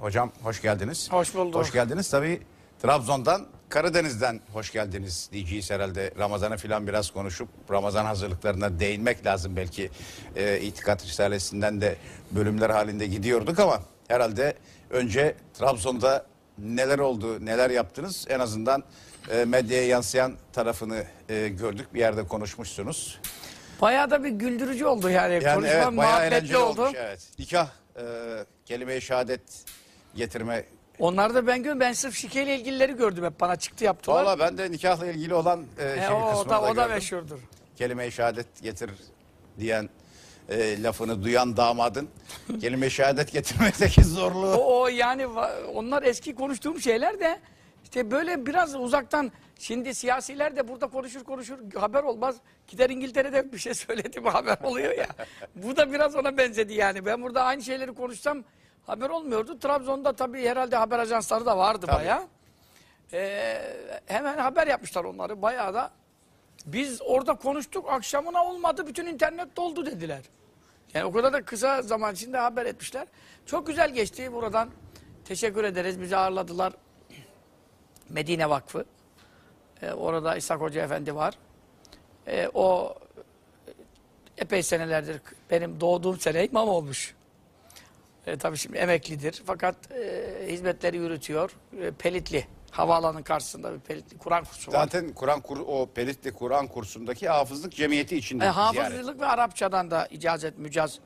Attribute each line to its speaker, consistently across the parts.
Speaker 1: Hocam hoş geldiniz.
Speaker 2: Hoş bulduk.
Speaker 1: Hoş geldiniz. Tabii Trabzon'dan, Karadeniz'den hoş geldiniz diyeceğiz herhalde. Ramazan'ı falan biraz konuşup Ramazan hazırlıklarına değinmek lazım belki. E, İtikat Risalesi'nden de bölümler halinde gidiyorduk ama herhalde önce Trabzon'da neler oldu, neler yaptınız en azından e, medyaya yansıyan tarafını e, gördük. Bir yerde konuşmuşsunuz.
Speaker 2: Bayağı da bir güldürücü oldu yani.
Speaker 1: Yani
Speaker 2: Konuşma
Speaker 1: evet bayağı
Speaker 2: muhabbetli oldu.
Speaker 1: olmuş. Evet. Nikah, e, kelime-i şehadet getirme
Speaker 2: Onları da ben gördüm. Ben sırf şikeyle ilgilileri gördüm hep. Bana çıktı yaptılar.
Speaker 1: Valla ben de nikahla ilgili olan e, şey
Speaker 2: o, o
Speaker 1: kısmını
Speaker 2: da, o da
Speaker 1: gördüm.
Speaker 2: meşhurdur.
Speaker 1: Kelime-i şehadet getir diyen e, lafını duyan damadın kelime-i şehadet getirmekteki zorluğu.
Speaker 2: O, o yani va- onlar eski konuştuğum şeyler de işte böyle biraz uzaktan şimdi siyasiler de burada konuşur konuşur haber olmaz. Gider İngiltere'de bir şey söyledi mi haber oluyor ya. Bu da biraz ona benzedi yani. Ben burada aynı şeyleri konuşsam haber olmuyordu. Trabzon'da tabii herhalde haber ajansları da vardı
Speaker 1: Tabii.
Speaker 2: bayağı. Ee, hemen haber yapmışlar onları bayağı da. Biz orada konuştuk akşamına olmadı bütün internet doldu dediler. Yani o kadar da kısa zaman içinde haber etmişler. Çok güzel geçti buradan. Teşekkür ederiz. Bizi ağırladılar. Medine Vakfı. Ee, orada İshak Hoca Efendi var. Ee, o epey senelerdir benim doğduğum sene imam olmuş. E, tabii şimdi emeklidir. Fakat e, hizmetleri yürütüyor. E, Pelitli. Havaalanının karşısında bir Pelitli Kur'an kursu var.
Speaker 1: Zaten Kur'an kur, o Pelitli Kur'an kursundaki hafızlık cemiyeti içinde
Speaker 2: E,
Speaker 1: ziyaret.
Speaker 2: hafızlık ve Arapçadan da icazet, mücaz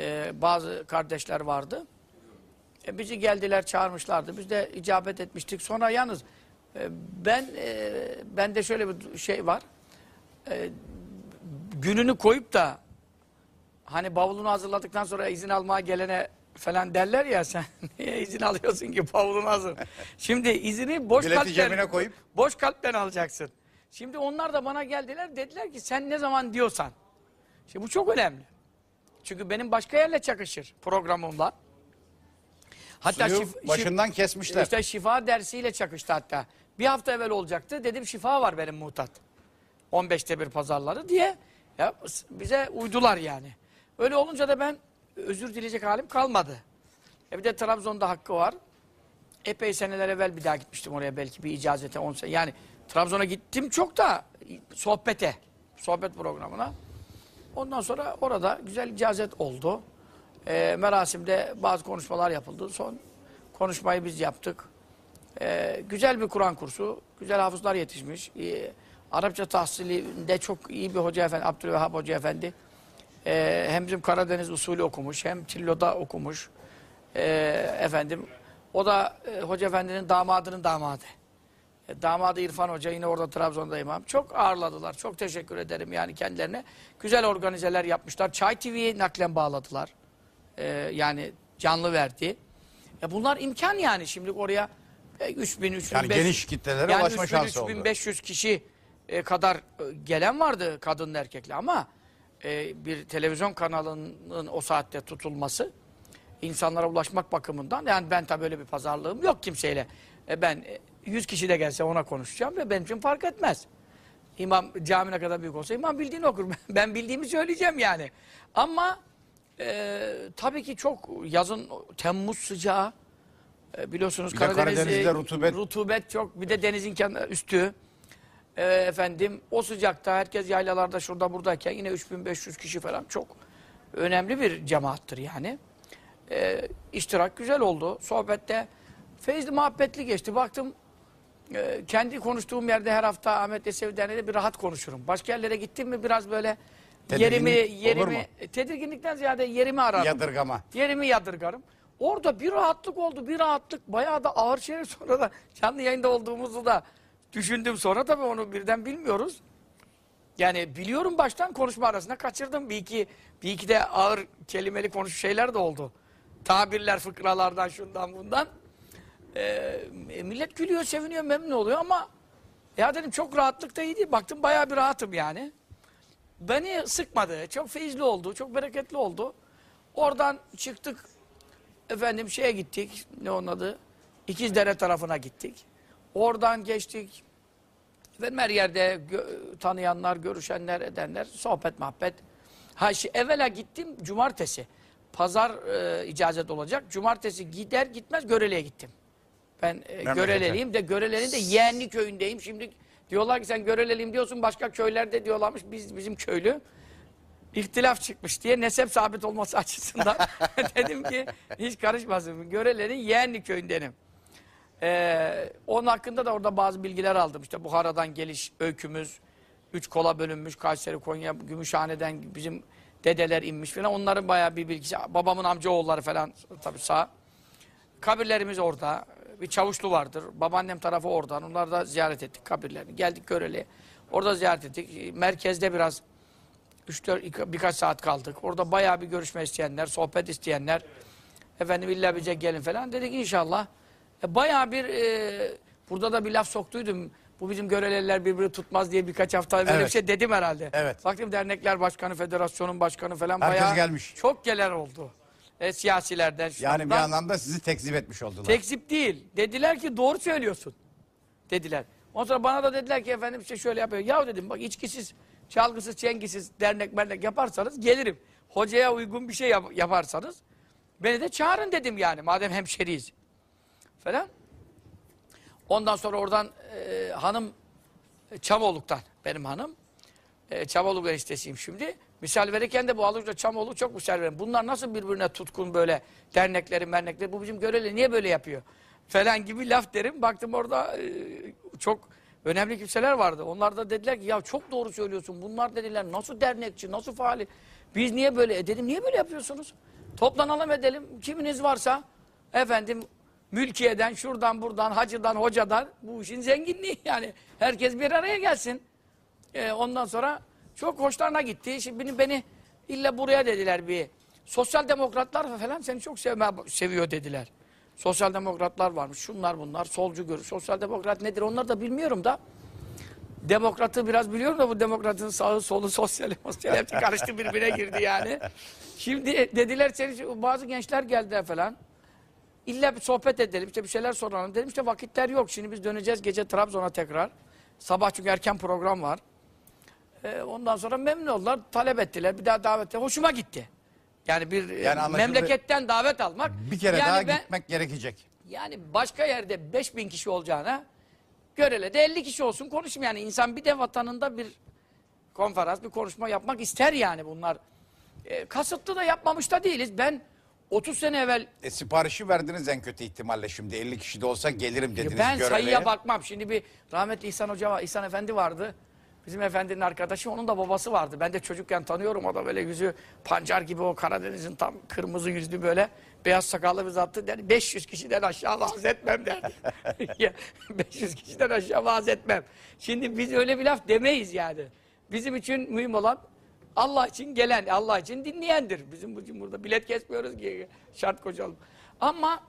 Speaker 2: e, bazı kardeşler vardı. E, bizi geldiler, çağırmışlardı. Biz de icabet etmiştik. Sonra yalnız e, ben e, bende şöyle bir şey var. E, gününü koyup da hani bavulunu hazırladıktan sonra izin almaya gelene falan derler ya sen niye izin alıyorsun ki bavulun hazır. Şimdi izini boş
Speaker 1: Bileti
Speaker 2: kalpten,
Speaker 1: koyup-
Speaker 2: boş kalpten alacaksın. Şimdi onlar da bana geldiler dediler ki sen ne zaman diyorsan. Şimdi bu çok önemli. Çünkü benim başka yerle çakışır programımla. Hatta
Speaker 1: Suyu
Speaker 2: şif- şif-
Speaker 1: başından kesmişler.
Speaker 2: işte şifa dersiyle çakıştı hatta. Bir hafta evvel olacaktı. Dedim şifa var benim muhtat. 15'te bir pazarları diye ya bize uydular yani. Öyle olunca da ben özür dileyecek halim kalmadı. E bir de Trabzon'da hakkı var. Epey seneler evvel bir daha gitmiştim oraya belki bir icazete 10 sene. Yani Trabzon'a gittim çok da sohbete, sohbet programına. Ondan sonra orada güzel icazet oldu. E, merasimde bazı konuşmalar yapıldı. Son konuşmayı biz yaptık. Ee, güzel bir Kur'an kursu, güzel hafızlar yetişmiş. Ee, Arapça tahsilinde çok iyi bir hoca efendi, Abdülvehhab Hoca Efendi. Ee, hem bizim Karadeniz usulü okumuş, hem Tillo'da okumuş. Ee, efendim, o da e, Hoca Efendi'nin damadının damadı. E, damadı İrfan Hoca yine orada Trabzon'da imam. Çok ağırladılar. Çok teşekkür ederim yani kendilerine. Güzel organizeler yapmışlar. Çay TV'ye naklen bağladılar. Ee, yani canlı verdi. Ya bunlar imkan yani şimdi oraya e, 3000 3500
Speaker 1: Yani geniş kitlelere
Speaker 2: yani
Speaker 1: ulaşma
Speaker 2: 3000,
Speaker 1: şansı oldu.
Speaker 2: 3500 kişi e, kadar e, gelen vardı kadınla erkekle ama e, bir televizyon kanalının o saatte tutulması insanlara ulaşmak bakımından yani ben tabii öyle bir pazarlığım yok kimseyle. E, ben e, 100 kişi de gelse ona konuşacağım ve benim için fark etmez. İmam cami ne kadar büyük olsa imam bildiğini okur. Ben bildiğimi söyleyeceğim yani. Ama e, tabii ki çok yazın Temmuz sıcağı e, biliyorsunuz Karadeniz,
Speaker 1: Karadeniz'de
Speaker 2: e,
Speaker 1: rutubet.
Speaker 2: rutubet çok. Bir de denizin kenar, üstü. E, efendim o sıcakta herkes yaylalarda şurada buradayken yine 3500 kişi falan çok önemli bir cemaattır yani. E, iştirak güzel oldu. Sohbette feyizli muhabbetli geçti. Baktım e, kendi konuştuğum yerde her hafta Ahmet Yesevi Derneği'de bir rahat konuşurum. Başka yerlere gittim mi biraz böyle yerimi yerimi
Speaker 1: mu?
Speaker 2: tedirginlikten ziyade yerimi ararım.
Speaker 1: Yadırgama.
Speaker 2: Yerimi yadırgarım. Orada bir rahatlık oldu, bir rahatlık. Bayağı da ağır şeyler sonra da canlı yayında olduğumuzu da düşündüm sonra tabii onu birden bilmiyoruz. Yani biliyorum baştan konuşma arasında kaçırdım. Bir iki, bir iki de ağır kelimeli konuş şeyler de oldu. Tabirler, fıkralardan, şundan bundan. Ee, millet gülüyor, seviniyor, memnun oluyor ama ya dedim çok rahatlık da iyi değil. Baktım bayağı bir rahatım yani. Beni sıkmadı. Çok feyizli oldu, çok bereketli oldu. Oradan çıktık. Efendim şeye gittik. Ne onun adı? İkizdere tarafına gittik. Oradan geçtik. Efendim her yerde gö- tanıyanlar, görüşenler, edenler, sohbet, muhabbet. Ha şi, evvela gittim cumartesi. pazar e, icazet olacak. Cumartesi gider gitmez Görele'ye gittim. Ben e. Göreleliyim de Görele'nin de Yeğenli köyündeyim. Şimdi diyorlar ki sen Göreleliyim diyorsun başka köylerde diyorlarmış biz bizim köylü. İhtilaf çıkmış diye nesep sabit olması açısından dedim ki hiç karışmasın. Görele'nin Yeğenli köyündenim. Ee, onun hakkında da orada bazı bilgiler aldım. İşte Buhara'dan geliş öykümüz, üç kola bölünmüş, Kayseri, Konya, Gümüşhane'den bizim dedeler inmiş falan. Onların bayağı bir bilgisi. Babamın amcaoğulları falan tabii sağ. Kabirlerimiz orada. Bir çavuşlu vardır. Babaannem tarafı oradan. Onları da ziyaret ettik kabirlerini. Geldik Görele'ye. Orada ziyaret ettik. Merkezde biraz 3-4 birkaç saat kaldık. Orada bayağı bir görüşme isteyenler, sohbet isteyenler. Efendim illa bize gelin falan. Dedik inşallah. E, bayağı bir e, burada da bir laf soktuydum. Bu bizim göreliler birbirini tutmaz diye birkaç hafta böyle
Speaker 1: Evet.
Speaker 2: bir şey dedim herhalde.
Speaker 1: Evet.
Speaker 2: Baktım dernekler başkanı, federasyonun başkanı falan
Speaker 1: Herkes
Speaker 2: bayağı
Speaker 1: gelmiş.
Speaker 2: çok gelen oldu. E, siyasilerden.
Speaker 1: Yani bir
Speaker 2: şundan.
Speaker 1: anlamda sizi tekzip etmiş oldular.
Speaker 2: Tekzip değil. Dediler ki doğru söylüyorsun. Dediler. Ondan sonra bana da dediler ki efendim işte şöyle yapıyor. Ya dedim bak içkisiz, çalgısız, çengisiz dernek mernek yaparsanız gelirim. Hocaya uygun bir şey yap- yaparsanız beni de çağırın dedim yani madem hemşeriyiz. Falan. Ondan sonra oradan e, hanım e, Çamoğluk'tan benim hanım. E, Çamoğluk eniştesiyim şimdi. Misal verirken de bu Alıcı Çamoğlu çok misal verin. Bunlar nasıl birbirine tutkun böyle dernekleri mernekleri. Bu bizim göreli niye böyle yapıyor? Falan gibi laf derim. Baktım orada e, çok önemli kimseler vardı. Onlar da dediler ki ya çok doğru söylüyorsun. Bunlar dediler nasıl dernekçi, nasıl faali. Biz niye böyle? E dedim niye böyle yapıyorsunuz? Toplanalım edelim. Kiminiz varsa efendim mülkiyeden, şuradan buradan, hacıdan, hocadan bu işin zenginliği yani. Herkes bir araya gelsin. E, ondan sonra çok hoşlarına gitti. Şimdi beni, beni illa buraya dediler bir. Sosyal demokratlar falan seni çok sevme, seviyor dediler. Sosyal demokratlar varmış. Şunlar bunlar. Solcu görüş. Sosyal demokrat nedir? Onları da bilmiyorum da. Demokratı biraz biliyorum da bu demokratın sağı solu sosyal sosyal hepsi karıştı birbirine girdi yani. Şimdi dediler seni bazı gençler geldiler falan. İlla bir sohbet edelim işte bir şeyler soralım. Dedim işte vakitler yok. Şimdi biz döneceğiz gece Trabzon'a tekrar. Sabah çünkü erken program var. Ee, ondan sonra memnun oldular. Talep ettiler. Bir daha davet ettiler. Hoşuma gitti. Yani bir e,
Speaker 1: Yani anlaşıldı.
Speaker 2: memleketten davet almak.
Speaker 1: Bir kere
Speaker 2: yani
Speaker 1: daha
Speaker 2: ben-
Speaker 1: gitmek gerekecek.
Speaker 2: yani başka yerde 5000 kişi olacağına Görele de 50 kişi olsun konuşayım yani. insan bir de vatanında bir konferans, bir konuşma yapmak ister yani bunlar. E, kasıtlı da yapmamış da değiliz. Ben 30 sene evvel
Speaker 1: E, siparişi verdiniz en kötü ihtimalle şimdi 50 kişi de olsa gelirim dediniz.
Speaker 2: ben
Speaker 1: görevliye.
Speaker 2: sayıya bakmam. Şimdi bir rahmetli İhsan Hoca var, İhsan Efendi vardı. Bizim efendinin arkadaşı, onun da babası vardı. Ben de çocukken tanıyorum. O da böyle yüzü pancar gibi o Karadeniz'in tam kırmızı yüzlü böyle beyaz sakallı bir zattı. Der, 500 kişiden aşağı vaaz etmem derdi. Ya, 500 kişiden aşağı vaaz etmem. Şimdi biz öyle bir laf demeyiz yani. Bizim için mühim olan Allah için gelen, Allah için dinleyendir. Bizim için burada bilet kesmiyoruz ki şart koşalım. Ama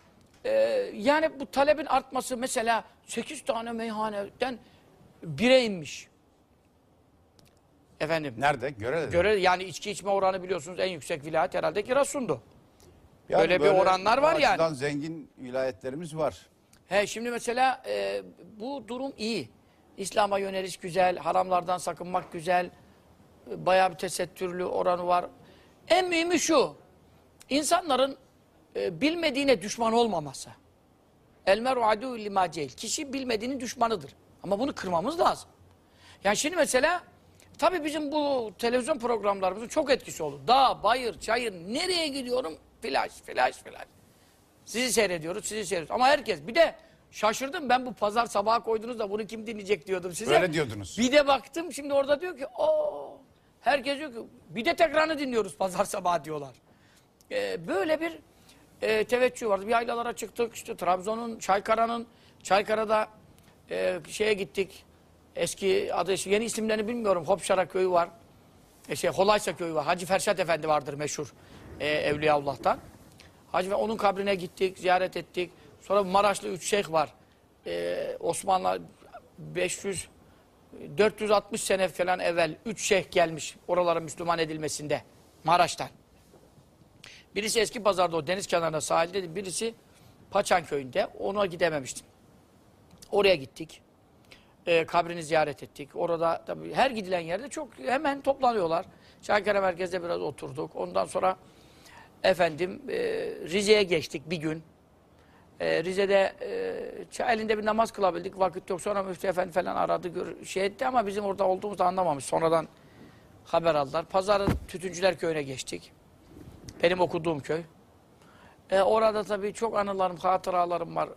Speaker 2: e, yani bu talebin artması mesela 8 tane meyhaneden bire inmiş. Efendim.
Speaker 1: Nerede? Görele.
Speaker 2: Göre yani içki içme oranı biliyorsunuz en yüksek vilayet herhalde Giresun'du.
Speaker 1: Yani
Speaker 2: Öyle bir oranlar var yani.
Speaker 1: zengin vilayetlerimiz var.
Speaker 2: He şimdi mesela e, bu durum iyi. İslam'a yöneliş güzel, haramlardan sakınmak güzel. Bayağı bir tesettürlü oranı var. En mühimi şu. insanların e, bilmediğine düşman olmaması. Elmeru adu lima cehil. Kişi bilmediğinin düşmanıdır. Ama bunu kırmamız lazım. Yani şimdi mesela tabii bizim bu televizyon programlarımızın çok etkisi oldu. Dağ, bayır, çayır nereye gidiyorum? Flash, flash, flash. Sizi seyrediyoruz, sizi seyrediyoruz. Ama herkes bir de şaşırdım ben bu pazar sabaha koydunuz da bunu kim dinleyecek diyordum size.
Speaker 1: Öyle diyordunuz.
Speaker 2: Bir de baktım şimdi orada diyor ki o herkes diyor ki bir de tekrarını dinliyoruz pazar sabahı diyorlar. Ee, böyle bir e, teveccüh vardı. Bir yaylalara çıktık işte Trabzon'un, Çaykara'nın, Çaykara'da e, şeye gittik. Eski adı yeni isimlerini bilmiyorum. Hopşara köyü var. E, şey Holaysa köyü var. Hacı Ferşat Efendi vardır meşhur e, Evliyaullah'tan. Hacı ve onun kabrine gittik, ziyaret ettik. Sonra Maraşlı üç şeyh var. Ee, Osmanlı 500 460 sene falan evvel üç şeyh gelmiş oralara Müslüman edilmesinde Maraş'tan. Birisi eski pazarda o deniz kenarında sahilde, birisi Paçan köyünde. Ona gidememiştim. Oraya gittik. Ee, kabrini ziyaret ettik. Orada tabii her gidilen yerde çok hemen toplanıyorlar. Çaykara merkezde biraz oturduk. Ondan sonra Efendim e, Rize'ye geçtik bir gün. E, Rize'de e, elinde bir namaz kılabildik. Vakit yok. Sonra Müftü Efendi falan aradı, şey etti ama bizim orada olduğumuzu anlamamış. Sonradan haber aldılar. Pazarın Tütüncüler Köyü'ne geçtik. Benim okuduğum köy. E, orada tabii çok anılarım, hatıralarım var.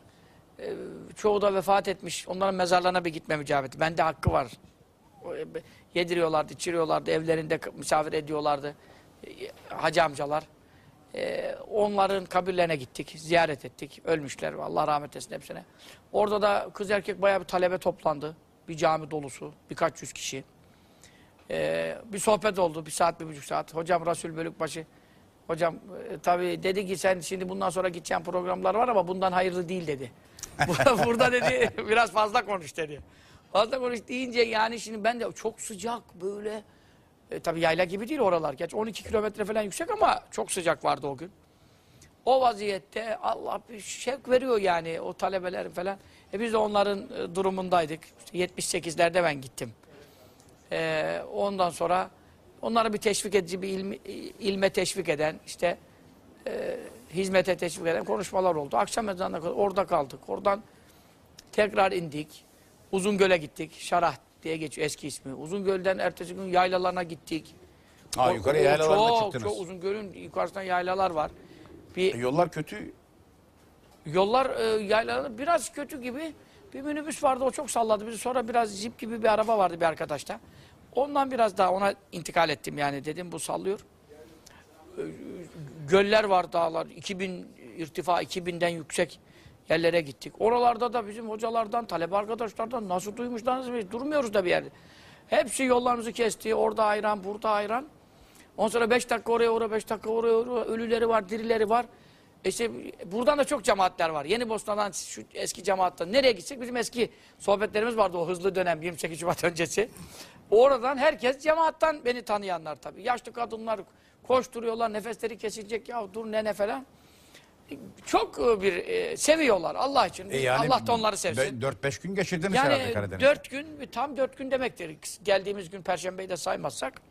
Speaker 2: E, çoğu da vefat etmiş. Onların mezarlarına bir gitme mücabeti. Bende hakkı var. E, Yediriyorlardı, içiriyorlardı, evlerinde misafir ediyorlardı. E, hacı amcalar. E, onların kabirlerine gittik, ziyaret ettik. Ölmüşler, Allah rahmet etsin hepsine. Orada da kız erkek bayağı bir talebe toplandı. Bir cami dolusu, birkaç yüz kişi. E, bir sohbet oldu, bir saat, bir buçuk saat. Hocam Rasul Bölükbaşı, hocam e, tabii dedi ki sen şimdi bundan sonra gideceğin programlar var ama bundan hayırlı değil dedi. Bu- Burada dedi biraz fazla konuş dedi. Fazla konuş deyince yani şimdi ben de çok sıcak böyle. E, tabii yayla gibi değil oralar. Geç 12 kilometre falan yüksek ama çok sıcak vardı o gün. O vaziyette Allah bir şevk veriyor yani o talebelerin falan. E biz de onların e, durumundaydık. İşte 78'lerde ben gittim. E, ondan sonra onları bir teşvik edici, bir ilmi- ilme teşvik eden, işte e, hizmete teşvik eden konuşmalar oldu. Akşam ezanına kadar orada kaldık. Oradan tekrar indik. Uzungöl'e gittik. Şarah diye geçiyor eski ismi. Uzungöl'den ertesi gün yaylalarına gittik.
Speaker 1: Ha,
Speaker 2: O-
Speaker 1: yukarı
Speaker 2: o
Speaker 1: yaylalarına
Speaker 2: çok,
Speaker 1: çıktınız.
Speaker 2: Çok Uzungöl'ün yukarısında yaylalar var. Bir
Speaker 1: E, Yollar kötü.
Speaker 2: Yollar e, yaylalar biraz kötü gibi. Bir minibüs vardı o çok salladı bizi. Sonra biraz jip gibi bir araba vardı bir arkadaşta. Ondan biraz daha ona intikal ettim yani dedim bu sallıyor. E, Göller var dağlar 2000 irtifa 2000'den yüksek yerlere gittik. Oralarda da bizim hocalardan talebe arkadaşlardan nasıl duymuşlarınız biz durmuyoruz da bir yerde. Hepsi yollarımızı kesti. Orada ayran, burada ayran. Ondan sonra 5 dakika oraya oraya 5 dakika oraya oraya ölüleri var, dirileri var. E İşte buradan da çok cemaatler var. Yeni Bosna'dan şu eski cemaattan nereye gitsek bizim eski sohbetlerimiz vardı o hızlı dönem 28 Şubat öncesi. Oradan herkes cemaattan beni tanıyanlar tabii. Yaşlı kadınlar koşturuyorlar nefesleri kesilecek ya dur nene falan. Çok e, bir e, seviyorlar Allah için.
Speaker 1: E yani
Speaker 2: Allah da onları sevsin.
Speaker 1: 4-5 gün geçirdiniz herhalde
Speaker 2: Yani
Speaker 1: Karadeniz'de.
Speaker 2: dört gün, tam dört gün demektir. Geldiğimiz gün Perşembeyi de saymazsak.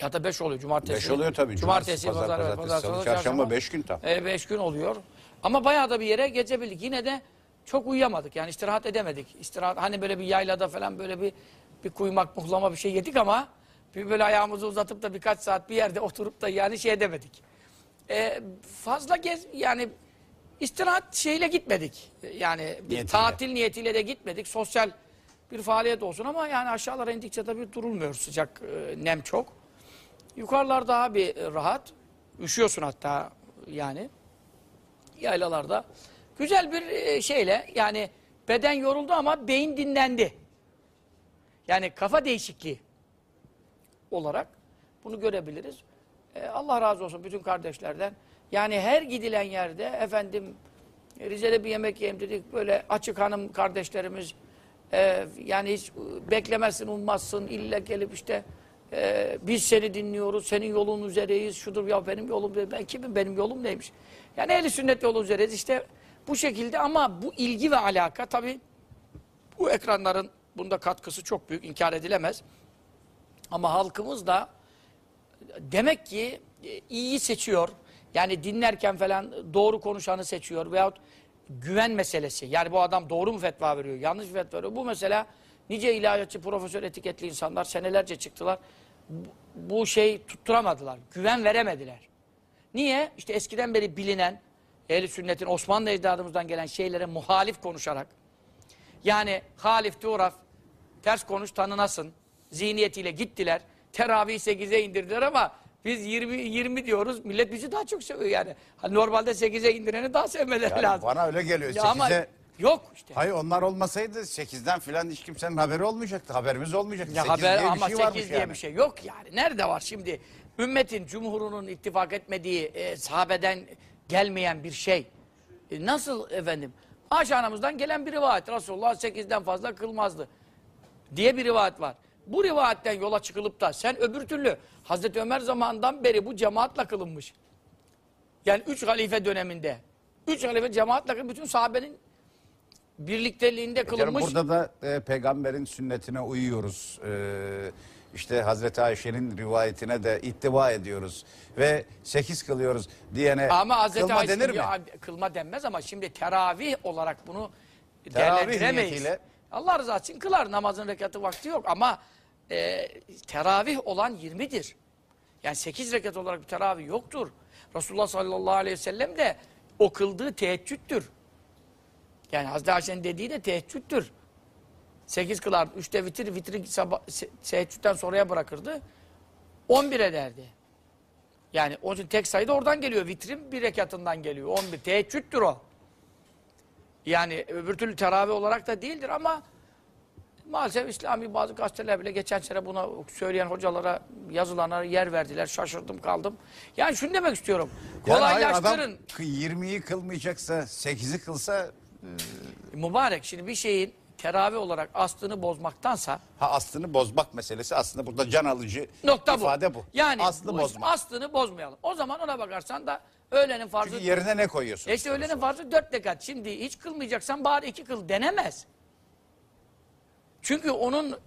Speaker 2: Ya da beş oluyor cumartesi.
Speaker 1: Beş oluyor tabii.
Speaker 2: Cumartesi,
Speaker 1: Cumartesi,
Speaker 2: pazar,
Speaker 1: pazar,
Speaker 2: pazar,
Speaker 1: pazartesi,
Speaker 2: salı,
Speaker 1: çarşamba, beş gün tam.
Speaker 2: E, beş gün oluyor. Ama bayağı da bir yere geçebildik. Yine de çok uyuyamadık. Yani istirahat edemedik. İstirahat, hani böyle bir yaylada falan böyle bir bir kuymak muhlama bir şey yedik ama bir böyle ayağımızı uzatıp da birkaç saat bir yerde oturup da yani şey edemedik. E, fazla gez yani istirahat şeyle gitmedik. Yani bir
Speaker 1: Niyetiyle.
Speaker 2: tatil niyetiyle de gitmedik. Sosyal bir faaliyet olsun ama yani aşağılara indikçe tabii durulmuyor sıcak e, nem çok. Yukarılar daha bir rahat. Üşüyorsun hatta yani. Yaylalarda. Güzel bir e, şeyle yani beden yoruldu ama beyin dinlendi. Yani kafa değişikliği olarak bunu görebiliriz. E, Allah razı olsun bütün kardeşlerden. Yani her gidilen yerde efendim Rize'de bir yemek yiyeyim dedik. Böyle açık hanım kardeşlerimiz e, yani hiç beklemezsin, ummazsın. İlle gelip işte e, biz seni dinliyoruz, senin yolun üzereyiz. Şudur ya benim yolum, ben kimim, benim yolum neymiş? Yani ehli sünnet yolu üzereyiz. İşte bu şekilde ama bu ilgi ve alaka tabii bu ekranların bunda katkısı çok büyük, inkar edilemez. Ama halkımız da demek ki e, iyiyi seçiyor. Yani dinlerken falan doğru konuşanı seçiyor veyahut güven meselesi. Yani bu adam doğru mu fetva veriyor, yanlış mı fetva veriyor? Bu mesela nice ilahiyatçı, profesör etiketli insanlar senelerce çıktılar. Bu, şey tutturamadılar. Güven veremediler. Niye? İşte eskiden beri bilinen ehl sünnetin Osmanlı ecdadımızdan gelen şeylere muhalif konuşarak yani halif tuğraf ters konuş tanınasın zihniyetiyle gittiler. Teravih 8'e indirdiler ama biz 20 20 diyoruz. Millet bizi daha çok seviyor yani. Hani normalde 8'e indireni daha sevmeleri
Speaker 1: Yani
Speaker 2: lazım.
Speaker 1: bana öyle geliyor.
Speaker 2: Ya ama
Speaker 1: 8'e
Speaker 2: yok işte.
Speaker 1: Hayır onlar olmasaydı 8'den filan hiç kimsenin haberi olmayacaktı. Haberimiz olmayacaktı.
Speaker 2: Ya
Speaker 1: 8
Speaker 2: haber
Speaker 1: diye bir
Speaker 2: ama
Speaker 1: şey
Speaker 2: 8
Speaker 1: varmış
Speaker 2: diye
Speaker 1: yani.
Speaker 2: bir şey yok yani. Nerede var şimdi? Ümmetin, cumhurunun ittifak etmediği e, sahabeden gelmeyen bir şey. E, nasıl efendim? Ayşe anamızdan gelen bir rivayet. Resulullah 8'den fazla kılmazdı. Diye bir rivayet var. Bu rivayetten yola çıkılıp da sen öbür türlü Hazreti Ömer zamanından beri bu cemaatla kılınmış. Yani üç halife döneminde. Üç halife cemaatle kılınmış. Bütün sahabenin birlikteliğinde
Speaker 1: Canım
Speaker 2: kılınmış.
Speaker 1: burada da e, peygamberin sünnetine uyuyoruz. E, işte Hazreti Ayşe'nin rivayetine de ittiba ediyoruz ve sekiz kılıyoruz diyene
Speaker 2: Ama Hazreti
Speaker 1: kılma
Speaker 2: Ayşe
Speaker 1: denir mi?
Speaker 2: ya, kılma denmez ama şimdi teravih olarak bunu
Speaker 1: Teravih
Speaker 2: değerlendiremeyiz.
Speaker 1: niyetiyle-
Speaker 2: Allah rızası için kılar namazın rekatı vakti yok ama e, teravih olan 20'dir. Yani 8 rekat olarak bir teravih yoktur. Resulullah sallallahu aleyhi ve sellem de o kıldığı teheccüddür. Yani Hazreti Ayşe'nin dediği de teheccüddür. 8 kılar, 3'te vitir, vitri sabah, teheccüden sonraya bırakırdı. 11 ederdi. Yani onun tek sayıda oradan geliyor. Vitrin bir rekatından geliyor. 11. Teheccüddür o. Yani öbür türlü teravih olarak da değildir ama maalesef İslami bazı gazeteler bile geçen sene buna söyleyen hocalara, yazılanlara yer verdiler. Şaşırdım kaldım. Yani şunu demek istiyorum.
Speaker 1: Yani
Speaker 2: Kolaylaştırın.
Speaker 1: 20'yi kılmayacaksa 8'i kılsa
Speaker 2: Mübarek şimdi bir şeyin teravih olarak aslını bozmaktansa
Speaker 1: ha aslını bozmak meselesi aslında burada can alıcı
Speaker 2: nokta
Speaker 1: ifade bu.
Speaker 2: Yani
Speaker 1: Aslı
Speaker 2: bu
Speaker 1: bozmak.
Speaker 2: aslını bozmayalım. O zaman ona bakarsan da öğlenin farzı
Speaker 1: Çünkü yerine ne koyuyorsun?
Speaker 2: E işte öğlenin farzı dört rekat. Şimdi hiç kılmayacaksan bari iki kıl denemez. Çünkü onun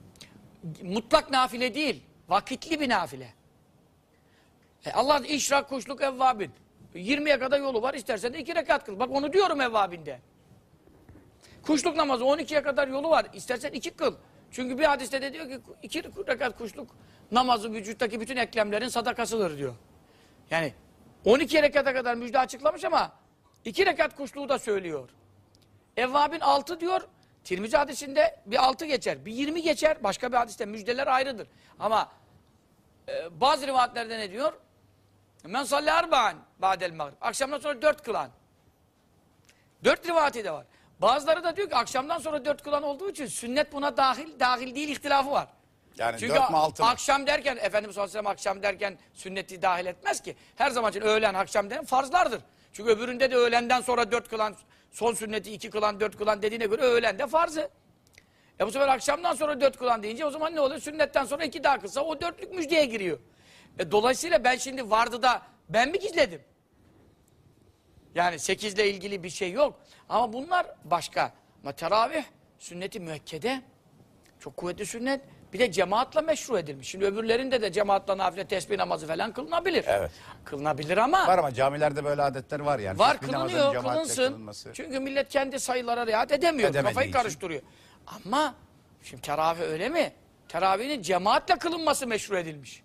Speaker 2: mutlak nafile değil, vakitli bir nafile. E Allah işrak kuşluk evvabin. 20'ye kadar yolu var istersen de iki rekat kıl. Bak onu diyorum evvabinde. Kuşluk namazı 12'ye kadar yolu var. İstersen iki kıl. Çünkü bir hadiste de diyor ki iki rekat kuşluk namazı vücuttaki bütün eklemlerin sadakasıdır diyor. Yani 12 rekata kadar müjde açıklamış ama iki rekat kuşluğu da söylüyor. Evvabin 6 diyor. Tirmizi hadisinde bir 6 geçer. Bir 20 geçer. Başka bir hadiste müjdeler ayrıdır. Ama e, bazı rivayetlerde ne diyor? Men salli arba'an ba'del mağrib. Akşamdan sonra 4 kılan. 4 rivayeti de var. Bazıları da diyor ki akşamdan sonra 4 kılan olduğu için sünnet buna dahil, dahil değil ihtilafı var.
Speaker 1: Yani
Speaker 2: Çünkü
Speaker 1: dört mü, altı mı?
Speaker 2: akşam derken Efendimiz sallallahu aleyhi ve sellem akşam derken sünneti dahil etmez ki. Her zaman için öğlen akşam denen farzlardır. Çünkü öbüründe de öğlenden sonra dört kılan son sünneti iki kılan dört kılan dediğine göre öğlende farzı. E bu sefer akşamdan sonra dört kılan deyince o zaman ne oluyor? Sünnetten sonra iki daha kılsa o dörtlük müjdeye giriyor. E dolayısıyla ben şimdi vardı da ben mi gizledim? Yani sekizle ilgili bir şey yok. Ama bunlar başka. Ama teravih sünneti müekkede çok kuvvetli sünnet. Bir de cemaatle meşru edilmiş. Şimdi öbürlerinde de cemaatle nafile tesbih namazı falan kılınabilir.
Speaker 1: Evet.
Speaker 2: Kılınabilir ama
Speaker 1: Var ama camilerde böyle adetler var yani.
Speaker 2: var
Speaker 1: Tesbih
Speaker 2: kılınıyor, kılınsın. Çünkü millet kendi sayılara riayet edemiyor.
Speaker 1: Edemediği
Speaker 2: Kafayı
Speaker 1: için.
Speaker 2: karıştırıyor. Ama şimdi teravih öyle mi? Teravihinin cemaatle kılınması meşru edilmiş.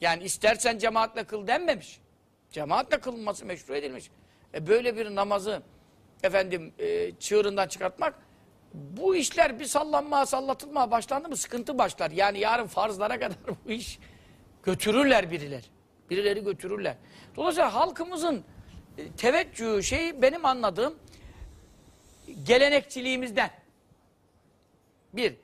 Speaker 2: Yani istersen cemaatle kıl denmemiş. Cemaatle kılınması meşru edilmiş. E böyle bir namazı efendim e, çığırından çıkartmak bu işler bir sallanmaya sallatılmaya başlandı mı sıkıntı başlar. Yani yarın farzlara kadar bu iş götürürler birileri. Birileri götürürler. Dolayısıyla halkımızın e, teveccühü şeyi benim anladığım gelenekçiliğimizden. Bir,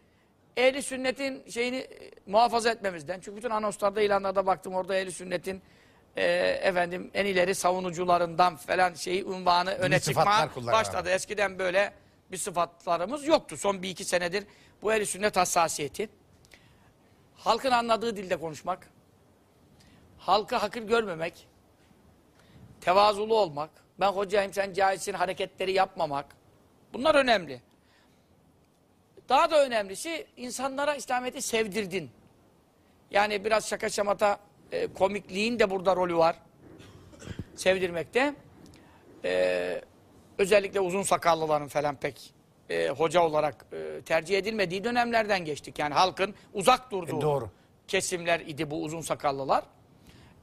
Speaker 2: ehli sünnetin şeyini e, muhafaza etmemizden. Çünkü bütün anonslarda, ilanlarda baktım orada ehli sünnetin e, efendim en ileri savunucularından falan şeyi unvanı öne çıkma başladı. Eskiden böyle bir sıfatlarımız yoktu. Son bir iki senedir bu ehli sünnet hassasiyeti. Halkın anladığı dilde konuşmak, halkı hakir görmemek, tevazulu olmak, ben hocayım sen cahilsin hareketleri yapmamak. Bunlar önemli. Daha da önemlisi insanlara İslamiyet'i sevdirdin. Yani biraz şaka şamata e, komikliğin de burada rolü var. Sevdirmekte. E, özellikle uzun sakallıların falan pek e, hoca olarak e, tercih edilmediği dönemlerden geçtik. Yani halkın uzak durduğu
Speaker 1: E, doğru.
Speaker 2: kesimler idi bu uzun sakallılar.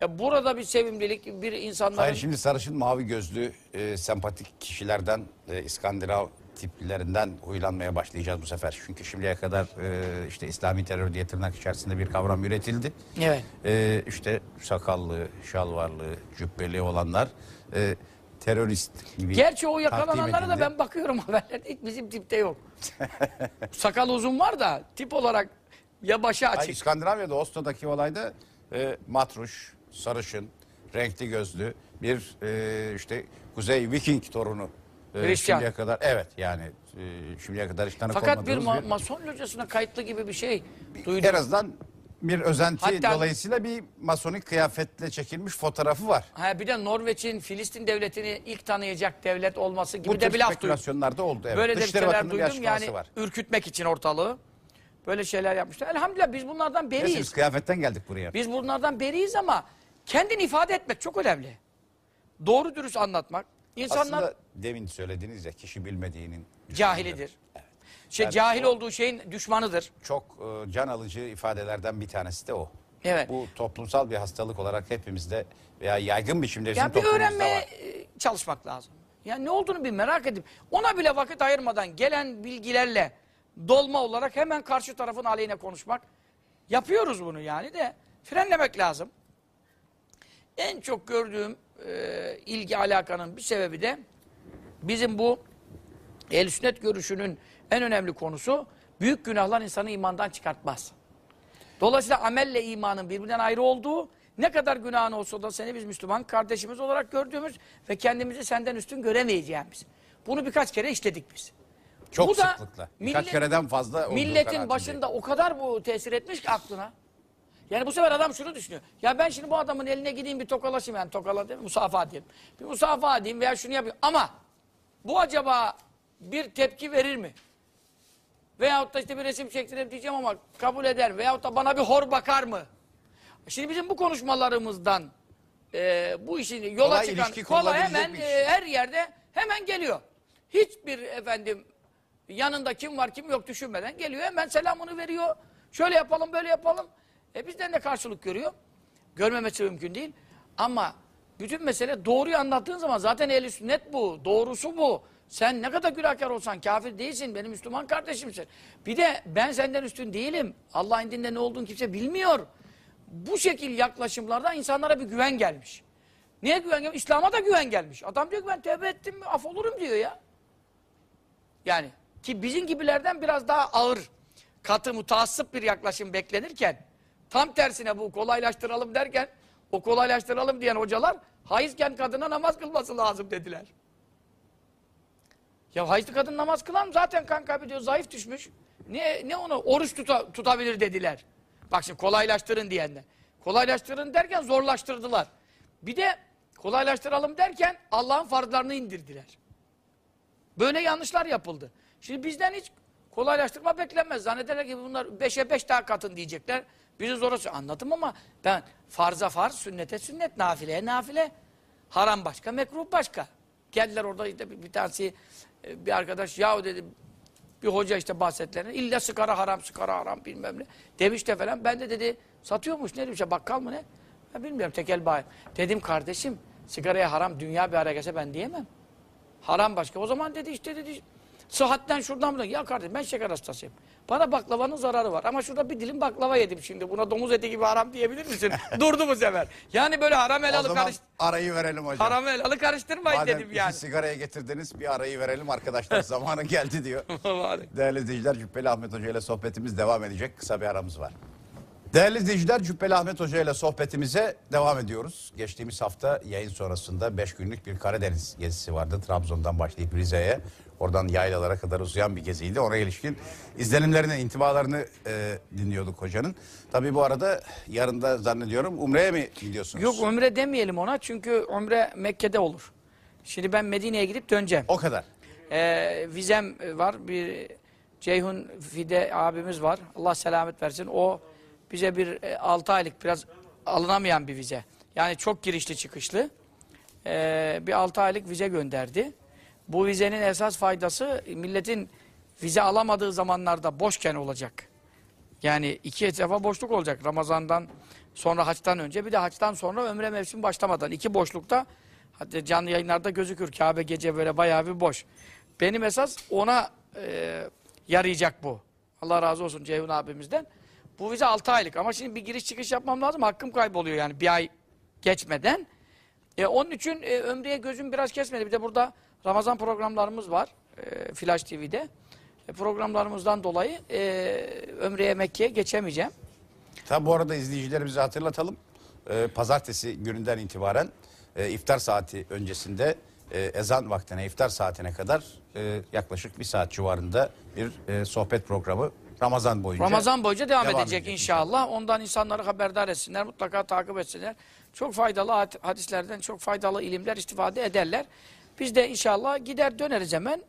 Speaker 2: E, burada bir sevimlilik, bir insanların...
Speaker 1: Hayır şimdi sarışın mavi gözlü e, sempatik kişilerden e, İskandinav tiplerinden huylanmaya başlayacağız bu sefer. Çünkü şimdiye kadar e, işte İslami terör diye tırnak içerisinde bir kavram üretildi.
Speaker 2: Evet.
Speaker 1: E, işte sakallı, şalvarlı, cübbeli olanlar e, terörist gibi
Speaker 2: Gerçi o yakalananlara da ben bakıyorum haberlerde hiç bizim tipte yok. Sakal uzun var da tip olarak ya başı
Speaker 1: Ay,
Speaker 2: açık.
Speaker 1: İskandinavya'da Oslo'daki olayda e, matruş, sarışın, renkli gözlü bir e, işte Kuzey Viking torunu e,
Speaker 2: Hristiyan.
Speaker 1: şimdiye kadar evet yani e, şimdiye kadar hiç tanık
Speaker 2: Fakat bir ma- mason locasına kayıtlı gibi bir şey duydum.
Speaker 1: en azından bir özenti
Speaker 2: Hatta-
Speaker 1: dolayısıyla bir masonik kıyafetle çekilmiş fotoğrafı var.
Speaker 2: Ha, bir de Norveç'in Filistin devletini ilk tanıyacak devlet olması gibi
Speaker 1: Bu
Speaker 2: de
Speaker 1: tür
Speaker 2: bir laf duydum.
Speaker 1: spekülasyonlar da oldu. Evet.
Speaker 2: Böyle de
Speaker 1: Dışişleri
Speaker 2: şeyler
Speaker 1: Bakanı'nın bir
Speaker 2: duydum
Speaker 1: açıklaması
Speaker 2: yani
Speaker 1: var.
Speaker 2: ürkütmek için ortalığı. böyle şeyler yapmışlar. Elhamdülillah biz bunlardan beriyiz.
Speaker 1: biz kıyafetten geldik buraya.
Speaker 2: Biz bunlardan beriyiz ama kendini ifade etmek çok önemli. Doğru dürüst anlatmak. İnsanlar
Speaker 1: Aslında demin söylediğiniz ya kişi bilmediğinin
Speaker 2: cahilidir. Şey,
Speaker 1: Yani
Speaker 2: cahil
Speaker 1: o-
Speaker 2: olduğu şeyin düşmanıdır.
Speaker 1: çok e, can alıcı ifadelerden bir tanesi de o.
Speaker 2: Evet.
Speaker 1: Bu toplumsal bir hastalık olarak hepimizde veya yaygın biçimde bizim
Speaker 2: Yani bir
Speaker 1: toplumumuzda
Speaker 2: öğrenmeye
Speaker 1: var.
Speaker 2: e, çalışmak lazım. Yani ne olduğunu bir merak edip ona bile vakit ayırmadan gelen bilgilerle dolma olarak hemen karşı tarafın aleyhine konuşmak. Yapıyoruz bunu yani de frenlemek lazım. En çok gördüğüm e, ilgi alakanın bir sebebi de bizim bu el sünnet görüşünün en önemli konusu büyük günahlar insanı imandan çıkartmaz. Dolayısıyla amelle imanın birbirinden ayrı olduğu, ne kadar günahın olsa da seni biz Müslüman kardeşimiz olarak gördüğümüz ve kendimizi senden üstün göremeyeceğimiz. Bunu birkaç kere işledik biz.
Speaker 1: Çok
Speaker 2: Bu da
Speaker 1: sıklıkla. Birkaç kereden fazla
Speaker 2: Milletin başında o kadar bu tesir etmiş ki aklına. Yani bu sefer adam şunu düşünüyor. Ya ben şimdi bu adamın eline gideyim bir tokalaşayım yani tokala değil mi? Musafaha diyelim. Bir musafaha edeyim veya şunu yapayım. Ama bu acaba bir tepki verir mi? Veyahut da işte bir resim çektirip diyeceğim ama kabul eder. Veyahut da bana bir hor bakar mı? Şimdi bizim bu konuşmalarımızdan e, bu işin yola
Speaker 1: Kolay
Speaker 2: çıkan kolay hemen e, her yerde hemen geliyor. Hiçbir efendim yanında kim var kim yok düşünmeden geliyor hemen selamını veriyor. Şöyle yapalım böyle yapalım. E bizden de karşılık görüyor. Görmemesi mümkün değil. Ama bütün mesele doğruyu anlattığın zaman zaten ehl sünnet bu. Doğrusu bu. Sen ne kadar günahkar olsan kafir değilsin. Benim Müslüman kardeşimsin. Bir de ben senden üstün değilim. Allah indinde ne olduğunu kimse bilmiyor. Bu şekil yaklaşımlardan insanlara bir güven gelmiş. Niye güven gelmiş? İslam'a da güven gelmiş. Adam diyor ki ben tevbe ettim mi af olurum diyor ya. Yani ki bizim gibilerden biraz daha ağır, katı, mutaassıp bir yaklaşım beklenirken tam tersine bu kolaylaştıralım derken o kolaylaştıralım diyen hocalar hayızken kadına namaz kılması lazım dediler. Ya hayızlı kadın namaz kılan zaten kan kaybediyor, zayıf düşmüş. Ne, ne onu oruç tuta- tutabilir dediler. Bak şimdi kolaylaştırın diyenler. Kolaylaştırın derken zorlaştırdılar. Bir de kolaylaştıralım derken Allah'ın farzlarını indirdiler. Böyle yanlışlar yapıldı. Şimdi bizden hiç kolaylaştırma beklenmez. Zannederler ki bunlar beşe beş daha katın diyecekler. Bizi zora anladım ama ben farza farz, sünnete sünnet, nafileye nafile. Haram başka, mekruh başka. Geldiler orada işte bir, bir tanesi bir arkadaş yahu dedi bir hoca işte bahsetlerine illa sigara haram, sigara haram bilmem ne. Demiş de falan. Ben de dedi satıyormuş ne demiş bakkal mı ne? Ben bilmiyorum tekel bayi. Dedim kardeşim sigaraya haram dünya bir gelse ben diyemem. Haram başka. O zaman dedi işte dedi sıhhatten şuradan buradan. Ya kardeşim ben şeker hastasıyım. Bana baklavanın zararı var. Ama şurada bir dilim baklava yedim şimdi. Buna domuz eti gibi haram diyebilir misin? Durdu bu sefer. Yani böyle haram helalı
Speaker 1: zaman
Speaker 2: karış
Speaker 1: arayı verelim hocam.
Speaker 2: haram helalı karıştırmayın
Speaker 1: Madem
Speaker 2: dedim yani.
Speaker 1: sigaraya getirdiniz bir arayı verelim arkadaşlar zamanı geldi diyor. Değerli izleyiciler Cübbeli Ahmet Hoca ile sohbetimiz devam edecek. Kısa bir aramız var. Değerli izleyiciler Cübbeli Ahmet Hoca ile sohbetimize devam ediyoruz. Geçtiğimiz hafta yayın sonrasında 5 günlük bir Karadeniz gezisi vardı. Trabzon'dan başlayıp Rize'ye oradan yaylalara kadar uzayan bir geziydi. Ona ilişkin izlenimlerini, intibalarını e, dinliyorduk hocanın. Tabii bu arada yarın da zannediyorum Umre'ye mi gidiyorsunuz?
Speaker 2: Yok umre demeyelim ona çünkü umre Mekke'de olur. Şimdi ben Medine'ye gidip döneceğim.
Speaker 1: O kadar.
Speaker 2: Ee, vizem var. Bir Ceyhun Fide abimiz var. Allah selamet versin. O bize bir 6 aylık biraz alınamayan bir vize. Yani çok girişli çıkışlı. Ee, bir 6 aylık vize gönderdi. Bu vizenin esas faydası milletin vize alamadığı zamanlarda boşken olacak. Yani iki defa boşluk olacak. Ramazan'dan sonra haçtan önce bir de haçtan sonra ömre mevsim başlamadan. iki boşlukta hatta canlı yayınlarda gözükür. Kabe gece böyle bayağı bir boş. Benim esas ona e, yarayacak bu. Allah razı olsun Ceyhun abimizden. Bu vize 6 aylık ama şimdi bir giriş çıkış yapmam lazım. Hakkım kayboluyor yani bir ay geçmeden. E, onun için e, ömreye gözüm biraz kesmedi. Bir de burada Ramazan programlarımız var. E, Flash TV'de. E, programlarımızdan dolayı e, ömreye Mekke'ye geçemeyeceğim.
Speaker 1: Tabi bu arada izleyicilerimize hatırlatalım. Ee, pazartesi gününden itibaren e, iftar saati öncesinde e, ezan vaktine, iftar saatine kadar e, yaklaşık bir saat civarında bir e, sohbet programı Ramazan boyunca.
Speaker 2: Ramazan boyunca devam,
Speaker 1: devam
Speaker 2: edecek
Speaker 1: edecek
Speaker 2: inşallah. Ondan insanları haberdar etsinler. Mutlaka takip etsinler. Çok faydalı had- hadislerden çok faydalı ilimler istifade ederler. Biz de inşallah gider döneriz hemen.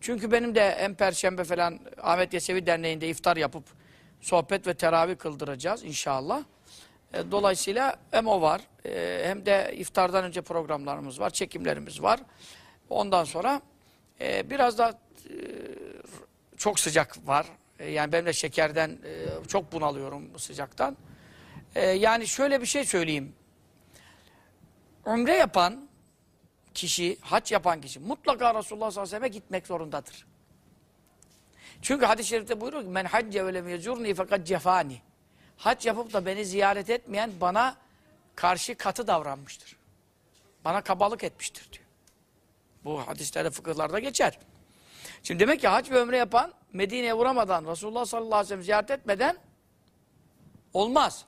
Speaker 2: Çünkü benim de hem Perşembe falan Ahmet Yesevi Derneği'nde iftar yapıp sohbet ve teravih kıldıracağız inşallah. E, dolayısıyla hem o var e, hem de iftardan önce programlarımız var, çekimlerimiz var. Ondan sonra e, biraz da çok sıcak var. Yani ben de şekerden çok bunalıyorum bu sıcaktan. Yani şöyle bir şey söyleyeyim. Umre yapan kişi, hac yapan kişi mutlaka Resulullah sallallahu aleyhi ve sellem'e gitmek zorundadır. Çünkü hadis-i şerifte buyuruyor ki men hacce ve lem yezurni fakat cefani. Hac yapıp da beni ziyaret etmeyen bana karşı katı davranmıştır. Bana kabalık etmiştir diyor. Bu hadislerde fıkıhlarda geçer. Şimdi demek ki hac ve ömre yapan Medine'ye vuramadan Resulullah sallallahu aleyhi ve sellem ziyaret etmeden olmaz.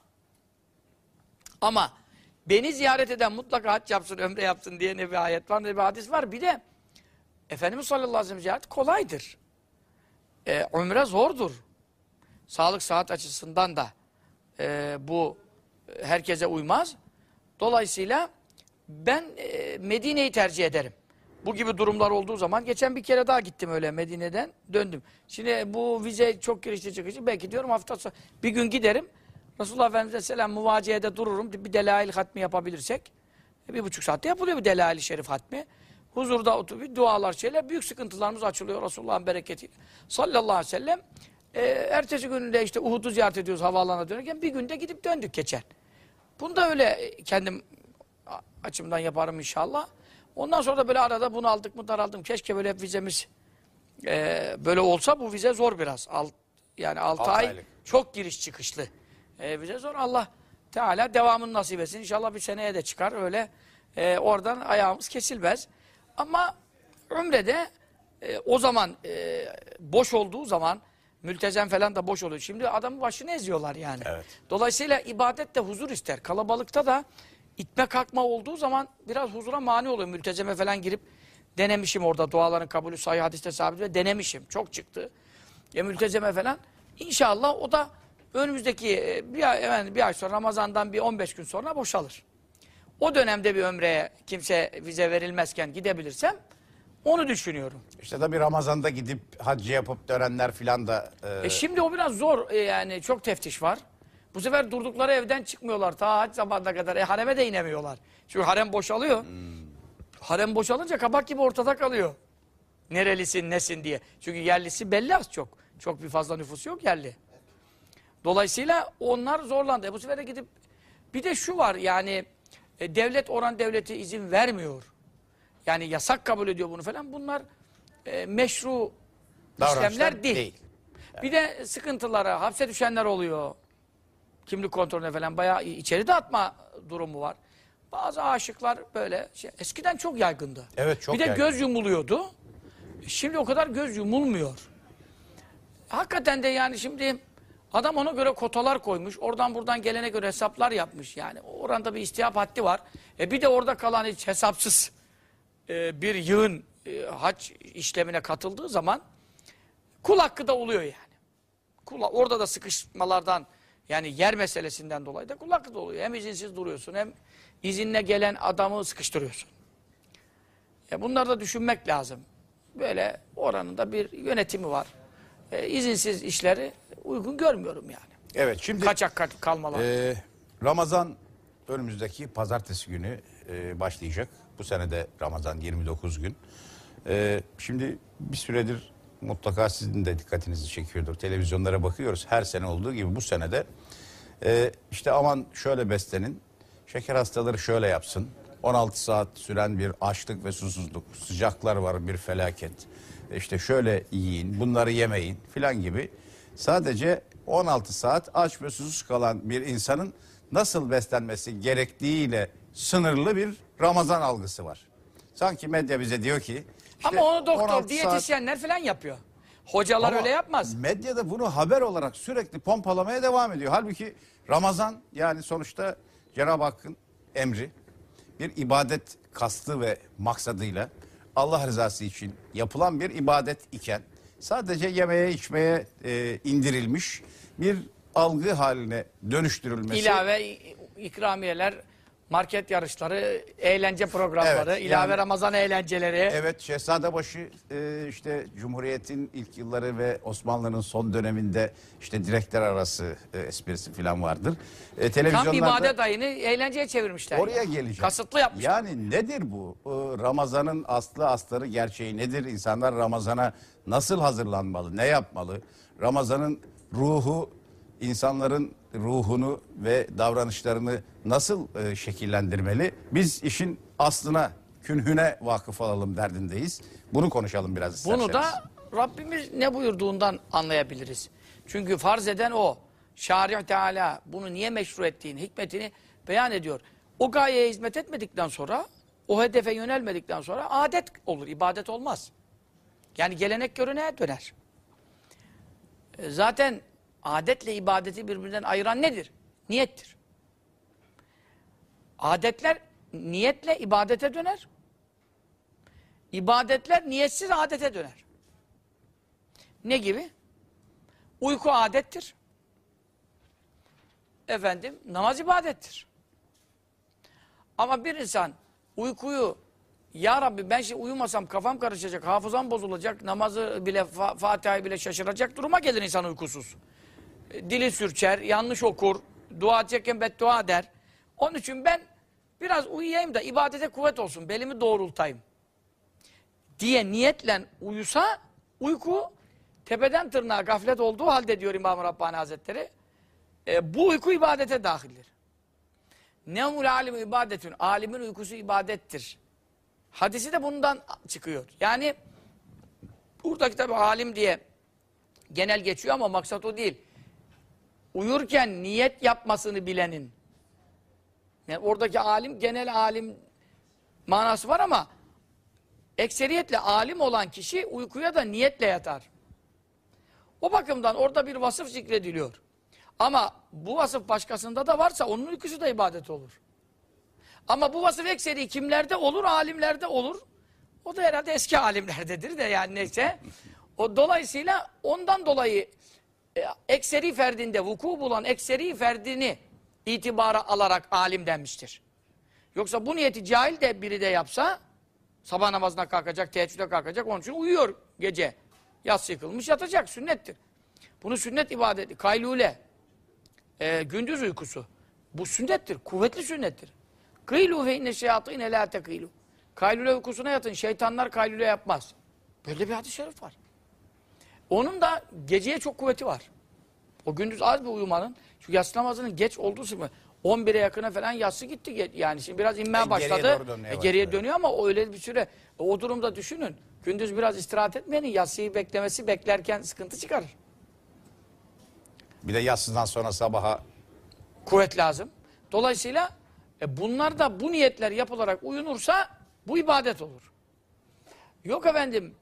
Speaker 2: Ama beni ziyaret eden mutlaka hac yapsın, ömre yapsın diye ne bir ayet var ne bir hadis var. Bir de Efendimiz sallallahu aleyhi ve sellem ziyaret kolaydır. Ee, ömre zordur. Sağlık saat açısından da e, bu e, herkese uymaz. Dolayısıyla ben e, Medine'yi tercih ederim. Bu gibi durumlar olduğu zaman geçen bir kere daha gittim öyle Medine'den döndüm. Şimdi bu vize çok girişli çıkıcı belki diyorum hafta sonu bir gün giderim. Resulullah Efendimiz'e selam muvaciyede dururum. Bir delail hatmi yapabilirsek. e, Bir buçuk saatte yapılıyor bir delail-i şerif hatmi. Huzurda oturup dualar şeyler büyük sıkıntılarımız açılıyor Resulullah'ın bereketi. Sallallahu aleyhi ve sellem. E, ertesi gününde işte Uhud'u ziyaret ediyoruz havaalanına dönerken bir günde gidip döndük geçen. Bunu da öyle kendim açımdan yaparım inşallah. Ondan sonra da böyle arada bunu aldık mı daraldım. Keşke böyle hep vizemiz e, böyle olsa bu vize zor biraz. Alt, yani 6
Speaker 1: Altı
Speaker 2: ay
Speaker 1: aylık.
Speaker 2: çok giriş çıkışlı. E, vize zor. Allah Teala devamını nasip etsin. İnşallah bir seneye de çıkar öyle. E, oradan ayağımız kesilmez. Ama Ümre'de e, o zaman e, boş olduğu zaman mültezem falan da boş oluyor. Şimdi adamın başını eziyorlar yani.
Speaker 1: Evet.
Speaker 2: Dolayısıyla ibadet de huzur ister. Kalabalıkta da itme kalkma olduğu zaman biraz huzura mani oluyor. Mültezeme falan girip denemişim orada duaların kabulü sahih hadiste sabit ve denemişim. Çok çıktı. Ya mültezeme falan. İnşallah o da önümüzdeki e, bir ay, yani bir ay sonra Ramazan'dan bir 15 gün sonra boşalır. O dönemde bir ömreye kimse vize verilmezken gidebilirsem onu düşünüyorum.
Speaker 1: İşte tabii Ramazan'da gidip hacı yapıp dönenler filan da e,
Speaker 2: E şimdi o biraz zor e, yani çok teftiş var. Bu sefer durdukları evden çıkmıyorlar ta hac zamanına kadar. E hareme de inemiyorlar. Çünkü harem boşalıyor. Harem boşalınca kabak gibi ortada kalıyor. Nerelisin nesin diye. Çünkü yerlisi belli az çok. Çok bir fazla nüfus yok yerli. Dolayısıyla onlar zorlandı. E bu sefer de gidip bir de şu var yani e, devlet oran devleti izin vermiyor. Yani yasak kabul ediyor bunu falan. Bunlar e, meşru
Speaker 1: davranışlar
Speaker 2: işlemler değil.
Speaker 1: değil.
Speaker 2: Bir de sıkıntılara, hapse düşenler oluyor. Kimlik kontrolüne falan bayağı içeri de atma durumu var. Bazı aşıklar böyle şey, eskiden çok yaygındı.
Speaker 1: Evet, çok
Speaker 2: Bir de
Speaker 1: yaygın.
Speaker 2: göz yumuluyordu. Şimdi o kadar göz yumulmuyor. Hakikaten de yani şimdi adam ona göre kotalar koymuş. Oradan buradan gelene göre hesaplar yapmış. Yani oranda bir istihap haddi var. E bir de orada kalan hiç hesapsız e, bir yığın e, hac işlemine katıldığı zaman kul hakkı da oluyor yani. Kul, orada da sıkışmalardan yani yer meselesinden dolayı da kul hakkı da oluyor. Hem izinsiz duruyorsun hem izinle gelen adamı sıkıştırıyorsun. E bunları da düşünmek lazım. Böyle oranın da bir yönetimi var. E, izinsiz işleri uygun görmüyorum yani.
Speaker 1: Evet şimdi
Speaker 2: Kaçak kal- kalmalar.
Speaker 1: e, Ramazan önümüzdeki pazartesi günü e, başlayacak. Bu sene de Ramazan 29 gün. E, şimdi bir süredir mutlaka sizin de dikkatinizi çekiyordur. Televizyonlara bakıyoruz. Her sene olduğu gibi bu sene de e, işte aman şöyle beslenin. Şeker hastaları şöyle yapsın. 16 saat süren bir açlık ve susuzluk. Sıcaklar var bir felaket. İşte şöyle yiyin, bunları yemeyin filan gibi. Sadece 16 saat aç ve susuz kalan bir insanın nasıl beslenmesi gerektiğiyle sınırlı bir Ramazan algısı var. Sanki medya bize diyor ki işte
Speaker 2: Ama onu doktor,
Speaker 1: 16 saat-
Speaker 2: diyetisyenler falan yapıyor. Hocalar
Speaker 1: ama
Speaker 2: öyle yapmaz.
Speaker 1: Medyada bunu haber olarak sürekli pompalamaya devam ediyor. Halbuki Ramazan yani sonuçta Cenab-ı Hakk'ın emri bir ibadet kastı ve maksadıyla Allah rızası için yapılan bir ibadet iken sadece yemeye içmeye e, indirilmiş bir algı haline dönüştürülmesi.
Speaker 2: İlave ikramiyeler market yarışları, eğlence programları,
Speaker 1: Evet,
Speaker 2: ilave
Speaker 1: yani-
Speaker 2: Ramazan eğlenceleri.
Speaker 1: Evet Şehzadebaşı e, işte Cumhuriyet'in ilk yılları ve Osmanlı'nın son döneminde işte direkler arası e, esprisi falan vardır. E,
Speaker 2: Tam
Speaker 1: televizyonlarda
Speaker 2: ibadet ayını eğlenceye çevirmişler.
Speaker 1: oraya
Speaker 2: ya.
Speaker 1: geleceğim.
Speaker 2: Kasıtlı yapmışlar.
Speaker 1: Yani nedir bu? E, Ramazan'ın aslı astarı gerçeği nedir? İnsanlar Ramazan'a nasıl hazırlanmalı? Ne yapmalı? Ramazan'ın ruhu insanların ruhunu ve davranışlarını nasıl e, şekillendirmeli? Biz işin aslına, künhüne vakıf olalım derdindeyiz. Bunu konuşalım biraz isterseniz.
Speaker 2: Bunu da Rabbimiz ne buyurduğundan anlayabiliriz. Çünkü farz eden o. Şari Teala bunu niye meşru ettiğini, hikmetini beyan ediyor. O gayeye hizmet etmedikten sonra, o hedefe yönelmedikten sonra adet olur, ibadet olmaz. Yani gelenek göreneğe döner. E, Zaten adetle ibadeti birbirinden ayıran nedir? Niyettir. Adetler niyetle ibadete döner. İbadetler niyetsiz adete döner. Ne gibi? Uyku adettir. Efendim, namaz ibadettir. Ama bir insan uykuyu ya Rabbi ben şimdi uyumasam kafam karışacak, hafızam bozulacak, namazı bile, fa Fatiha'yı bile şaşıracak duruma gelir insan uykusuz. Dili sürçer, yanlış okur, dua edecekken beddua der. Onun için ben biraz uyuyayım da ibadete kuvvet olsun, belimi doğrultayım diye niyetle uyusa uyku tepeden tırnağa gaflet olduğu halde diyor İmam-ı Rabbani Hazretleri e, bu uyku ibadete dahildir. Nevmul alim ibadetün. Alimin uykusu ibadettir. Hadisi de bundan çıkıyor. Yani buradaki tabi alim diye genel geçiyor ama maksat o değil. Uyurken niyet yapmasını bilenin. Yani oradaki alim genel alim manası var ama ekseriyetle alim olan kişi uykuya da niyetle yatar. O bakımdan orada bir vasıf zikrediliyor. Ama bu vasıf başkasında da varsa onun uykusu da ibadet olur. Ama bu vasıf ekseri kimlerde olur? Alimlerde olur. O da herhalde eski alimlerdedir de yani neyse. O dolayısıyla ondan dolayı ekseri ferdinde vuku bulan ekseri ferdini itibara alarak alim denmiştir. Yoksa bu niyeti cahil de biri de yapsa sabah namazına kalkacak, teheccüde kalkacak onun için uyuyor gece. Yatsı yıkılmış yatacak sünnettir. Bunu sünnet ibadeti, kaylule, e, gündüz uykusu. Bu sünnettir, kuvvetli sünnettir. Kıylu fe inne şeyatîne lâ tekîlu. Kaylule uykusuna yatın, şeytanlar kaylule yapmaz. Böyle bir hadis-i şerif var. Onun da geceye çok kuvveti var. O gündüz az bir uyumanın, çünkü yatsı namazının geç olduğu sırada 11'e yakına falan yatsı gitti. Yani şimdi biraz inmeye
Speaker 1: E, geriye
Speaker 2: başladı.
Speaker 1: doğru dönmeye
Speaker 2: E, geriye
Speaker 1: başladı.
Speaker 2: dönüyor ama öyle bir süre. E, o durumda düşünün. Gündüz biraz istirahat etmeyenin yatsıyı beklemesi beklerken sıkıntı çıkarır.
Speaker 1: Bir de yatsıdan sonra sabaha
Speaker 2: Kuvvet lazım. Dolayısıyla e, bunlar da bu niyetler yapılarak uyunursa bu ibadet olur. Yok efendim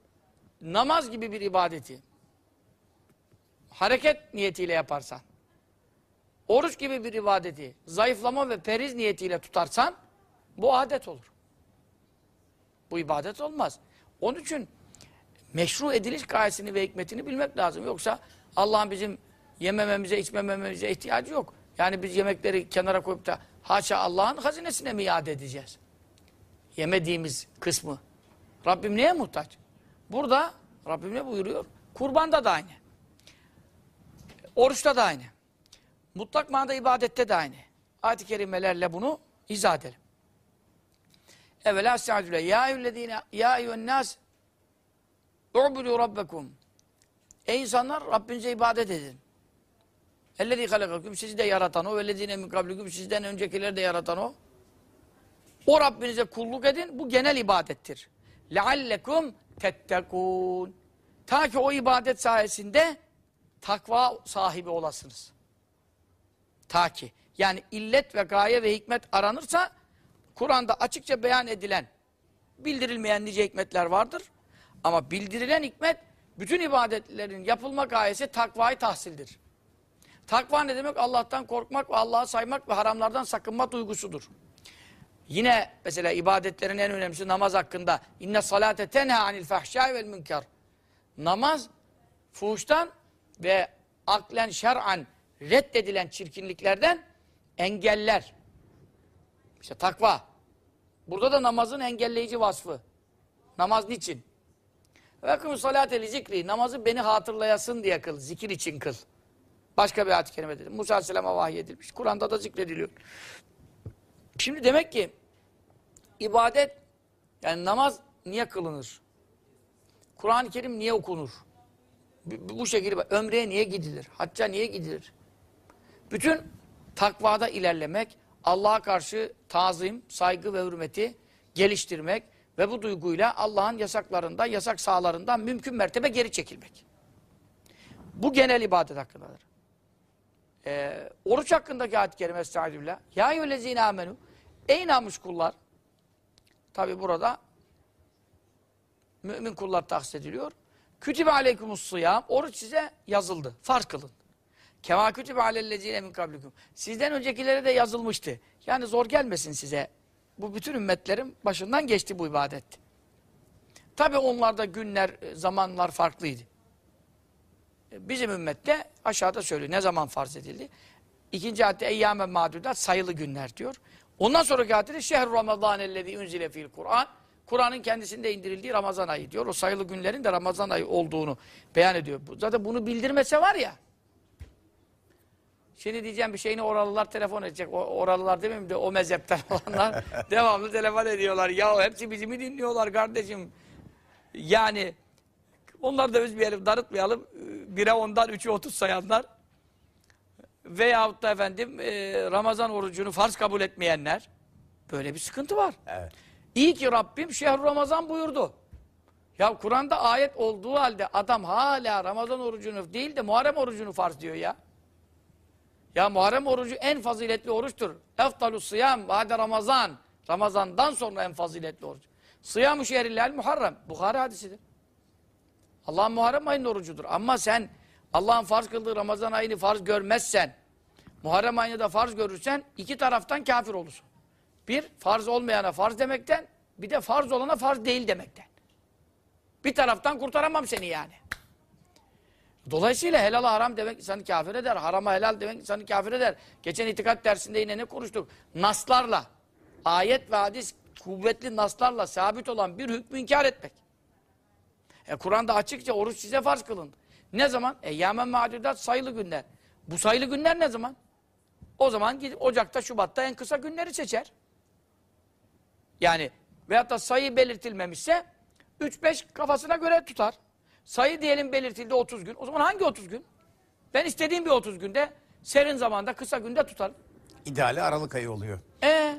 Speaker 2: namaz gibi bir ibadeti hareket niyetiyle yaparsan oruç gibi bir ibadeti zayıflama ve periz niyetiyle tutarsan bu adet olur. Bu ibadet olmaz. Onun için meşru ediliş gayesini ve hikmetini bilmek lazım. Yoksa Allah'ın bizim yemememize, içmememize ihtiyacı yok. Yani biz yemekleri kenara koyup da haşa Allah'ın hazinesine mi iade edeceğiz? Yemediğimiz kısmı. Rabbim neye muhtaç? Burada Rabbim ne buyuruyor? Kurbanda da aynı. Oruçta da aynı. Mutlak manada ibadette de aynı. Ayet-i kerimelerle bunu izah edelim. Evvela estağfirullah. Ya eyyühellezine, ya eyyühennâs U'budu rabbekum. Ey insanlar Rabbinize ibadet edin. Ellezî halakakum sizi de yaratan o. Vellezîne min kablikum sizden öncekileri de yaratan o. O Rabbinize kulluk edin. Bu genel ibadettir. Leallekum tettekûn. Ta ki o ibadet sayesinde takva sahibi olasınız. Ta ki. Yani illet ve gaye ve hikmet aranırsa Kur'an'da açıkça beyan edilen bildirilmeyen nice hikmetler vardır. Ama bildirilen hikmet bütün ibadetlerin yapılma gayesi takvayı tahsildir. Takva ne demek? Allah'tan korkmak ve Allah'ı saymak ve haramlardan sakınma duygusudur. Yine mesela ibadetlerin en önemlisi namaz hakkında inne salate tenha anil fahşai vel münker. Namaz fuhuştan ve aklen şer'an reddedilen çirkinliklerden engeller. İşte takva. Burada da namazın engelleyici vasfı. Namaz niçin? Ve kımı salat zikri. Namazı beni hatırlayasın diye kıl. Zikir için kıl. Başka bir ayet-i kerime dedi. Musa Aleyhisselam'a vahyedilmiş. Kur'an'da da zikrediliyor. Şimdi demek ki ibadet yani namaz niye kılınır? Kur'an-ı Kerim niye okunur? Bu şekilde ömreye niye gidilir? Hacca niye gidilir? Bütün takvada ilerlemek, Allah'a karşı tazim, saygı ve hürmeti geliştirmek ve bu duyguyla Allah'ın yasaklarından, yasak sahalarından mümkün mertebe geri çekilmek. Bu genel ibadet hakkındadır. Ee, oruç hakkındaki ayet-i kerime estağfirullah. Ya eyyühellezine amenu. Ey namus kullar. Tabi burada mümin kullar tahsis ediliyor. Kütübe aleykumus sıyam. Oruç size yazıldı. Farz kılın. Kema kütübe alellezine min kablikum. Sizden öncekilere de yazılmıştı. Yani zor gelmesin size. Bu bütün ümmetlerin başından geçti bu ibadet. Tabi onlarda günler, e, zamanlar farklıydı. E, Bizim ümmette aşağıda söylüyor. Ne zaman farz edildi? İkinci ayette eyyâmen mağdudat sayılı günler diyor. Ondan sonraki ayette şehr ramazan ellezî unzile fil Kur'an. Kur'an'ın kendisinde indirildiği Ramazan ayı diyor. O sayılı günlerin de Ramazan ayı olduğunu beyan ediyor. Zaten bunu bildirmese var ya. Şimdi diyeceğim bir şeyini oralılar telefon edecek. O, oralılar demeyeyim de o mezhepten olanlar devamlı telefon ediyorlar. Ya hepsi bizi mi dinliyorlar kardeşim? Yani onları da üzmeyelim, darıtmayalım. Bire ondan, üçü otuz sayanlar. Veyahut da efendim e, Ramazan orucunu farz kabul etmeyenler. Böyle bir sıkıntı var.
Speaker 1: Evet.
Speaker 2: İyi ki Rabbim şehr Ramazan buyurdu. Ya Kur'an'da ayet olduğu halde adam hala Ramazan orucunu değil de Muharrem orucunu farz diyor ya. Ya Muharrem orucu en faziletli oruçtur. Eftalus sıyam ba'de Ramazan. Ramazandan sonra en faziletli oruç. Sıyamu şehrillahil Muharrem. Bukhari hadisidir. Allah'ın Muharrem ayının orucudur. Ama sen Allah'ın farz kıldığı Ramazan ayını farz görmezsen, Muharrem ayını da farz görürsen iki taraftan kafir olursun. Bir, farz olmayana farz demekten, bir de farz olana farz değil demekten. Bir taraftan kurtaramam seni yani. Dolayısıyla helal haram demek insanı kafir eder. Harama helal demek insanı kafir eder. Geçen itikat dersinde yine ne konuştuk? Naslarla, ayet ve hadis kuvvetli naslarla sabit olan bir hükmü inkar etmek. E, Kur'an'da açıkça oruç size farz kılındı. Ne zaman? Eyyamen ma'dudat sayılı günler. Bu sayılı günler ne zaman? O zaman gidip Ocak'ta, Şubat'ta en kısa günleri seçer. Yani veyahut da sayı belirtilmemişse 3-5 kafasına göre tutar. Sayı diyelim belirtildi 30 gün. O zaman hangi 30 gün? Ben istediğim bir 30 günde serin zamanda kısa günde tutarım.
Speaker 1: İdeali Aralık ayı oluyor.
Speaker 2: E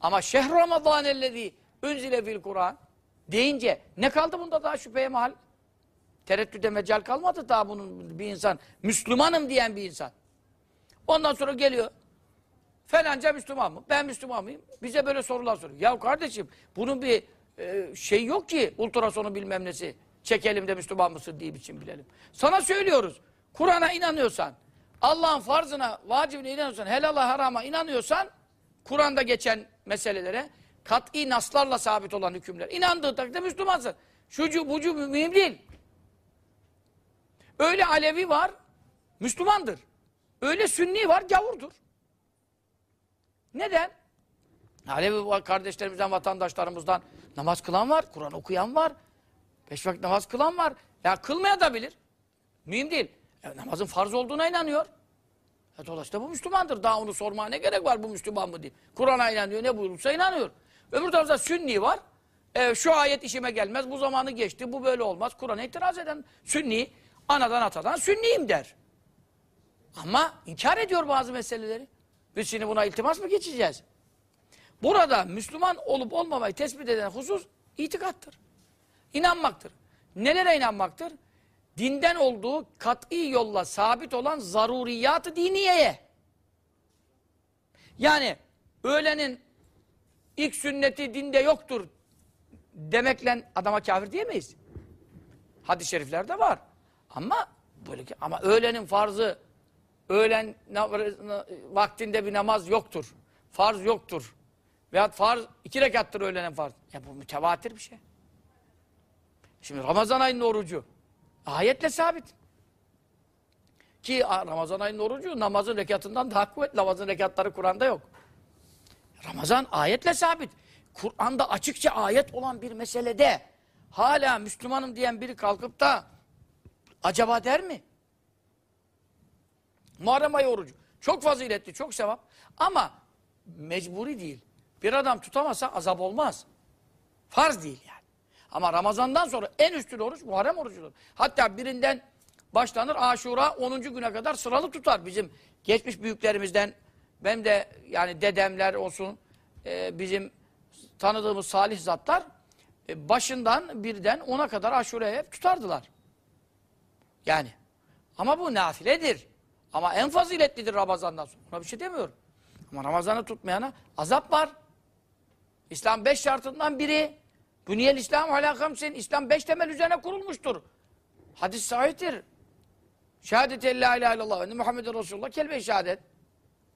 Speaker 2: ama şehr Ramazan ellezî unzile fil Kur'an deyince ne kaldı bunda daha şüpheye mahal? Tereddüde mecal kalmadı daha bunun bir insan. Müslümanım diyen bir insan. Ondan sonra geliyor. Falanca Müslüman mı? Ben Müslüman mıyım? Bize böyle sorular soruyor. Ya kardeşim bunun bir e, şey yok ki ultrasonu bilmem nesi. Çekelim de Müslüman mısın diye biçim bilelim. Sana söylüyoruz. Kur'an'a inanıyorsan, Allah'ın farzına, vacibine inanıyorsan, helala harama inanıyorsan, Kur'an'da geçen meselelere kat'i naslarla sabit olan hükümler. İnandığı takdirde Müslümansın. Şucu bucu mühim değil. Öyle Alevi var, Müslümandır. Öyle Sünni var, gavurdur. Neden? Alevi kardeşlerimizden, vatandaşlarımızdan namaz kılan var, Kur'an okuyan var. Beş vakit namaz kılan var. Ya kılmaya da bilir. Mühim değil. E, namazın farz olduğuna inanıyor. E, dolayısıyla bu Müslümandır. Daha onu sormaya ne gerek var bu Müslüman mı diye. Kur'an'a inanıyor, ne buyurursa inanıyor. Öbür tarafta Sünni var. E, şu ayet işime gelmez, bu zamanı geçti, bu böyle olmaz. Kur'an'a itiraz eden Sünni, anadan atadan Sünniyim der. Ama inkar ediyor bazı meseleleri. Biz şimdi buna iltimas mı geçeceğiz? Burada Müslüman olup olmamayı tespit eden husus itikattır. İnanmaktır. Nelere inanmaktır? Dinden olduğu kat'i yolla sabit olan zaruriyat-ı diniyeye. Yani öğlenin ilk sünneti dinde yoktur demekle adama kafir diyemeyiz. Hadis-i şeriflerde var. Ama böyle ki, ama öğlenin farzı öğlen na- vaktinde bir namaz yoktur. Farz yoktur. Veyahut farz iki rekattır öğlenin farz. Ya bu mütevatir bir şey. Şimdi Ramazan ayının orucu. Ayetle sabit. Ki Ramazan ayının orucu namazın rekatından daha kuvvetli. Namazın rekatları Kur'an'da yok. Ramazan ayetle sabit. Kur'an'da açıkça ayet olan bir meselede hala Müslümanım diyen biri kalkıp da acaba der mi? Muharrem ayı orucu. Çok faziletli, çok sevap. Ama mecburi değil. Bir adam tutamasa azap olmaz. Farz değil yani. Ama Ramazan'dan sonra en üstün oruç Muharrem orucudur. Hatta birinden başlanır Aşura 10. güne kadar sıralı tutar. Bizim geçmiş büyüklerimizden benim de yani dedemler olsun e, bizim tanıdığımız salih zatlar e, başından birden ona kadar Aşura'ya hep tutardılar. Yani. Ama bu nafiledir. Ama en faziletlidir Ramazan'dan sonra. Ona bir şey demiyorum. Ama Ramazan'ı tutmayana azap var. İslam beş şartından biri. Bünyel İslam ala kamsin. İslam beş temel üzerine kurulmuştur. Hadis sahihtir. Şehadet en la ilahe illallah ve Muhammeden Resulullah kelime-i şehadet.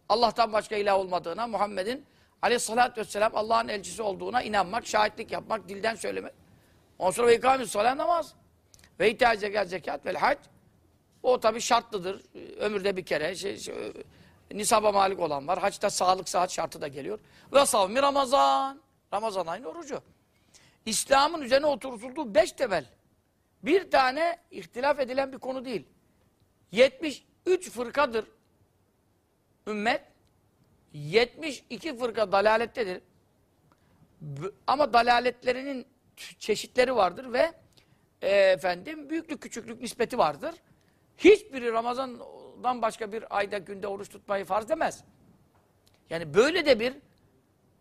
Speaker 2: Allah'tan başka ilah olmadığına, Muhammed'in aleyhissalatü vesselam Allah'ın elçisi olduğuna inanmak, şahitlik yapmak, dilden söylemek. Ondan sonra ve ikamet salat namaz. Ve itaat zekat, zekat vel hac. O tabi şartlıdır. Ömürde bir kere. Şey, şey, nisaba malik olan var. Haçta sağlık saat şartı da geliyor. Ve savmi Ramazan. Ramazan ayının orucu. İslam'ın üzerine oturtulduğu beş temel. Bir tane ihtilaf edilen bir konu değil. 73 fırkadır ümmet. 72 fırka dalalettedir. Ama dalaletlerinin çeşitleri vardır ve e, efendim büyüklük küçüklük nispeti vardır. Hiçbiri Ramazan'dan başka bir ayda günde oruç tutmayı farz demez. Yani böyle de bir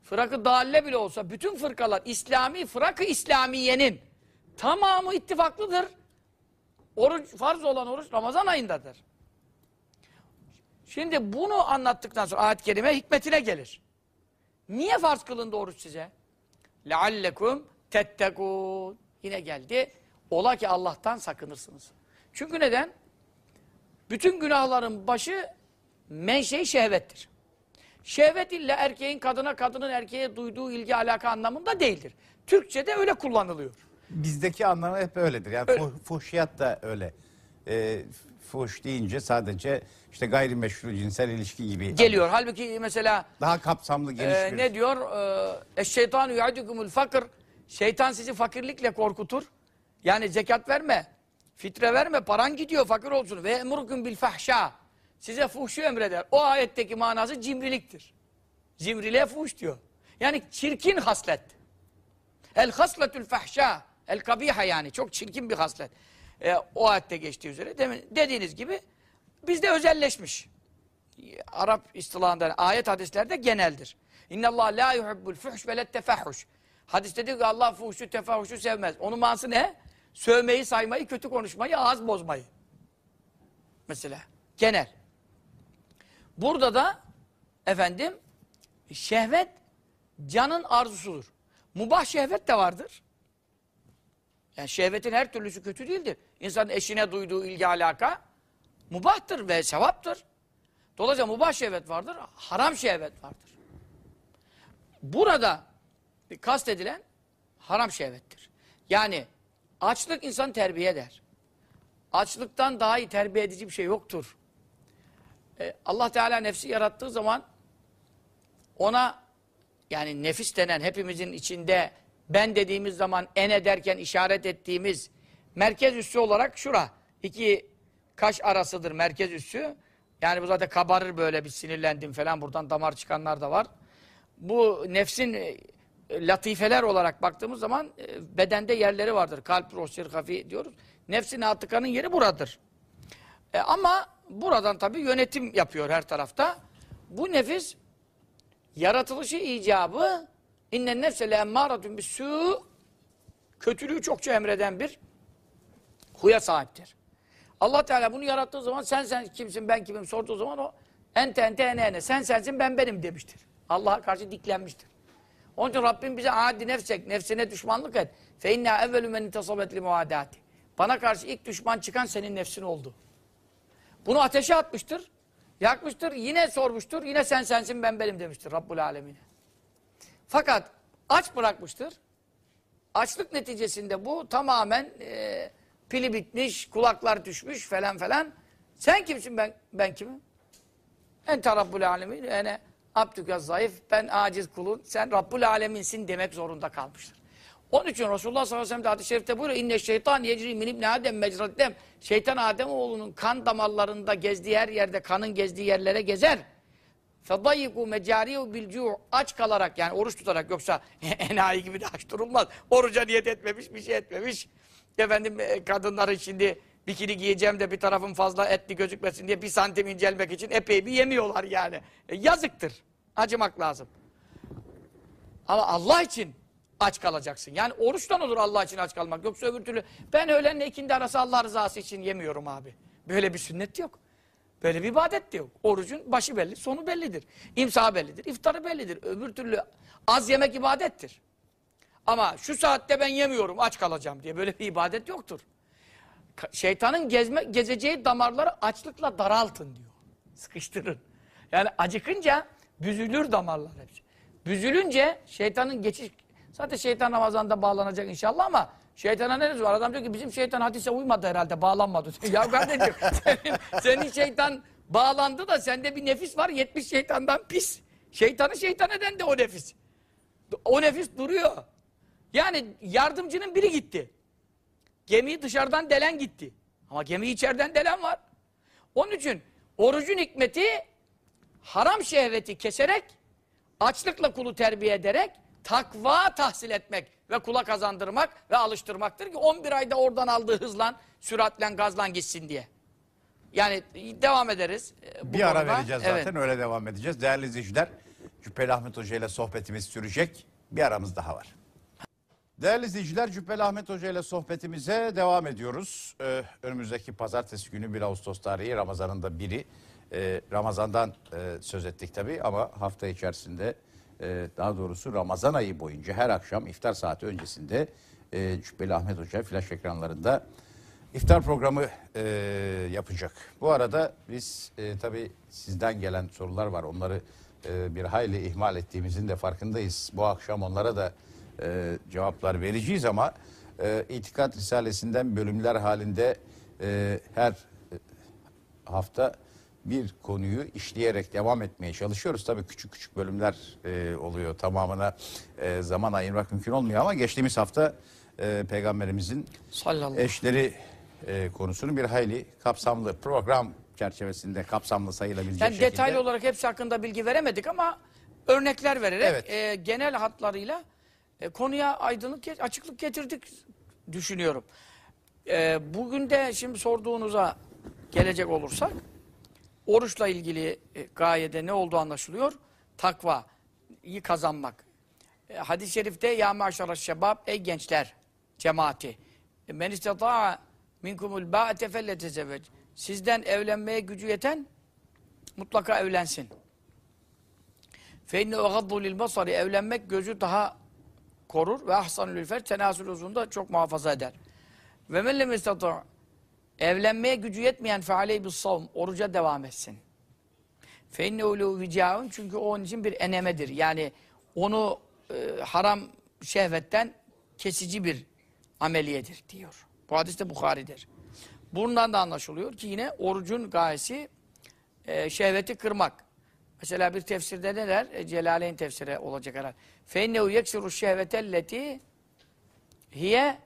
Speaker 2: fırakı dalle bile olsa bütün fırkalar İslami fırakı İslamiyenin tamamı ittifaklıdır. Oruç farz olan oruç Ramazan ayındadır. Şimdi bunu anlattıktan sonra ayet-i kerime hikmetine gelir. Niye farz kılındı oruç size? لَعَلَّكُمْ تَتَّقُونَ Yine geldi. Ola ki Allah'tan sakınırsınız. Çünkü neden? Bütün günahların başı menşei şehvettir. Şehvet illa erkeğin kadına, kadının erkeğe duyduğu ilgi alaka anlamında değildir. Türkçe'de öyle kullanılıyor.
Speaker 1: Bizdeki anlamı hep öyledir. Yani
Speaker 2: Öyle.
Speaker 1: fu- fuhşiyat da öyle. Ee, fuhuş deyince sadece işte gayrimeşru cinsel ilişki gibi.
Speaker 2: Geliyor. Halbuki mesela
Speaker 1: Daha kapsamlı geniş
Speaker 2: Ee,
Speaker 1: bir.
Speaker 2: ne diyor? Ee, Şeytan yu'adukumul fakir. Şeytan sizi fakirlikle korkutur. Yani zekat verme, fitre verme, paran gidiyor fakir olsun. Ve emrukum bil fahşa. Size fuhşu emreder. O ayetteki manası cimriliktir. Cimriliğe fuhuş diyor. Yani çirkin haslet. El hasletül fahşa. El kabiha yani. Çok çirkin bir haslet. Ee, o ayette geçtiği üzere. Demin dediğiniz gibi bizde özelleşmiş. Arap istilahında ayet hadislerde geneldir. İnna Allah la yuhibbul fuhş ve tefahhuş. Hadiste diyor ki Allah fuhşu tefahhuşu sevmez. Onun manası ne? Sövmeyi, saymayı, kötü konuşmayı, ağız bozmayı. Mesela genel. Burada da efendim şehvet canın arzusudur. Mubah şehvet de vardır. Yani şehvetin her türlüsü kötü değildir. İnsanın eşine duyduğu ilgi alaka mubahtır ve sevaptır. Dolayısıyla mubah şehvet vardır, haram şehvet vardır. Burada kastedilen haram şehvettir. Yani açlık insan terbiye eder. Açlıktan daha iyi terbiye edici bir şey yoktur. Ee, Allah Teala nefsi yarattığı zaman ona yani nefis denen hepimizin içinde ben dediğimiz zaman en ederken işaret ettiğimiz merkez üssü olarak şura. iki kaş arasıdır merkez üssü. Yani bu zaten kabarır böyle bir sinirlendim falan buradan damar çıkanlar da var. Bu nefsin latifeler olarak baktığımız zaman e, bedende yerleri vardır. Kalp, rosir, hafi diyoruz. Nefsin atıkanın yeri buradır. E, ama buradan tabii yönetim yapıyor her tarafta. Bu nefis yaratılışı icabı innen nefse le emmâratun su kötülüğü çokça emreden bir huya sahiptir. Allah Teala bunu yarattığı zaman sen sen kimsin ben kimim sorduğu zaman o ente ente ene ene sen sensin ben benim demiştir. Allah'a karşı diklenmiştir. Onun için Rabbim bize adi nefsek, nefsine düşmanlık et. Fe inna evvelü men intasabet li muadati. Bana karşı ilk düşman çıkan senin nefsin oldu. Bunu ateşe atmıştır. Yakmıştır. Yine sormuştur. Yine sen sensin ben benim demiştir Rabbul Alemine. Fakat aç bırakmıştır. Açlık neticesinde bu tamamen e, pili bitmiş, kulaklar düşmüş falan falan. Sen kimsin ben ben kimim? Ente Rabbul Alemin. Yani Abdüka zayıf, ben aciz kulun, sen Rabbul Aleminsin demek zorunda kalmıştır. Onun için Resulullah sallallahu aleyhi ve sellem de hadis şerifte buyuruyor. İnne şeytan yecri min ibni adem mecradem. Şeytan Adem oğlunun kan damarlarında gezdiği her yerde, kanın gezdiği yerlere gezer. Fedayyiku mecariyu bilcu aç kalarak yani oruç tutarak yoksa enayi gibi de aç durulmaz. Oruca niyet etmemiş, bir şey etmemiş. Efendim e, kadınların şimdi bikini giyeceğim de bir tarafım fazla etli gözükmesin diye bir santim incelmek için epey bir yemiyorlar yani. E, yazıktır. Acımak lazım. Ama Allah için aç kalacaksın. Yani oruçtan olur Allah için aç kalmak. Yoksa öbür türlü ben öğlenle ikindi arası Allah rızası için yemiyorum abi. Böyle bir sünnet yok. Böyle bir ibadet de yok. Orucun başı belli, sonu bellidir. İmsahı bellidir, iftarı bellidir. Öbür türlü az yemek ibadettir. Ama şu saatte ben yemiyorum, aç kalacağım diye böyle bir ibadet yoktur. Şeytanın gezme, gezeceği damarları açlıkla daraltın diyor. Sıkıştırın. Yani acıkınca büzülür damarlar hepsi. Büzülünce şeytanın geçiş... Zaten şeytan Ramazan'da bağlanacak inşallah ama şeytana neresi var? Adam diyor ki bizim şeytan hadise uymadı herhalde, bağlanmadı. ya kardeşim senin, senin şeytan bağlandı da sende bir nefis var 70 şeytandan pis. Şeytanı şeytan eden de o nefis. O nefis duruyor. Yani yardımcının biri gitti. Gemiyi dışarıdan delen gitti. Ama gemiyi içeriden delen var. Onun için orucun hikmeti haram şehveti keserek, açlıkla kulu terbiye ederek, takva tahsil etmek ve kula kazandırmak ve alıştırmaktır ki 11 ayda oradan aldığı hızlan, süratle, gazla gitsin diye. Yani devam ederiz. e, bu
Speaker 1: Bir ara
Speaker 2: konuda.
Speaker 1: vereceğiz
Speaker 2: Evet.
Speaker 1: zaten öyle devam edeceğiz. Değerli izleyiciler Cübbeli Ahmet Hoca ile sohbetimiz sürecek. Bir aramız daha var. Değerli izleyiciler Cübbeli Ahmet Hoca ile sohbetimize devam ediyoruz. Ee, önümüzdeki pazartesi günü 1 Ağustos tarihi Ramazan'ın da biri. Ee, Ramazan'dan e, söz ettik tabii ama hafta içerisinde e, daha doğrusu Ramazan ayı boyunca her akşam iftar saati öncesinde e, Cübbeli Ahmet Hoca flash ekranlarında İftar programı e, yapacak. Bu arada biz e, tabii sizden gelen sorular var. Onları e, bir hayli ihmal ettiğimizin de farkındayız. Bu akşam onlara da e, cevaplar vereceğiz ama e, İtikat Risalesinden bölümler halinde e, her e, hafta bir konuyu işleyerek devam etmeye çalışıyoruz. Tabii küçük küçük bölümler e, oluyor. Tamamına e, zaman ayırmak mümkün olmuyor ama geçtiğimiz hafta e, Peygamberimizin
Speaker 2: Sallallahu.
Speaker 1: eşleri e, konusunu bir hayli kapsamlı program çerçevesinde kapsamlı sayılabilecek
Speaker 2: Yani
Speaker 1: şekilde.
Speaker 2: detaylı olarak hepsi hakkında bilgi veremedik ama örnekler vererek
Speaker 1: Evet.
Speaker 2: e, genel hatlarıyla e, konuya aydınlık, açıklık getirdik düşünüyorum. E, bugün de şimdi sorduğunuza gelecek olursak oruçla ilgili e, gayede ne olduğu anlaşılıyor? Takvayı kazanmak. E, hadis-i şerifte ya maşara şebab ey gençler cemaati men istata'a minkumul ba'ate felletezevvec sizden evlenmeye gücü yeten mutlaka evlensin. Fe inne gaddu lil basari evlenmek gözü daha korur ve ahsanu lil fer tenasül uzunda çok muhafaza eder. Ve men lem istata' evlenmeye gücü yetmeyen fe aleyhi bis savm oruca devam etsin. Fe innehu vicaun çünkü onun için bir enemedir. Yani onu e, haram şehvetten kesici bir ameliyedir diyor. Bu hadis de Bukhari'dir. Bundan da anlaşılıyor ki yine orucun gayesi e, şehveti kırmak. Mesela bir tefsirde ne der? E, Celaleyn tefsiri olacak herhalde. فَاِنَّهُ يَكْسِرُ الشَّهْوَةَ الَّتِي hiye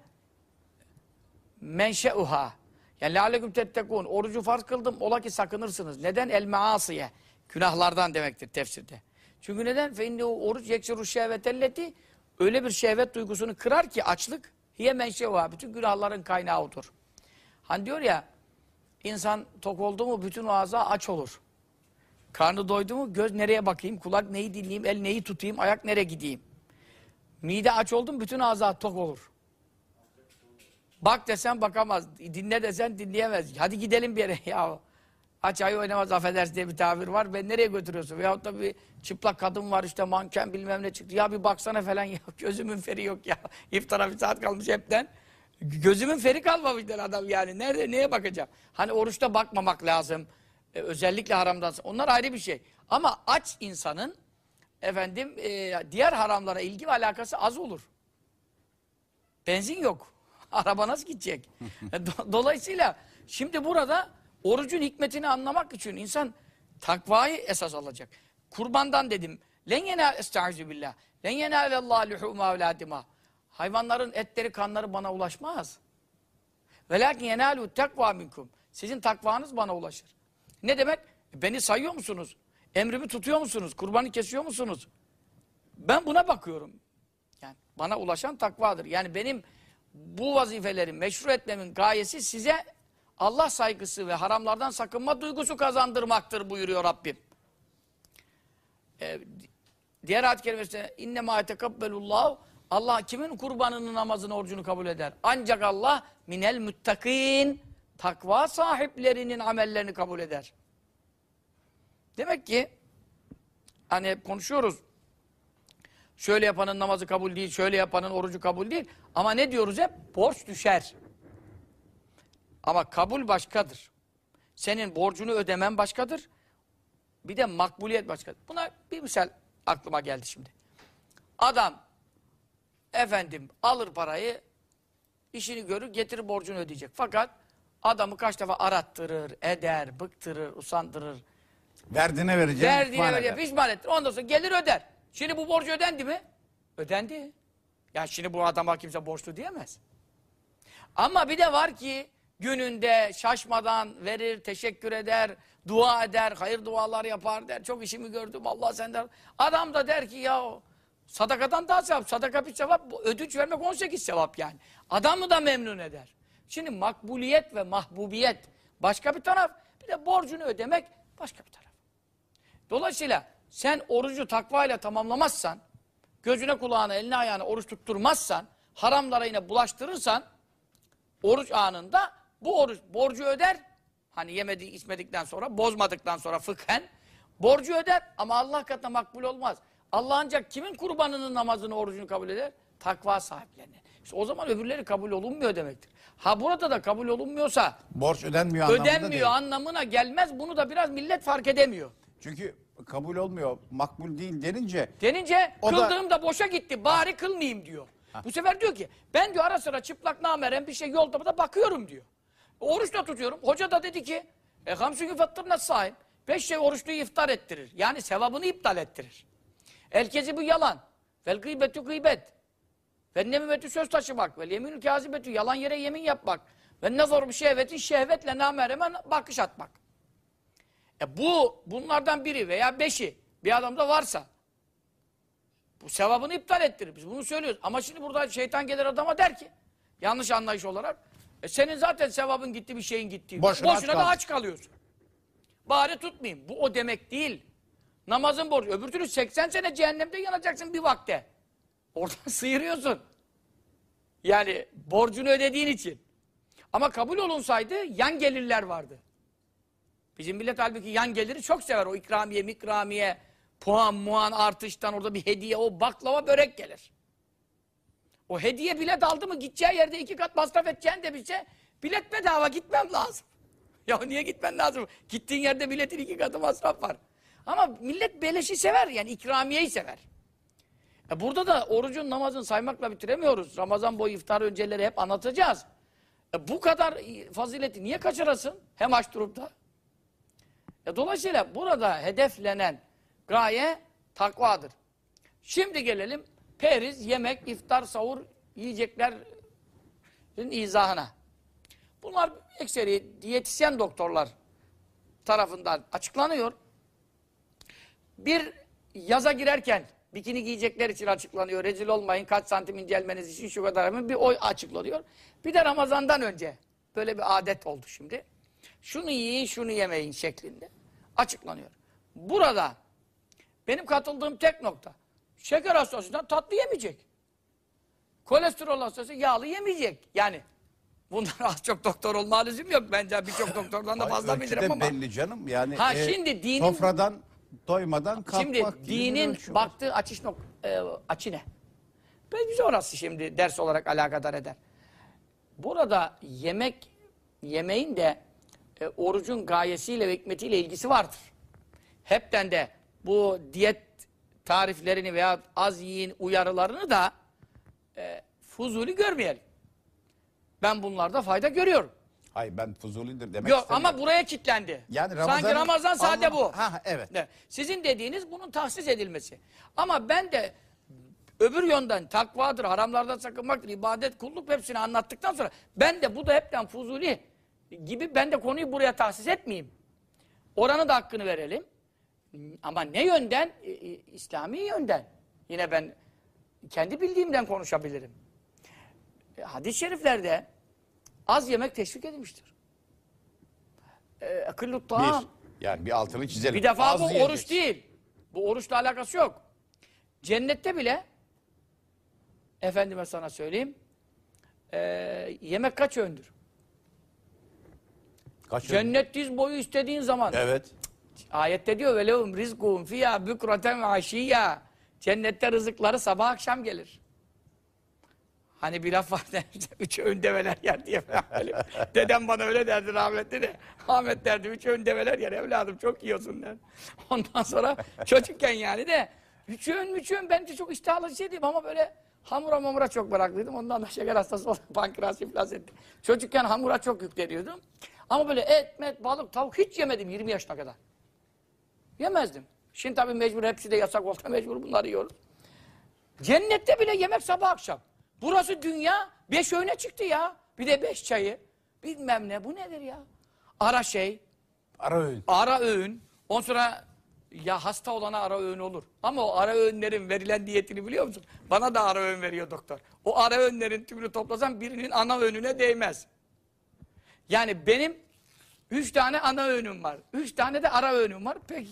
Speaker 2: menşeuha. Yani لَعَلَكُمْ tettekûn. Orucu farz kıldım. Ola ki sakınırsınız. Neden? El measiye. Günahlardan demektir tefsirde. Çünkü neden? فَاِنَّهُ oruç yeksiru şehvetelleti öyle bir şehvet duygusunu kırar ki açlık hiye menşeuha. Bütün günahların kaynağı odur. Hani diyor ya insan tok oldu mu bütün ağza aç olur. Karnı doydu mu göz nereye bakayım, kulak neyi dinleyeyim, el neyi tutayım, ayak nereye gideyim. Mide aç oldu mu bütün ağza tok olur. Bak desen bakamaz, dinle desen dinleyemez. Hadi gidelim bir yere ya. Aç ayı oynamaz affedersin diye bir tabir var. Ben nereye götürüyorsun? Veyahut da bir çıplak kadın var işte manken bilmem ne çıktı. Ya bir baksana falan ya gözümün feri yok ya. İftara bir saat kalmış hepten. Gözümün feri kalmamışlar adam yani. Nerede neye bakacağım? Hani oruçta bakmamak lazım. Ee, özellikle haramdan. Onlar ayrı bir şey. Ama aç insanın efendim e, diğer haramlara ilgi ve alakası az olur. Benzin yok. Araba nasıl gidecek? Do- Dolayısıyla şimdi burada orucun hikmetini anlamak için insan takvayı esas alacak. kurbandan dedim. Len yenâ estaizu billah. Len ve lâ dimâ. Hayvanların etleri, kanları bana ulaşmaz. Velakin yenâlu tekvâ minkum. Sizin takvanız bana ulaşır. Ne demek? Beni sayıyor musunuz? Emrimi tutuyor musunuz? Kurbanı kesiyor musunuz? Ben buna bakıyorum. Yani bana ulaşan takvadır. Yani benim bu vazifeleri meşru etmemin gayesi size Allah saygısı ve haramlardan sakınma duygusu kazandırmaktır buyuruyor Rabbim. Ee, diğer ayet kerimesinde inne ma yetekabbelullah Allah kimin kurbanını, namazını, orucunu kabul eder? Ancak Allah minel muttakin takva sahiplerinin amellerini kabul eder. Demek ki hani hep konuşuyoruz. Şöyle yapanın namazı kabul değil, şöyle yapanın orucu kabul değil. Ama ne diyoruz hep? Borç düşer. Ama kabul başkadır. Senin borcunu ödemen başkadır. Bir de makbuliyet başkadır. Buna bir misal aklıma geldi şimdi. Adam efendim alır parayı işini görür getirir borcunu ödeyecek. Fakat adamı kaç defa arattırır, eder, bıktırır, usandırır.
Speaker 1: Verdiğine vereceğim.
Speaker 2: Verdiğine verecek, pişman ettir. Ondan sonra gelir öder. Şimdi bu borcu ödendi mi? Ödendi. Ya şimdi bu adama kimse borçlu diyemez. Ama bir de var ki gününde şaşmadan verir, teşekkür eder, dua eder, hayır dualar yapar der. Çok işimi gördüm Allah senden. Adam da der ki ya sadakadan daha sevap. Sadaka bir sevap. Ödünç vermek 18 sevap yani. Adamı da memnun eder. Şimdi makbuliyet ve mahbubiyet başka bir taraf. Bir de borcunu ödemek başka bir taraf. Dolayısıyla sen orucu takvayla tamamlamazsan, gözüne kulağına, eline ayağına oruç tutturmazsan, haramlara yine bulaştırırsan, oruç anında bu oruç borcu öder. Hani yemedi içmedikten sonra, bozmadıktan sonra fıkhen borcu öder ama Allah katında makbul olmaz. Allah ancak kimin kurbanının namazını, orucunu kabul eder? Takva sahiplerinin. İşte o zaman öbürleri kabul olunmuyor demektir. Ha burada da kabul olunmuyorsa
Speaker 1: Borç ödenmiyor anlamında
Speaker 2: ödenmiyor
Speaker 1: değil.
Speaker 2: anlamına gelmez. Bunu da biraz millet fark edemiyor.
Speaker 1: Çünkü kabul olmuyor, makbul değil denince
Speaker 2: Denince
Speaker 1: O da-
Speaker 2: kıldığım da boşa gitti. Bari kılmayayım diyor. Bu sefer diyor ki ben diyor ara sıra çıplak nameren bir şey yolda da bakıyorum diyor. Oruç da tutuyorum. Hoca da dedi ki e hamsü güfettırne sahip. Beş şey oruçluyu iftar ettirir. Yani sevabını iptal ettirir. El bu yalan. Vel gıybetü gıybet. Ve nemimetü söz taşımak. Vel yeminü kazibetü yalan yere yemin yapmak. Ve nazar bir şehvetin şehvetle nameremen bakış atmak. E bu bunlardan biri veya beşi bir adamda varsa bu sevabını iptal ettirir. Biz bunu söylüyoruz. Ama şimdi burada şeytan gelir adama der ki yanlış anlayış olarak e senin zaten sevabın gitti bir şeyin gitti.
Speaker 1: Boşuna aç
Speaker 2: Boşuna da
Speaker 1: kaldın.
Speaker 2: aç kalıyorsun. Bari tutmayayım. Bu o demek değil. Namazın borcu. Öbür türlü 80 sene cehennemde yanacaksın bir vakte. Oradan sıyırıyorsun. Yani borcunu ödediğin için. Ama kabul olunsaydı yan gelirler vardı. Bizim millet halbuki yan geliri çok sever. O ikramiye, mikramiye, puan, muan artıştan orada bir hediye, o baklava börek gelir. O hediye bilet aldı mı gideceği yerde iki kat masraf edeceğin de bilse bilet bedava gitmem lazım. Ya niye gitmen lazım? Gittiğin yerde biletin iki katı masraf var. Ama millet beleşi sever yani ikramiyeyi sever. E burada da orucun namazın saymakla bitiremiyoruz. Ramazan boyu iftar önceleri hep anlatacağız. E bu kadar fazileti niye kaçırasın? Hem aç durup da. E dolayısıyla burada hedeflenen gaye takvadır. Şimdi gelelim periz, yemek, iftar, sahur, yiyeceklerin izahına. Bunlar ekseri diyetisyen doktorlar tarafından açıklanıyor. Bir yaza girerken bikini giyecekler için açıklanıyor. Rezil olmayın kaç santim incelmeniz için şu kadar hemen bir oy açıklanıyor. Bir de Ramazan'dan önce böyle bir adet oldu şimdi. Şunu yiyin şunu yemeyin şeklinde açıklanıyor. Burada benim katıldığım tek nokta şeker hastasından tatlı yemeyecek. Kolesterol hastası yağlı yemeyecek. Yani bundan az çok doktor olma lüzum yok. Bence birçok doktordan da fazla
Speaker 1: Ay,
Speaker 2: bilirim ama.
Speaker 1: belli canım. Yani
Speaker 2: Ha,
Speaker 1: e,
Speaker 2: şimdi dinin-
Speaker 1: sofradan doymadan kalkmak
Speaker 2: Şimdi
Speaker 1: gibi bir
Speaker 2: dinin
Speaker 1: ölçü var.
Speaker 2: baktığı açış nok e, açı ne? Ben bize orası şimdi ders olarak alakadar eder. Burada yemek yemeğin de e, orucun gayesiyle ve hikmetiyle ilgisi vardır. Hepten de bu diyet tariflerini veya az yiyin uyarılarını da e, fuzuli görmeyelim. Ben bunlarda fayda görüyorum.
Speaker 1: Hayır ben Fuzuli'dir demek
Speaker 2: Yok
Speaker 1: istemiyorum.
Speaker 2: ama buraya kilitlendi.
Speaker 1: Yani
Speaker 2: Sanki
Speaker 1: Ramazan'ın
Speaker 2: Ramazan sade bu.
Speaker 1: Ha, evet.
Speaker 2: Ne? Sizin dediğiniz bunun tahsis edilmesi. Ama ben de öbür yönden takvadır, haramlardan sakınmaktır, ibadet, kulluk hepsini anlattıktan sonra ben de bu da hepten fuzuli gibi ben de konuyu buraya tahsis etmeyeyim. Oranın da hakkını verelim. Ama ne yönden? E, e, İslami yönden. Yine ben kendi bildiğimden konuşabilirim. E, Hadis-i şeriflerde az yemek teşvik edilmiştir. E, akıllı taam.
Speaker 1: Bir, yani bir altını çizelim.
Speaker 2: Bir defa
Speaker 1: Az
Speaker 2: bu
Speaker 1: yiyeceksin.
Speaker 2: oruç değil. Bu oruçla alakası yok. Cennette bile efendime sana söyleyeyim e, yemek kaç öğündür?
Speaker 1: Kaç?
Speaker 2: Cennet diz boyu istediğin zaman.
Speaker 1: Evet.
Speaker 2: Ayette diyor ve lehum rizkuhum fiyâ bükraten ve aşiyya. Cennette rızıkları sabah akşam gelir. Hani bir laf var üç öğün develer yer diye. Dedem bana öyle derdi rahmetli de. Ahmet derdi üç öğün develer yer evladım çok yiyorsun der. Ondan sonra çocukken yani de üç öğün üç öğün ben çok iştahlı şeydim ama böyle hamura mamura çok meraklıydım. Ondan da şeker hastası oldum. Pankreas iflas etti. Çocukken hamura çok yükleniyordum. Ama böyle et, met, balık, tavuk hiç yemedim 20 yaşına kadar. Yemezdim. Şimdi tabii mecbur hepsi de yasak oldu mecbur bunları yiyoruz. Cennette bile yemek sabah akşam. Burası dünya beş öğüne çıktı ya. Bir de beş çayı. Bilmem ne bu nedir ya? Ara şey,
Speaker 1: Ara öğün.
Speaker 2: ara öğün. Ondan sonra ya hasta olana ara öğün olur. Ama o ara öğünlerin verilen diyetini biliyor musun? Bana da ara öğün veriyor doktor. O ara öğünlerin tümünü toplasam birinin ana öğününe değmez. Yani benim üç tane ana öğünüm var. Üç tane de ara öğünüm var. Peki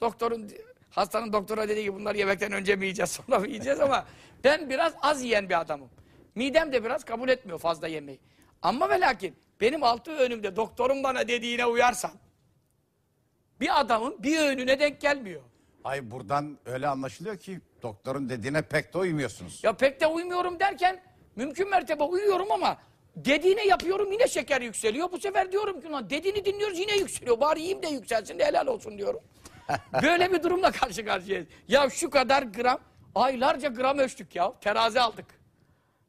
Speaker 2: doktorun hastanın doktora dediği ki bunları yemekten önce mi yiyeceğiz sonra mı yiyeceğiz ama ben biraz az yiyen bir adamım. Midem de biraz kabul etmiyor fazla yemeği. Ama ve lakin benim altı öğünümde doktorun bana dediğine uyarsam bir adamın bir öğününe denk gelmiyor.
Speaker 1: Ay buradan öyle anlaşılıyor ki doktorun dediğine pek de uymuyorsunuz.
Speaker 2: Ya pek de uymuyorum derken mümkün mertebe uyuyorum ama dediğine yapıyorum yine şeker yükseliyor. Bu sefer diyorum ki ulan dediğini dinliyoruz yine yükseliyor. Bari yiyeyim de yükselsin de helal olsun diyorum. Böyle bir durumla karşı karşıyayız. Ya şu kadar gram aylarca gram ölçtük ya. Terazi aldık.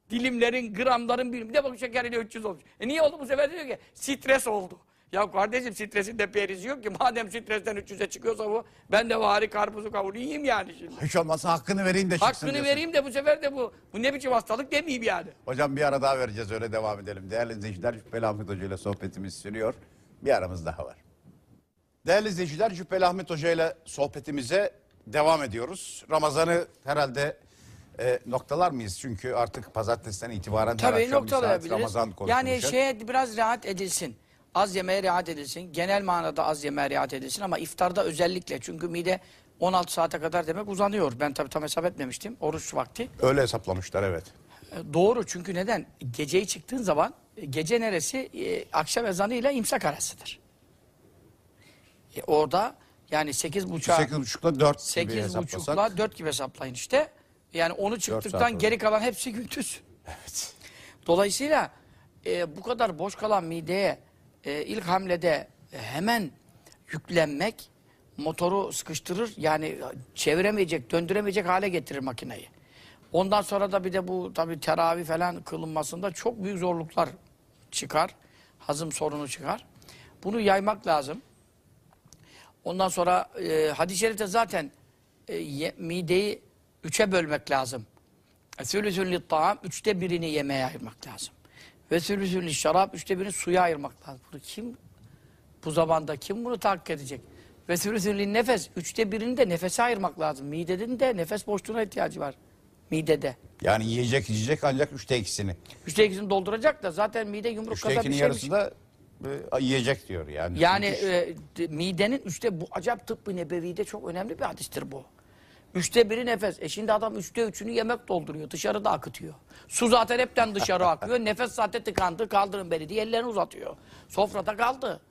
Speaker 2: Dilimlerin, gramların birimi. De bakın şekeriyle 300 olmuş. E niye oldu bu sefer diyor ki stres oldu. Ya kardeşim stresin de perizi yok ki. Madem stresten 300'e çıkıyorsa bu ben de vari karpuzu kavunu yiyeyim yani şimdi.
Speaker 1: Hiç olmazsa hakkını vereyim de çıksın
Speaker 2: Hakkını
Speaker 1: diyorsun.
Speaker 2: vereyim de bu sefer de bu bu ne biçim hastalık demeyeyim yani.
Speaker 1: Hocam bir ara daha vereceğiz öyle devam edelim. Değerli izleyiciler Cübbeli Ahmet Hoca ile sohbetimiz sürüyor. Bir aramız daha var. Değerli izleyiciler Cübbeli Ahmet Hoca ile sohbetimize devam ediyoruz. Ramazan'ı herhalde e, noktalar mıyız? Çünkü artık pazartesiden itibaren
Speaker 2: Tabii noktalayabiliriz.
Speaker 1: Ramazan.
Speaker 2: Yani şeye biraz rahat edilsin. Az yemeğe rahat edilsin. Genel manada az yemeğe rahat edilsin ama iftarda özellikle. Çünkü mide 16 saate kadar demek uzanıyor. Ben tabii tam hesap etmemiştim. Oruç vakti.
Speaker 1: Öyle hesaplamışlar evet.
Speaker 2: E, Doğru çünkü neden? Geceyi çıktığın zaman e, gece neresi? E, akşam ezanı ile imsak arasıdır. E, orada yani 8 buçuğa
Speaker 1: 8.30'da 4 gibi
Speaker 2: 8
Speaker 1: hesaplasak.
Speaker 2: buçukla 4 gibi hesaplayın işte. Yani onu çıktıktan geri kalan hepsi gündüz.
Speaker 1: Evet.
Speaker 2: Dolayısıyla e, bu kadar boş kalan mideye e, ilk hamlede e, hemen yüklenmek motoru sıkıştırır. Yani çeviremeyecek, döndüremeyecek hale getirir makineyi. Ondan sonra da bir de bu tabii teravih falan kılınmasında çok büyük zorluklar çıkar. Hazım sorunu çıkar. Bunu yaymak lazım. Ondan sonra e, hadis-i şerifte zaten e, ye- mideyi üçe bölmek lazım. Sülüsün taam üçte birini yemeğe ayırmak lazım. Ve sülüsün şarap üçte birini suya ayırmak lazım. Bunu kim bu zamanda kim bunu tahakkuk edecek? Ve sülüsün nefes üçte birini de nefese ayırmak lazım. Midenin de nefes boşluğuna ihtiyacı var. Midede.
Speaker 1: Yani yiyecek içecek ancak üçte ikisini.
Speaker 2: Üçte ikisini dolduracak da zaten mide yumruk
Speaker 1: Üçte
Speaker 2: kadar bir
Speaker 1: ikinin
Speaker 2: şeymiş.
Speaker 1: yarısı da e, yiyecek diyor yani.
Speaker 2: Yani e, de- midenin üçte bu acayip tıbbı nebevide çok önemli bir hadistir bu. Üçte biri nefes. E şimdi adam üçte üçünü yemek dolduruyor. Dışarıda akıtıyor. Su zaten hepten dışarı akıyor. Nefes zaten tıkandı. Kaldırın beni diye ellerini uzatıyor. Sofrada kaldı.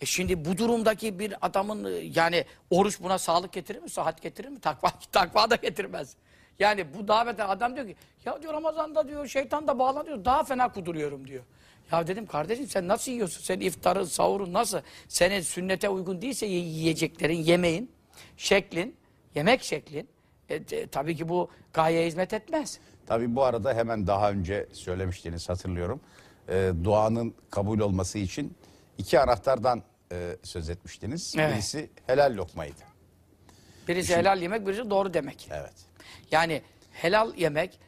Speaker 2: E şimdi bu durumdaki bir adamın e, yani oruç buna sağlık getirir mi? Sıhhat getirir mi? Takva, takva da getirmez. Yani bu daha beter adam diyor ki ya diyor Ramazan'da diyor şeytan da bağlanıyor daha fena kuduruyorum diyor. Ya dedim kardeşim sen nasıl yiyorsun? Sen iftarın, sahurun nasıl? Senin sünnete uygun değilse yiyeceklerin, yemeğin, şeklin, yemek şeklin. E, de- tabii ki bu gayeye hizmet etmez.
Speaker 1: Tabii bu arada hemen daha önce söylemiştiniz hatırlıyorum. e, duanın kabul olması için iki anahtardan e, söz etmiştiniz.
Speaker 2: Evet.
Speaker 1: Birisi helal lokmaydı.
Speaker 2: Birisi helal yemek, birisi doğru demek.
Speaker 1: Evet.
Speaker 2: Yani helal yemek,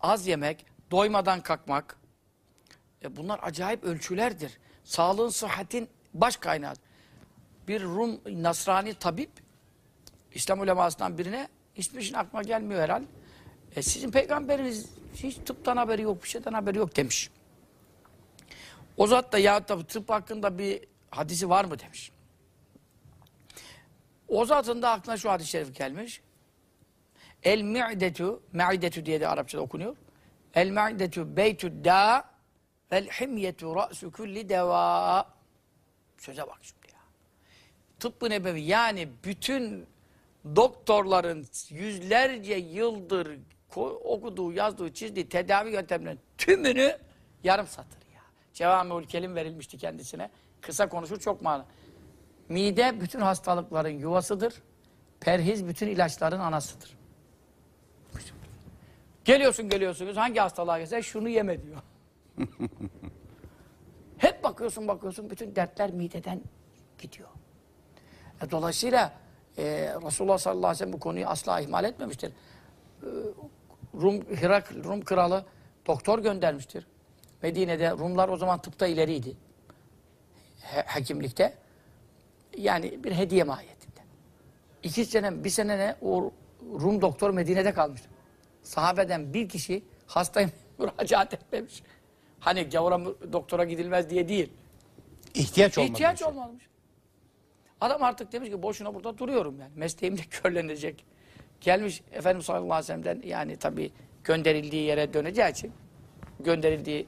Speaker 2: az yemek, doymadan kalkmak. E bunlar acayip ölçülerdir. Sağlığın, sıhhatin baş kaynağı. Bir Rum Nasrani tabip İslam ulemasından birine hiçbir şeyin aklıma gelmiyor herhal. E sizin peygamberiniz hiç tıptan haberi yok, bir şeyden haberi yok demiş. O zat da ya tabii tıp hakkında bir hadisi var mı demiş. O zatın da aklına şu hadis-i şerif gelmiş. El mi'detu, mi'detu diye de Arapçada okunuyor. El mi'detu beytud da vel himyetu ra'su kulli deva. Söze bak şimdi ya. Tıbbı nebevi yani bütün doktorların yüzlerce yıldır okuduğu, yazdığı, çizdiği tedavi yöntemlerinin tümünü yarım satır ya. Cevamiül Kelim verilmişti kendisine. Kısa konuşur çok mana. Mide bütün hastalıkların yuvasıdır. Perhiz bütün ilaçların anasıdır. Geliyorsun geliyorsunuz hangi hastalığa gelse şunu yeme diyor. Hep bakıyorsun bakıyorsun bütün dertler mideden gidiyor. E, dolayısıyla e, Resulullah sallallahu aleyhi ve sellem bu konuyu asla ihmal etmemiştir. E, Rum, Hirak, Rum kralı doktor göndermiştir. Medine'de Rumlar o zaman tıpta ileriydi. He, hekimlikte. Yani bir hediye mahiyetinde. İki sene, bir sene ne o Rum doktor Medine'de kalmıştı. Sahabeden bir kişi hastayım müracaat etmemiş. Hani gavura doktora gidilmez diye değil.
Speaker 1: İhtiyaç olmadı.
Speaker 2: İhtiyaç olmamış. Adam artık demiş ki boşuna burada duruyorum yani. Mesleğim de körlenecek. Gelmiş Efendimiz sallallahu aleyhi ve sellem'den yani tabii gönderildiği yere döneceği için gönderildiği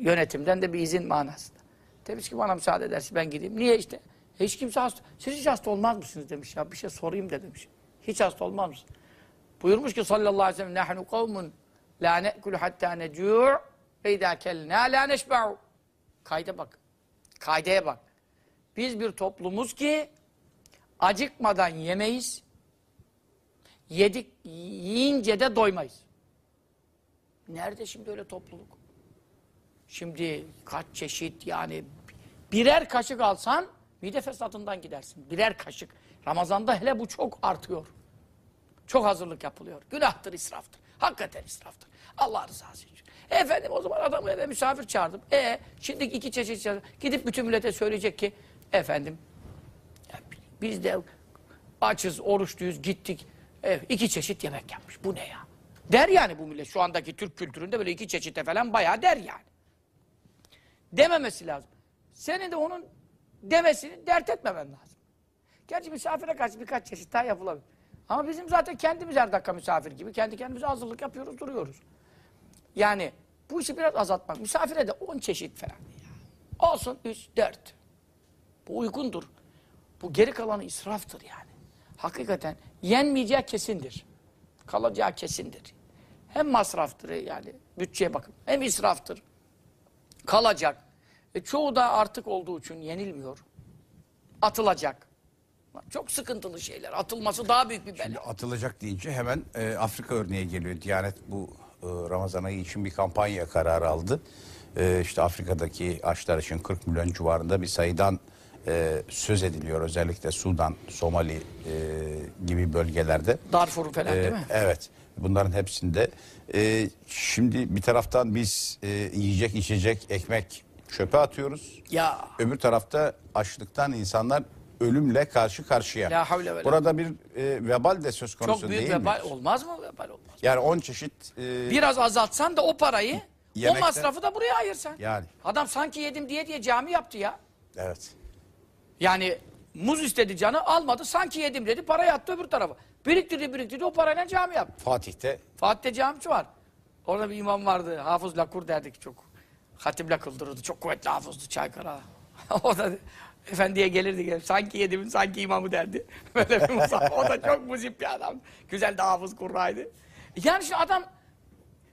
Speaker 2: yönetimden de bir izin manasında. Demiş ki bana müsaade edersin ben gideyim. Niye işte? "E, hiç kimse hasta. Siz hiç hasta olmaz mısınız demiş ya. Bir şey sorayım da demiş. Hiç hasta olmaz mısın? Buyurmuş ki sallallahu aleyhi ve sellem nahnu kavmun la ne'kulu hatta necu' ve idâ kellena la neşba'u. Kayda bak. Kaydeye bak. Biz bir toplumuz ki acıkmadan yemeyiz. Yedik, yiyince de doymayız. Nerede şimdi öyle topluluk? Şimdi kaç çeşit yani birer kaşık alsan mide fesatından gidersin. Birer kaşık. Ramazanda hele bu çok artıyor. Çok hazırlık yapılıyor. Günahtır, israftır. Hakikaten israftır. Allah rızası için. E efendim o zaman adamı eve misafir çağırdım. E şimdi iki çeşit çağırdım. Gidip bütün millete söyleyecek ki efendim biz de açız, oruçluyuz, gittik. Evet, iki çeşit yemek yapmış. Bu ne ya? Der yani bu millet. Şu andaki Türk kültüründe böyle iki çeşite falan bayağı der yani. Dememesi lazım. Senin de onun demesini dert etmemen lazım. Gerçi misafire karşı birkaç çeşit daha yapılabilir. Ama bizim zaten kendimiz her dakika misafir gibi kendi kendimize hazırlık yapıyoruz, duruyoruz. Yani bu işi biraz azaltmak. Misafire de 10 çeşit falan. Olsun 3, 4. Bu uygundur. Bu geri kalanı israftır yani. Hakikaten yenmeyeceği kesindir. Kalacağı kesindir. Hem masraftır yani bütçeye bakın. Hem israftır. Kalacak. E, çoğu da artık olduğu için yenilmiyor. Atılacak. Çok sıkıntılı şeyler. Atılması daha büyük bir bela.
Speaker 1: Şimdi atılacak deyince hemen e, Afrika örneği geliyor. Diyanet bu Ramazan ayı için bir kampanya kararı aldı. E, işte Afrika'daki açlar için 40 milyon civarında bir sayıdan e, söz ediliyor. Özellikle Sudan, Somali e, gibi bölgelerde.
Speaker 2: Darfur falan değil mi?
Speaker 1: Evet. Bunların hepsinde. Şimdi bir taraftan biz e, yiyecek, içecek, ekmek çöpe atıyoruz.
Speaker 2: Ya.
Speaker 1: Öbür tarafta açlıktan insanlar ölümle karşı karşıya.
Speaker 2: La havle
Speaker 1: Burada bir e, vebal de söz konusu
Speaker 2: Çok büyük
Speaker 1: değil
Speaker 2: vebal
Speaker 1: mi?
Speaker 2: olmaz mı? Vebal olmaz.
Speaker 1: Yani 10 çeşit e,
Speaker 2: Biraz azaltsan da o parayı, o
Speaker 1: Yemekten-
Speaker 2: masrafı da buraya ayırsan.
Speaker 1: Yani.
Speaker 2: Adam sanki yedim diye diye cami yaptı ya.
Speaker 1: evet.
Speaker 2: Yani muz istedi canı almadı sanki yedim dedi parayı attı öbür tarafa. Biriktirdi biriktirdi o parayla cami yaptı.
Speaker 1: Fatih'te
Speaker 2: Fatih'te camisi var. Orada bir imam vardı. Hafız Lakur derdik çok. Hatimle kıldırırdı. Çok kuvvetli hafızdı Çaykara. o da efendiye gelirdi. gelir. Sanki yedimin sanki imamı derdi. Böyle bir musaf. O da çok muzip bir adam. Güzel de hafız kurraydı. Yani şimdi adam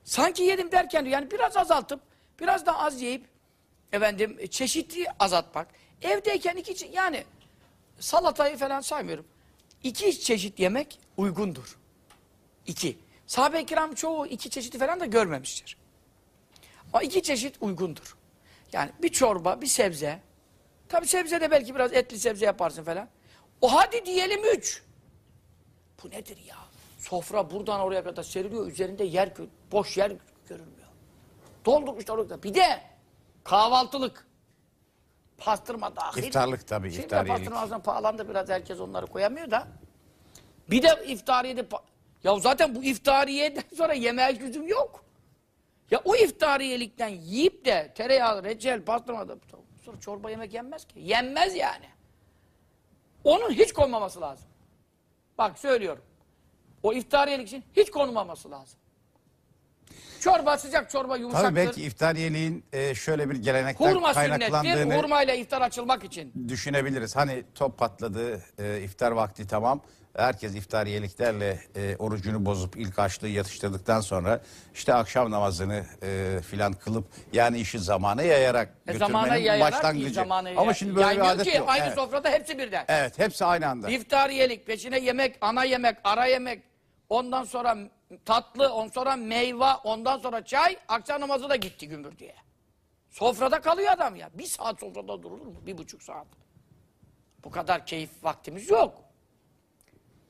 Speaker 2: sanki yedim derken yani biraz azaltıp biraz daha az yiyip efendim çeşitli azaltmak. Evdeyken iki yani salatayı falan saymıyorum. İki çeşit yemek uygundur. İki. Sahabe-i kiram çoğu iki çeşidi falan da görmemiştir. Ama iki çeşit uygundur. Yani bir çorba, bir sebze. Tabi sebze de belki biraz etli sebze yaparsın falan. O hadi diyelim üç. Bu nedir ya? Sofra buradan oraya kadar seriliyor. Üzerinde yer, boş yer görünmüyor. Doldurmuşlar orada. Bir de kahvaltılık. Pastırma dahil.
Speaker 1: İftarlık tabii,
Speaker 2: Şimdi
Speaker 1: iftariyelik.
Speaker 2: pastırma pahalandı biraz herkes onları koyamıyor da. Bir de iftariyede... Ya zaten bu iftariyeden sonra yemeğe lüzum yok. Ya o iftariyelikten yiyip de tereyağı, reçel, pastırma da sonra çorba yemek yenmez ki. Yenmez yani. Onun hiç konmaması lazım. Bak söylüyorum. O iftariyelik için hiç konulmaması lazım. Çorba sıcak çorba yumuşaktır.
Speaker 1: Tabii belki iftariyeliğin e, şöyle bir gelenekten
Speaker 2: Hurma sünnettir.
Speaker 1: kaynaklandığını
Speaker 2: Hurmayla iftar açılmak için.
Speaker 1: düşünebiliriz. Hani top patladı, e, iftar vakti tamam. Herkes iftariyeliklerle e, orucunu bozup ilk açlığı yatıştırdıktan sonra işte akşam namazını e, filan kılıp yani işi zamana yayarak
Speaker 2: E, zamana
Speaker 1: götürmenin
Speaker 2: yayarak
Speaker 1: başlangıcı.
Speaker 2: zamanı
Speaker 1: Ama şimdi böyle bir
Speaker 2: yaymıyor
Speaker 1: adet
Speaker 2: ki
Speaker 1: yok.
Speaker 2: aynı
Speaker 1: evet.
Speaker 2: sofrada hepsi birden.
Speaker 1: evet, hepsi aynı anda.
Speaker 2: İftariyelik, peşine yemek, ana yemek, ara yemek, ondan sonra tatlı, ondan sonra meyve, ondan sonra çay, akşam namazı da gitti gümbür diye. Sofrada kalıyor adam ya. Bir saat sofrada durulur mu? Bir buçuk saat. Bu kadar keyif vaktimiz yok.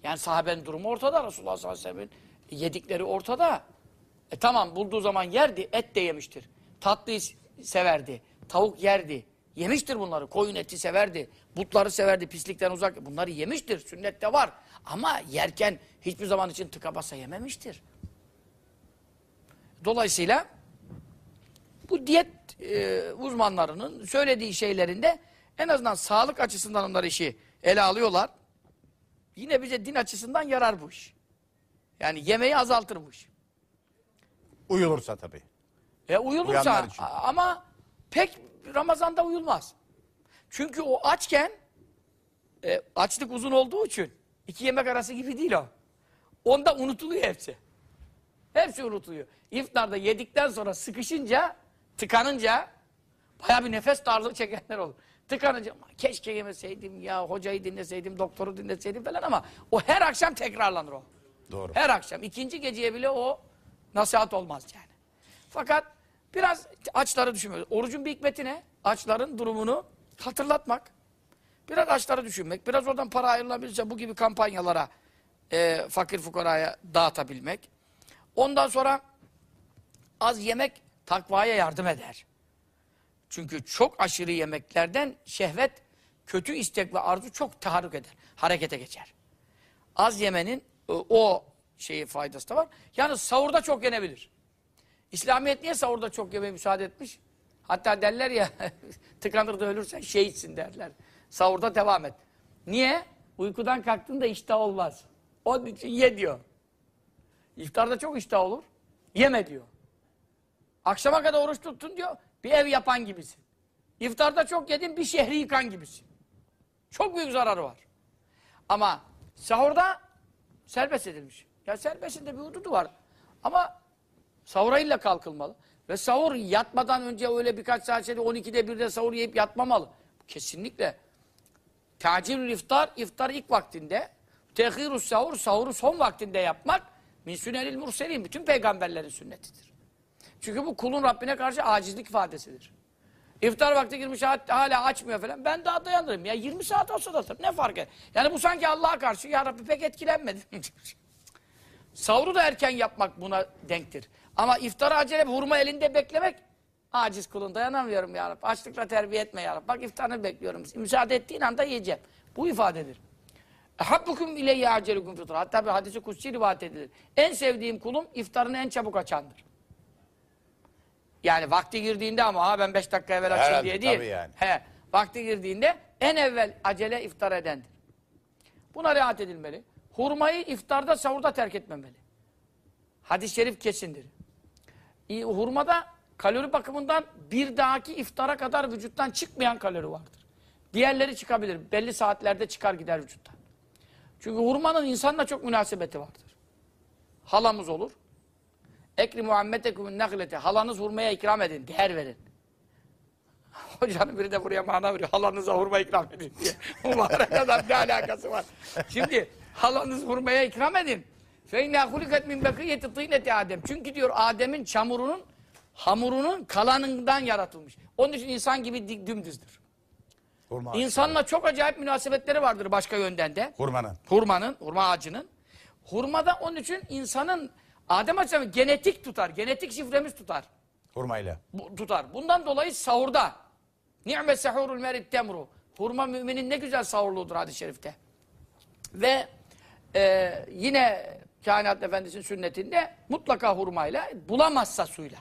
Speaker 2: Yani sahabenin durumu ortada. Resulullah sallallahu aleyhi ve sellem'in yedikleri ortada. E tamam bulduğu zaman yerdi, et de yemiştir. Tatlıyı severdi, tavuk yerdi. Yemiştir bunları. Koyun eti severdi, butları severdi, pislikten uzak. Bunları yemiştir, sünnette var. Ama yerken hiçbir zaman için tıka basa yememiştir. Dolayısıyla bu diyet e, uzmanlarının söylediği şeylerinde en azından sağlık açısından onlar işi ele alıyorlar. Yine bize din açısından yarar bu iş. Yani yemeği azaltır bu iş.
Speaker 1: Uyulursa tabii.
Speaker 2: E uyulursa ama pek Ramazan'da uyulmaz. Çünkü o açken e, açlık uzun olduğu için iki yemek arası gibi değil o. Onda unutuluyor hepsi. Hepsi unutuluyor. İftarda yedikten sonra sıkışınca, tıkanınca baya bir nefes darlığı çekenler olur. Tıkanınca "Aman keşke yemeseydim ya hocayı dinleseydim, doktoru dinleseydim falan ama o her akşam tekrarlanır o.
Speaker 1: Doğru.
Speaker 2: Her akşam. ikinci geceye bile o nasihat olmaz yani. Fakat biraz açları düşünmek. Orucun bir hikmeti ne? Açların durumunu hatırlatmak. Biraz açları düşünmek. Biraz oradan para ayrılabilirse bu gibi kampanyalara e, fakir fukaraya dağıtabilmek. Ondan sonra az yemek takvaya yardım eder. Çünkü çok aşırı yemeklerden şehvet, kötü istek ve arzu çok taharruk eder. Harekete geçer. Az yemenin e, o şeyi faydası da var. Yalnız sahurda çok yenebilir. İslamiyet niye sahurda çok yemeye müsaade etmiş? Hatta derler ya tıkanır da ölürsen şehitsin derler. Sahurda devam et. Niye? Uykudan kalktığında iştah olmaz. Onun için ye diyor. İftarda çok iştah olur. Yeme diyor. Akşama kadar oruç tuttun diyor. Bir ev yapan gibisin. İftarda çok yedin bir şehri yıkan gibisin. Çok büyük zararı var. Ama sahurda serbest edilmiş. Ya serbestin de bir hududu var. Ama sahura illa kalkılmalı. Ve sahur yatmadan önce öyle birkaç saat içinde 12'de 1'de sahur yiyip yatmamalı. Kesinlikle. Tacilül iftar, iftar ilk vaktinde. Tehirus sahur, sahuru son vaktinde yapmak. Min sünenil murselin, bütün peygamberlerin sünnetidir. Çünkü bu kulun Rabbine karşı acizlik ifadesidir. İftar vakti girmiş hala açmıyor falan. Ben daha dayanırım ya 20 saat olsa da ne fark eder? Yani bu sanki Allah'a karşı ya Rabbi pek etkilenmedi. Sahuru da erken yapmak buna denktir. Ama iftara acele hurma elinde beklemek aciz kulun dayanamıyorum ya Rabbi. Açlıkla terbiye etme ya Rabbi. Bak iftarını bekliyorum. Müsaade ettiğin anda yiyeceğim. Bu ifadedir. Habbukum ileyye acelukum fitra. Hatta bir hadisi kutsi rivayet edilir. En sevdiğim kulum iftarını en çabuk açandır. Yani vakti girdiğinde ama ha ben beş dakika evvel açayım diye değil.
Speaker 1: yani.
Speaker 2: He, vakti girdiğinde en evvel acele iftar edendir. Buna riayet edilmeli. Hurmayı iftarda sahurda terk etmemeli. Hadis-i şerif kesindir. Hurmada kalori bakımından bir dahaki iftara kadar vücuttan çıkmayan kalori vardır. Diğerleri çıkabilir. Belli saatlerde çıkar gider vücuttan. Çünkü hurmanın insanla çok münasebeti vardır. Halamız olur. Ekri Muhammedekumun naklete. Halanız hurmaya ikram edin, değer verin. Hocanın biri de buraya mana veriyor. Halanıza hurma ikram edin diye. Mübarek adam ne alakası var? Şimdi halanız hurmaya ikram edin. İnna hulikat min bekiyeti tîneti Adem. Çünkü diyor Adem'in çamurunun hamurunun kalanından yaratılmış. Onun için insan gibi di- dümdüzdür.
Speaker 1: Hurma.
Speaker 2: İnsanla çok acayip münasebetleri vardır başka yönden de.
Speaker 1: Hurmanın.
Speaker 2: Hurmanın, hurma ağacının. Hurmada onun için insanın Adem Aleyhisselam genetik tutar. Genetik şifremiz tutar.
Speaker 1: Hurmayla.
Speaker 2: Bu, tutar. Bundan dolayı sahurda. Ni'me sehurul merit temru. Hurma müminin ne güzel sahurluğudur hadis-i şerifte. Ve e, yine kainat efendisinin sünnetinde mutlaka hurmayla bulamazsa suyla.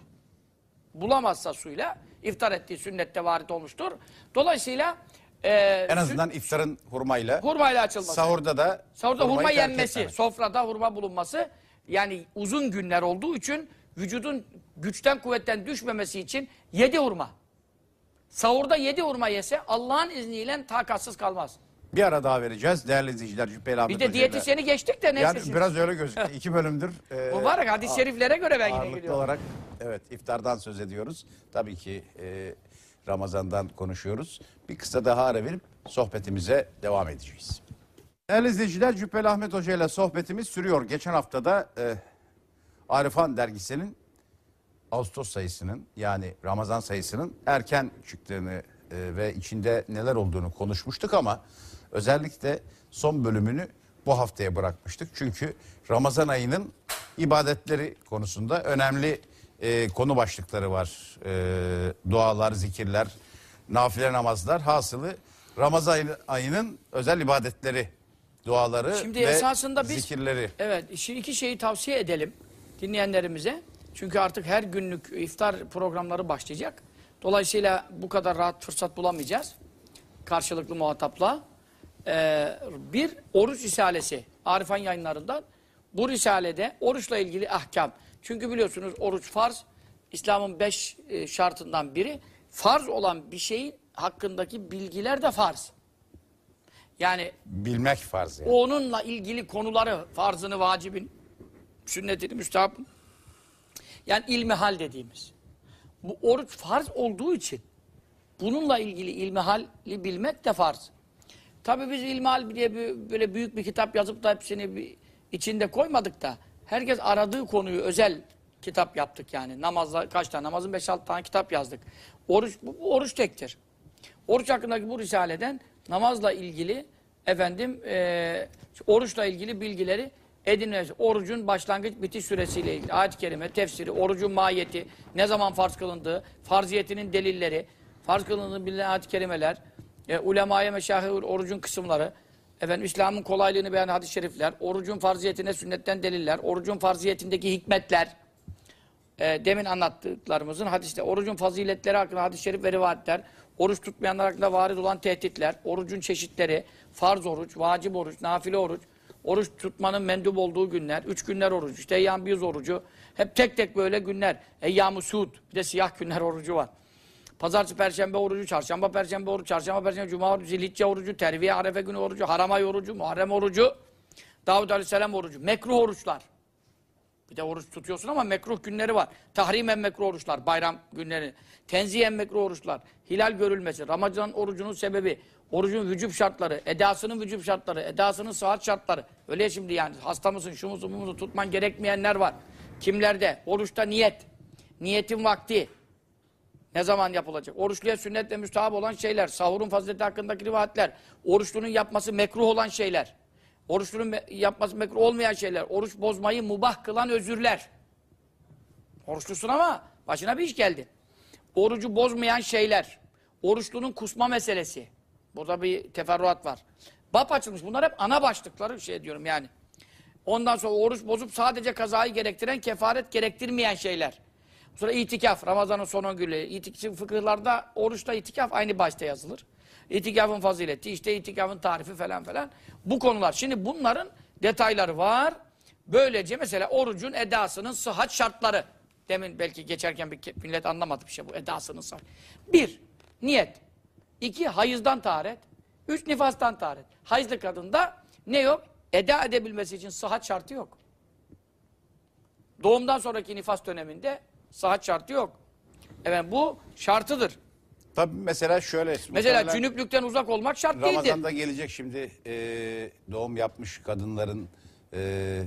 Speaker 2: Bulamazsa suyla iftar ettiği sünnette varit olmuştur. Dolayısıyla e,
Speaker 1: En azından iftarın hurmayla.
Speaker 2: hurmayla açılması.
Speaker 1: Sahurda da
Speaker 2: Sahurda hurma yenmesi, sofrada hurma bulunması yani uzun günler olduğu için vücudun güçten kuvvetten düşmemesi için yedi hurma. Sahurda yedi hurma yese Allah'ın izniyle takatsız kalmaz.
Speaker 1: Bir ara daha vereceğiz. Değerli izleyiciler Cübbeli Ahmet
Speaker 2: Bir de
Speaker 1: Hoca ile-
Speaker 2: diyetisyeni geçtik de neyse.
Speaker 1: Yani
Speaker 2: şimdi.
Speaker 1: biraz öyle gözüküyor. İki bölümdür. e,
Speaker 2: var ya hadis-i şeriflere göre ben yine
Speaker 1: ağırlıklı olarak evet iftardan söz ediyoruz. Tabii ki e, Ramazan'dan konuşuyoruz. Bir kısa daha ara verip sohbetimize devam edeceğiz. Değerli izleyiciler Cübbeli Ahmet Hoca ile sohbetimiz sürüyor. Geçen haftada e, Arifan dergisinin Ağustos sayısının yani Ramazan sayısının erken çıktığını e, ve içinde neler olduğunu konuşmuştuk ama özellikle son bölümünü bu haftaya bırakmıştık. Çünkü Ramazan ayının ibadetleri konusunda önemli e, konu başlıkları var. E, dualar, zikirler, nafile namazlar. Hasılı Ramazan ayı- ayının özel ibadetleri, duaları
Speaker 2: Şimdi
Speaker 1: ve
Speaker 2: esasında biz
Speaker 1: zikirleri.
Speaker 2: Evet, iki şeyi tavsiye edelim dinleyenlerimize. Çünkü artık her günlük iftar programları başlayacak. Dolayısıyla bu kadar rahat fırsat bulamayacağız. Karşılıklı muhatapla. Ee, bir oruç risalesi Arifan yayınlarından. Bu risalede oruçla ilgili ahkam. Çünkü biliyorsunuz oruç farz. İslam'ın beş e, şartından biri. Farz olan bir şeyin hakkındaki bilgiler de farz. Yani
Speaker 1: Bilmek farz yani.
Speaker 2: onunla ilgili konuları, farzını, vacibin, sünnetini, müstahapın. Yani ilmihal dediğimiz. Bu oruç farz olduğu için bununla ilgili ilmihali bilmek de farz. Tabi biz ilmihal diye bir- böyle büyük bir kitap yazıp da hepsini bir içinde koymadık da herkes aradığı konuyu özel kitap yaptık yani. Namazla kaç tane? Namazın 5-6 tane kitap yazdık. Oruç, bu, bu oruç tektir. Oruç hakkındaki bu risaleden namazla ilgili efendim eee, oruçla ilgili bilgileri edinmesi. Orucun başlangıç bitiş süresiyle ilgili ayet-i kerime, tefsiri, orucun mahiyeti, ne zaman farz kılındığı, farziyetinin delilleri, farz kılındığı bilinen ayet-i kerimeler, e, ulemaya meşahir orucun kısımları, efendim İslam'ın kolaylığını beyan hadis-i şerifler, orucun farziyetine sünnetten deliller, orucun farziyetindeki hikmetler, e, demin anlattıklarımızın hadiste, orucun faziletleri hakkında hadis-i şerif ve rivayetler, oruç tutmayanlar hakkında varid olan tehditler, orucun çeşitleri, farz oruç, vacip oruç, nafile oruç, oruç tutmanın mendup olduğu günler, üç günler oruç, işte eyyam bir orucu, hep tek tek böyle günler, eyyam-ı suud, bir de siyah günler orucu var. Pazartesi, perşembe orucu, çarşamba, perşembe orucu, çarşamba, perşembe, cuma orucu, zilhicce orucu, terviye, arefe günü orucu, haram ay orucu, muharrem orucu, Davud Aleyhisselam orucu, mekruh oruçlar. Bir de oruç tutuyorsun ama mekruh günleri var. Tahrimen mekruh oruçlar, bayram günleri. Tenzihen mekruh oruçlar. Hilal görülmesi, Ramazan orucunun sebebi, orucun vücub şartları, edasının vücub şartları, edasının saat şartları. Öyle şimdi yani hasta mısın, şu musun, bu musun tutman gerekmeyenler var. Kimlerde? Oruçta niyet. Niyetin vakti. Ne zaman yapılacak? Oruçluya sünnet ve müstahap olan şeyler, sahurun fazileti hakkındaki rivayetler, oruçlunun yapması mekruh olan şeyler, oruçlunun yapması mekruh olmayan şeyler, oruç bozmayı mubah kılan özürler. Oruçlusun ama başına bir iş geldi. Orucu bozmayan şeyler, oruçlunun kusma meselesi. Burada bir teferruat var. Bap açılmış. Bunlar hep ana başlıkları şey diyorum yani. Ondan sonra oruç bozup sadece kazayı gerektiren, kefaret gerektirmeyen şeyler. Sonra itikaf, Ramazan'ın son 10 günü. İtik, fıkıhlarda oruçla itikaf aynı başta yazılır. İtikafın fazileti, işte itikafın tarifi falan falan. Bu konular. Şimdi bunların detayları var. Böylece mesela orucun edasının sıhhat şartları. Demin belki geçerken bir millet anlamadı bir şey bu edasının sıhhat. Bir, niyet. İki, hayızdan taharet. Üç, nifastan taharet. Hayızlı kadında ne yok? Eda edebilmesi için sıhhat şartı yok. Doğumdan sonraki nifas döneminde sıhhat şartı yok. Evet bu şartıdır.
Speaker 1: Tabii mesela şöyle.
Speaker 2: Mesela cünüplükten uzak olmak şart değildir.
Speaker 1: Ramazan'da gelecek şimdi e, doğum yapmış kadınların e,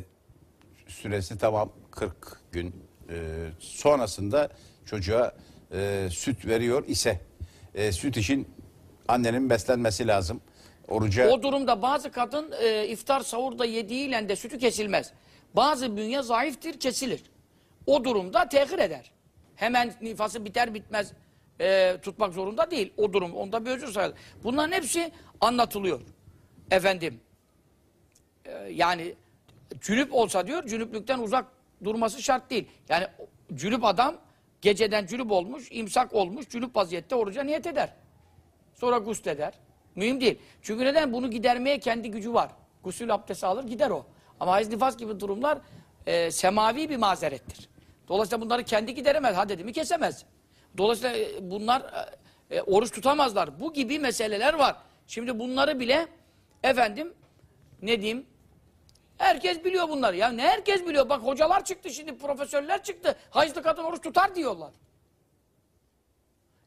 Speaker 1: süresi tamam 40 gün. E, sonrasında çocuğa e, süt veriyor ise e, süt için annenin beslenmesi lazım. Oruca
Speaker 2: O durumda bazı kadın e, iftar sahurda yediğiyle de sütü kesilmez. Bazı bünye zayıftır kesilir. O durumda tehir eder. Hemen nifası biter bitmez e, tutmak zorunda değil. O durum onda bir özür sayılır. Bunların hepsi anlatılıyor. Efendim e, yani cünüp olsa diyor cünüplükten uzak durması şart değil. Yani cünüp adam geceden cünüp olmuş, imsak olmuş, cünüp vaziyette oruca niyet eder. Sonra gusül eder. Mühim değil. Çünkü neden? Bunu gidermeye kendi gücü var. Gusül abdesti alır gider o. Ama hayız nifas gibi durumlar e, semavi bir mazerettir. Dolayısıyla bunları kendi gideremez. Ha dedi mi kesemez. Dolayısıyla e, bunlar e, e, oruç tutamazlar. Bu gibi meseleler var. Şimdi bunları bile efendim ne diyeyim Herkes biliyor bunları. Ya ne herkes biliyor? Bak hocalar çıktı şimdi, profesörler çıktı. Hayızlı kadın oruç tutar diyorlar.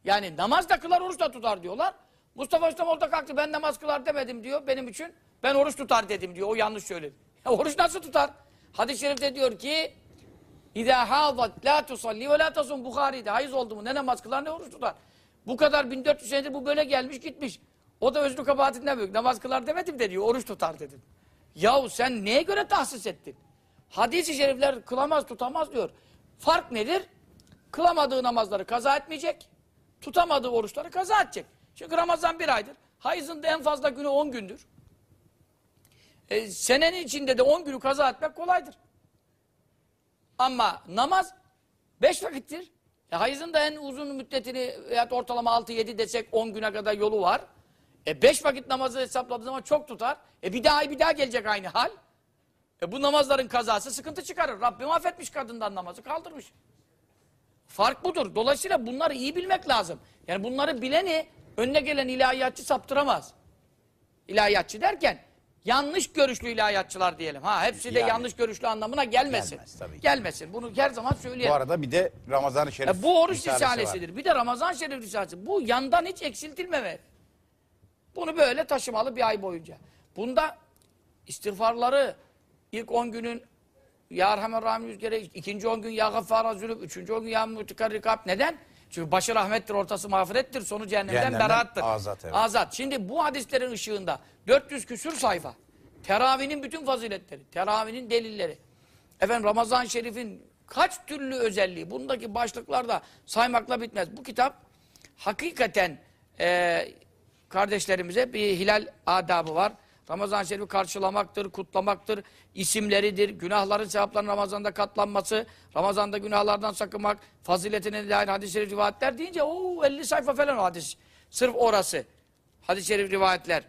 Speaker 2: Yani namaz da kılar, oruç da tutar diyorlar. Mustafa İslamoğlu da kalktı, ben namaz kılar demedim diyor benim için. Ben oruç tutar dedim diyor, o yanlış söyledi. Ya oruç nasıl tutar? Hadis-i şerifte diyor ki, İzâ hâzat lâ tusalli ve lâ tasum Bukhari'de. Hayız oldu mu ne namaz kılar ne oruç tutar. Bu kadar 1400 senedir bu böyle gelmiş gitmiş. O da özlü kabahatinden büyük. Namaz kılar demedim de diyor, oruç tutar dedim. Yahu sen neye göre tahsis ettin? Hadis-i şerifler kılamaz tutamaz diyor. Fark nedir? Kılamadığı namazları kaza etmeyecek. Tutamadığı oruçları kaza edecek. Çünkü Ramazan bir aydır. Hayızın da en fazla günü 10 gündür. E, senenin içinde de 10 günü kaza etmek kolaydır. Ama namaz 5 vakittir. E, hayızın da en uzun müddetini veya ortalama 6-7 desek 10 güne kadar yolu var. E 5 vakit namazı hesapladığı zaman çok tutar. E bir daha bir daha gelecek aynı hal. E bu namazların kazası sıkıntı çıkarır. Rabbim affetmiş kadından namazı kaldırmış. Fark budur. Dolayısıyla bunları iyi bilmek lazım. Yani bunları bileni önüne gelen ilahiyatçı saptıramaz. İlahiyatçı derken yanlış görüşlü ilahiyatçılar diyelim. Ha hepsi de
Speaker 1: Yani.
Speaker 2: yanlış görüşlü anlamına gelmesin.
Speaker 1: Gelmez, tabii ki.
Speaker 2: Gelmesin. Bunu her zaman söyleyelim.
Speaker 1: bu arada bir de Ramazan-ı Şerif
Speaker 2: E, bu oruç
Speaker 1: risalesi var.
Speaker 2: risalesidir. Bir de Ramazan Şerif risalesi. Bu yandan hiç eksiltilmemeli. Bunu böyle taşımalı bir ay boyunca. Bunda istiğfarları ilk 10 günün Ya Erhamer Rahim yüz kere, ikinci 10 gün Ya Gaffara Zülüp, üçüncü 10 gün Ya Mutikar Rikab. Neden? Çünkü başı rahmettir, ortası mağfirettir, sonu cehennemden,
Speaker 1: Cehennemden
Speaker 2: beraattır.
Speaker 1: azat, evet.
Speaker 2: Azat. Şimdi bu hadislerin ışığında 400 küsür sayfa. Teravihinin bütün faziletleri, teravihinin delilleri. Efendim Ramazan-ı Şerif'in kaç türlü özelliği, bundaki başlıklarda saymakla bitmez. Bu kitap hakikaten e, kardeşlerimize bir hilal adabı var. Ramazan-ı Şerif'i karşılamaktır, kutlamaktır, isimleridir, günahların sevaplarının Ramazan'da katlanması, Ramazan'da günahlardan sakınmak, faziletine dair hadis-i şerif rivayetler deyince o 50 sayfa falan o hadis. Sırf orası. Hadis-i şerif rivayetler.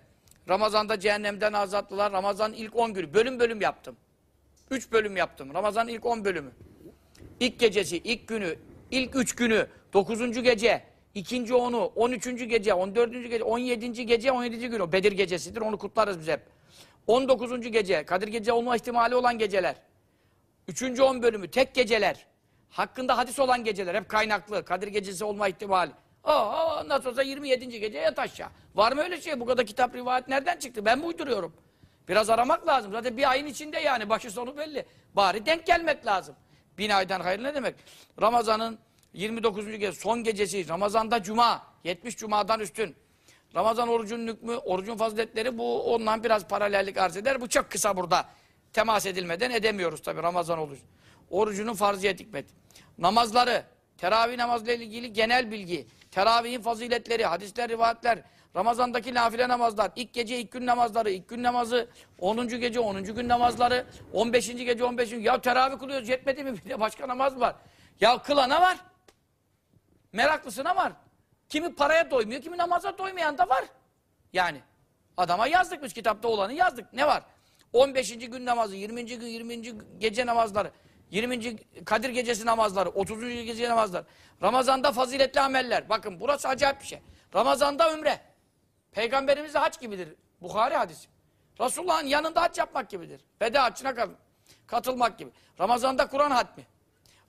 Speaker 2: Ramazan'da cehennemden azatlılar. Ramazan ilk 10 günü. Bölüm bölüm yaptım. 3 bölüm yaptım. Ramazan'ın ilk 10 bölümü. İlk gecesi, ilk günü, ilk üç günü, dokuzuncu gece, ikinci onu, on üçüncü gece, on dördüncü gece, on yedinci gece, on yedinci gün o Bedir gecesidir. Onu kutlarız biz hep. On dokuzuncu gece, Kadir gece olma ihtimali olan geceler. Üçüncü on bölümü, tek geceler. Hakkında hadis olan geceler, hep kaynaklı. Kadir gecesi olma ihtimali. Aa, nasıl olsa 27. gece yat aşağı. Var mı öyle şey? Bu kadar kitap rivayet nereden çıktı? Ben mi uyduruyorum? Biraz aramak lazım. Zaten bir ayın içinde yani başı sonu belli. Bari denk gelmek lazım. Bin aydan hayır ne demek? Ramazan'ın 29. gece son gecesi. Ramazan'da cuma. 70 cumadan üstün. Ramazan orucun hükmü, orucun faziletleri bu ondan biraz paralellik arz eder. Bu çok kısa burada. Temas edilmeden edemiyoruz tabi Ramazan orucu. Orucunun farziyet hikmeti. Namazları, teravih namazıyla ilgili genel bilgi, teravihin faziletleri, hadisler, rivayetler, Ramazandaki nafile namazlar, ilk gece ilk gün namazları, ilk gün namazı, 10. gece 10. gün namazları, 15. gece 15. gün. Ya teravih kılıyoruz yetmedi mi? Bir de başka namaz var? Ya kılana var. Meraklısına var. Kimi paraya doymuyor, kimi namaza doymayan da var. Yani adama yazdık biz kitapta olanı yazdık. Ne var? 15. gün namazı, 20. gün 20. gece namazları, 20. Kadir gecesi namazları, 30. gece namazları. Ramazanda faziletli ameller. Bakın burası acayip bir şey. Ramazanda ümre. Peygamberimiz de haç gibidir. Bukhari hadisi. Resulullah'ın yanında haç yapmak gibidir. Veda haccına kat- katılmak gibi. Ramazanda Kur'an hatmi.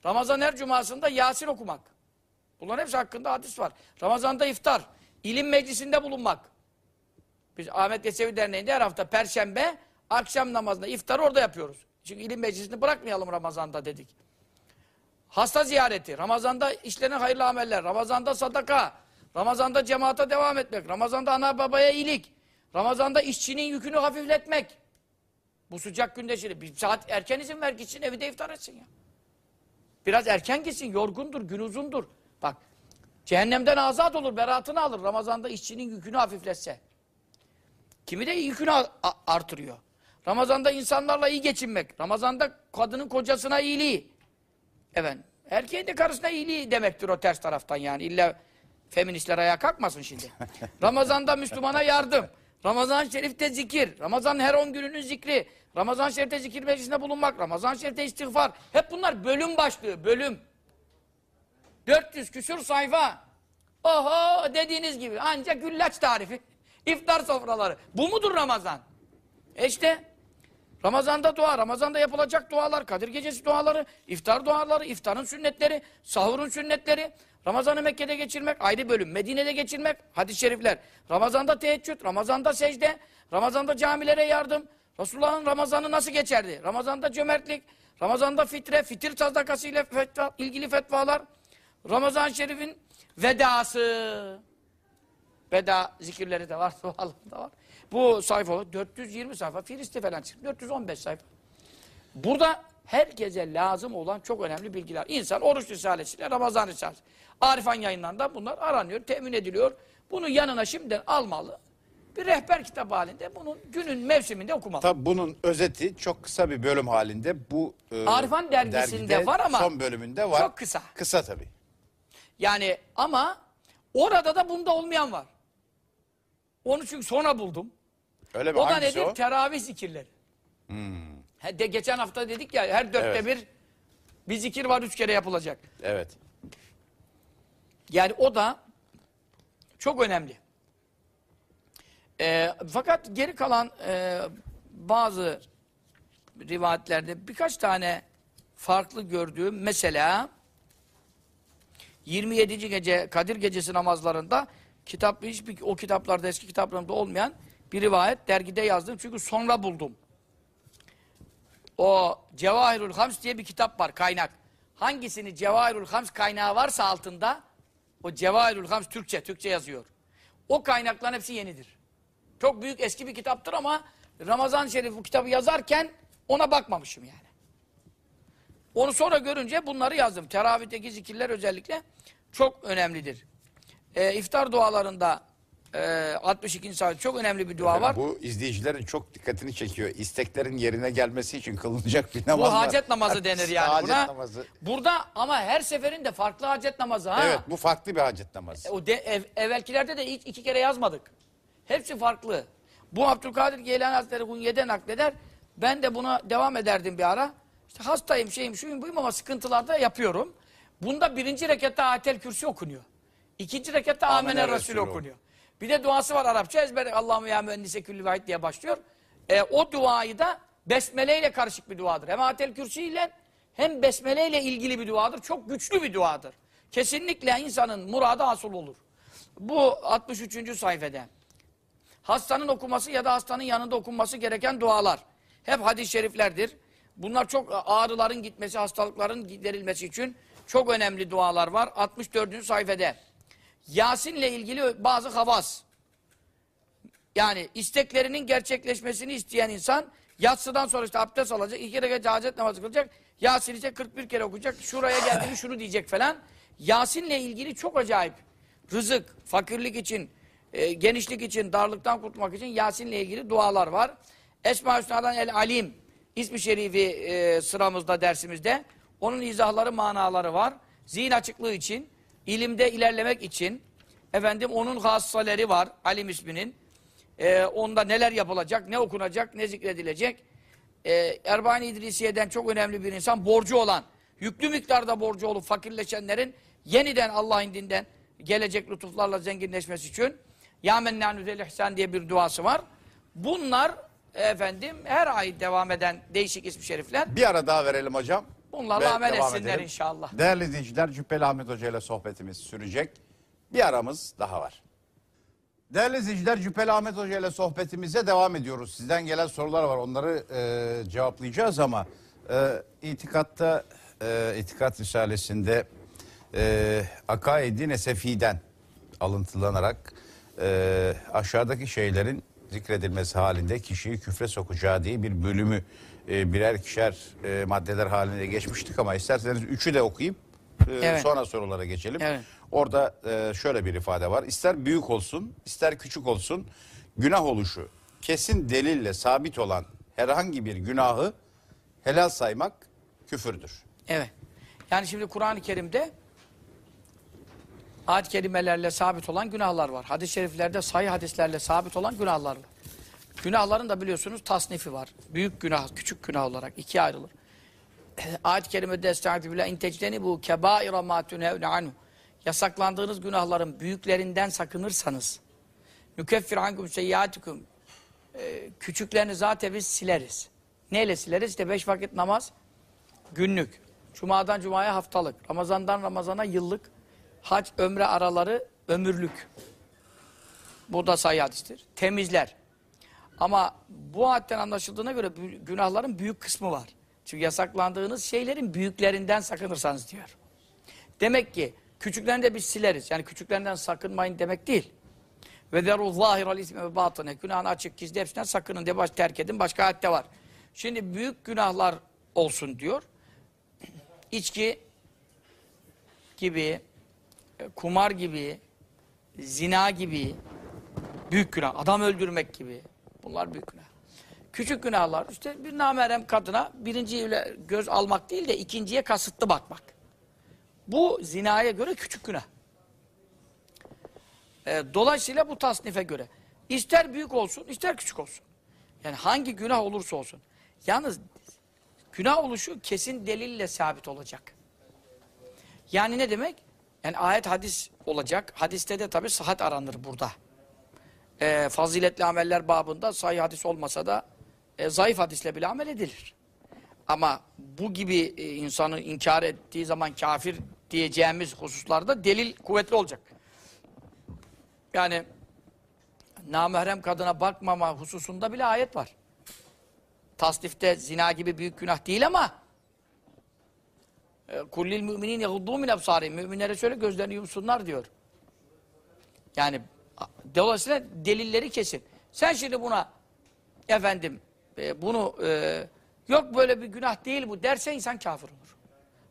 Speaker 2: Ramazan her cumasında Yasin okumak. Bunların hepsi hakkında hadis var. Ramazanda iftar, ilim meclisinde bulunmak. Biz Ahmet Yesevi Derneği'nde her hafta Perşembe akşam namazında iftarı orada yapıyoruz. Çünkü ilim meclisini bırakmayalım Ramazan'da dedik. hasta ziyareti, Ramazan'da işlenen hayırlı ameller, Ramazan'da sadaka, Ramazan'da cemaate devam etmek, Ramazan'da ana babaya iyilik, Ramazan'da işçinin yükünü hafifletmek. Bu sıcak günde şimdi bir saat erken izin ver gitsin evinde iftar etsin ya. Biraz erken gitsin, yorgundur, gün uzundur. Bak, cehennemden azat olur, beratını alır. Ramazan'da işçinin yükünü hafifletse. Kimi de yükünü artırıyor. Ramazan'da insanlarla iyi geçinmek. Ramazan'da kadının kocasına iyiliği. Efendim, erkeğin de karısına iyiliği demektir o ters taraftan yani. İlla feministler ayağa kalkmasın şimdi. Ramazan'da Müslümana yardım. Ramazan-ı Şerif'te zikir. Ramazan her 10 gününün zikri. Ramazan-ı Şerif'te zikir meclisinde bulunmak. Ramazan-ı Şerif'te istiğfar. Hep bunlar bölüm başlığı, bölüm. 400 küsur sayfa. Oho dediğiniz gibi ancak güllaç tarifi. İftar sofraları. Bu mudur Ramazan? E işte Ramazan'da dua, Ramazan'da yapılacak dualar, Kadir Gecesi duaları, iftar duaları, iftarın sünnetleri, sahurun sünnetleri, Ramazan'ı Mekke'de geçirmek, ayrı bölüm, Medine'de geçirmek, hadis-i şerifler, Ramazan'da teheccüd, Ramazan'da secde, Ramazan'da camilere yardım, Resulullah'ın Ramazan'ı nasıl geçerdi? Ramazan'da cömertlik, Ramazan'da fitre, fitir sadakası ile ilgili fetvalar, Ramazan-ı Şerif'in vedası, Veda zikirleri de var, duaları da var. Bu sayfa 420 sayfa, Filistin falan çıktı. 415 sayfa. Burada herkese lazım olan çok önemli bilgiler. İnsan oruç risalesiyle Ramazan risalesi. Arifan yayınlarında bunlar aranıyor, temin ediliyor. Bunu yanına şimdiden almalı. Bir rehber kitap halinde bunun günün mevsiminde okumalı.
Speaker 1: Tabii bunun özeti çok kısa bir bölüm halinde bu e,
Speaker 2: Arifan dergisinde
Speaker 1: dergide
Speaker 2: var ama
Speaker 1: son bölümünde var.
Speaker 2: çok kısa.
Speaker 1: Kısa tabii.
Speaker 2: Yani ama orada da bunda olmayan var. Onu çünkü sonra buldum.
Speaker 1: Öyle mi?
Speaker 2: O da
Speaker 1: Hangisi
Speaker 2: nedir?
Speaker 1: o?
Speaker 2: Teravih zikirleri. He, De, geçen hafta dedik ya her dörtte
Speaker 1: Evet.
Speaker 2: bir bir zikir var üç kere yapılacak.
Speaker 1: Evet.
Speaker 2: Yani o da çok önemli. Ee, fakat geri kalan e, bazı rivayetlerde birkaç tane farklı gördüğüm mesela 27. gece Kadir Gecesi namazlarında kitap hiçbir o kitaplarda eski kitaplarımda olmayan bir rivayet dergide yazdım çünkü sonra buldum. O Cevahirul Hams diye bir kitap var kaynak. Hangisini Cevahirul Hams kaynağı varsa altında o Cevahirul Hams Türkçe, Türkçe yazıyor. O kaynakların hepsi yenidir. Çok büyük eski bir kitaptır ama Ramazan Şerif bu kitabı yazarken ona bakmamışım yani. Onu sonra görünce bunları yazdım. Teravihteki zikirler özellikle çok önemlidir. Ee, iftar dualarında e, 62. saat çok önemli bir dua var.
Speaker 1: Bu izleyicilerin çok dikkatini çekiyor. İsteklerin yerine gelmesi için kılınacak bir
Speaker 2: Bu
Speaker 1: namaz var.
Speaker 2: hacet namazı denir yani
Speaker 1: Hacet
Speaker 2: buna.
Speaker 1: namazı.
Speaker 2: Burada ama her seferinde farklı hacet namazı ha.
Speaker 1: Evet bu farklı bir hacet namazı.
Speaker 2: O de, ev, evvelkilerde de hiç iki kere yazmadık. Hepsi farklı. Bu Abdülkadir Geylani Hazretleri Hunye'de nakleder. Ben de buna devam ederdim bir ara. İşte hastayım, şeyim, şuyum, buyum ama sıkıntılarda yapıyorum. Bunda birinci rekatta Ayetel Kürsi okunuyor. İkinci rekatta
Speaker 1: Amener
Speaker 2: Resul okunuyor. Bir de duası var Arapça ezber. Allahümme ya müennise küllü vahid diye başlıyor. E, o duayı da Besmele ile karışık bir duadır. Hem Ayetel Kürsi ile hem Besmele ile ilgili bir duadır. Çok güçlü bir duadır. Kesinlikle insanın muradı hasıl olur. Bu 63. sayfada. Hastanın okuması ya da hastanın yanında okunması gereken dualar. Hep hadis-i şeriflerdir. Bunlar çok ağrıların gitmesi, hastalıkların giderilmesi için çok önemli dualar var. 64. sayfada. Yasin'le ilgili bazı havas. Yani isteklerinin gerçekleşmesini isteyen insan yatsıdan sonra işte abdest alacak, iki rekat hacet namazı kılacak, Yasin ise 41 kere okuyacak, şuraya geldiğini şunu diyecek falan. Yasin'le ilgili çok acayip. Rızık, fakirlik için, e, genişlik için, darlıktan kurtulmak için Yasin'le ilgili dualar var. Esma-ı Hüsna'dan El Alim ismi şerifi e, sıramızda, dersimizde. Onun izahları, manaları var. Zihin açıklığı için, ilimde ilerlemek için, efendim onun hassaleri var, Alim isminin. Ee, onda neler yapılacak, ne okunacak, ne zikredilecek. Ee, Erbani İdrisiye'den çok önemli bir insan, borcu olan, yüklü miktarda borcu olup fakirleşenlerin yeniden Allah indinden gelecek lütuflarla zenginleşmesi için Ya mennânüzel ihsan diye bir duası var. Bunlar efendim her ay devam eden değişik ismi şerifler.
Speaker 1: Bir ara daha verelim hocam.
Speaker 2: Bunlarla
Speaker 1: Ve
Speaker 2: amel
Speaker 1: devam
Speaker 2: etsinler
Speaker 1: edelim.
Speaker 2: inşallah.
Speaker 1: Değerli izleyiciler Cübbeli Ahmet Hoca ile sohbetimiz sürecek. Bir aramız daha var. Değerli izleyiciler Cübbeli Ahmet Hoca ile sohbetimize devam ediyoruz. Sizden gelen sorular var onları e, cevaplayacağız ama e, itikatta e, İtikat Risalesi'nde e, Akaid-i Nesefi'den alıntılanarak e, aşağıdaki şeylerin zikredilmesi halinde kişiyi küfre sokacağı diye bir bölümü e, birer ikişer e, maddeler halinde geçmiştik ama isterseniz üçü de okuyayım. e,
Speaker 2: Evet.
Speaker 1: Sonra sorulara geçelim.
Speaker 2: Evet.
Speaker 1: Orada e, şöyle bir ifade var. İster büyük olsun, ister küçük olsun günah oluşu kesin delille sabit olan herhangi bir günahı helal saymak küfürdür.
Speaker 2: Evet. Yani şimdi Kur'an-ı Kerim'de ayet kelimelerle sabit olan günahlar var. Hadis-i şeriflerde sayı hadislerle sabit olan günahlar var. Günahların da biliyorsunuz tasnifi var. Büyük günah, küçük günah olarak ikiye ayrılır. Ayet-i kerimede estaizu intecdeni bu kebaira ma tunhevne anhu. Yasaklandığınız günahların büyüklerinden sakınırsanız nükeffir ankum seyyiatikum Ee, küçüklerini zaten biz sileriz. Neyle sileriz? İşte beş vakit namaz günlük. Cuma'dan cumaya haftalık. Ramazandan ramazana yıllık. Hac, ömre araları ömürlük. Bu da sayı hadistir. Temizler. Ama bu ayetten anlaşıldığına göre günahların büyük kısmı var. Çünkü yasaklandığınız şeylerin büyüklerinden sakınırsanız diyor. Demek ki küçüklerini de biz sileriz. Yani küçüklerinden sakınmayın demek değil. Ve deru zahiral ismi ve batine. Günahın açık gizli hepsinden sakının diye baş terk edin. Başka ayette var. Şimdi büyük günahlar olsun diyor. İçki gibi, kumar gibi, zina gibi, büyük günah, adam öldürmek gibi. Bunlar büyük günah. Küçük günahlar işte bir namerem kadına birinciyle göz almak değil de ikinciye kasıtlı bakmak. Bu zinaya göre küçük günah. E, dolayısıyla bu tasnife göre. ister büyük olsun, ister küçük olsun. Yani hangi günah olursa olsun. Yalnız günah oluşu kesin delille sabit olacak. Yani ne demek? Yani ayet hadis olacak. Hadiste de tabi sıhhat aranır burada. E, faziletli ameller babında sahih hadis olmasa da e, zayıf hadisle bile amel edilir. Ama bu gibi e, insanı inkar ettiği zaman kafir diyeceğimiz hususlarda delil kuvvetli olacak. Yani namahrem kadına bakmama hususunda bile ayet var. Tasdifte zina gibi büyük günah değil ama kullil müminin yahuddu min absari müminlere şöyle gözlerini yumsunlar diyor. Yani dolayısıyla delilleri kesin. Sen şimdi buna efendim e, bunu e, yok böyle bir günah değil bu derse insan kafir olur.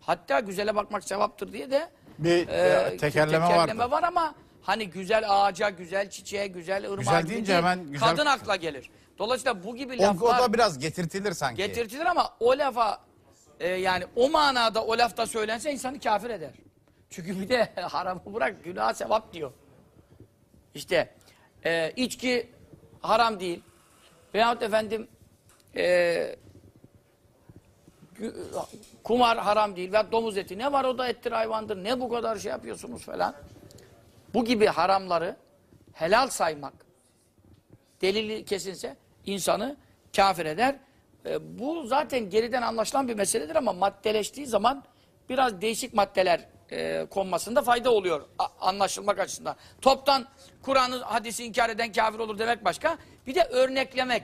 Speaker 2: Hatta güzele bakmak sevaptır diye de
Speaker 1: Bir
Speaker 2: ee,
Speaker 1: e, tekerleme, vardı.
Speaker 2: var ama hani güzel ağaca, güzel çiçeğe, güzel ırmağa
Speaker 1: Güzel deyince hemen güzel-
Speaker 2: kadın akla gelir. Dolayısıyla bu gibi
Speaker 1: O, o
Speaker 2: laflar
Speaker 1: da biraz getirtilir sanki.
Speaker 2: getirtilir ama o lafa e, yani o manada o lafta söylense insanı kafir eder. Çünkü bir de haramı bırak günah sevap diyor. İşte e, içki haram değil. Veyahut efendim e, kumar haram değil. Veya domuz eti. Ne var o da ettir hayvandır. Ne bu kadar şey yapıyorsunuz falan. Bu gibi haramları helal saymak delili kesinse insanı kafir eder. E, bu zaten geriden anlaşılan bir meseledir ama maddeleştiği zaman biraz değişik maddeler e, konmasında fayda oluyor a- anlaşılmak açısından. Toptan Kur'an'ı hadisi inkar eden kafir olur demek başka. Bir de örneklemek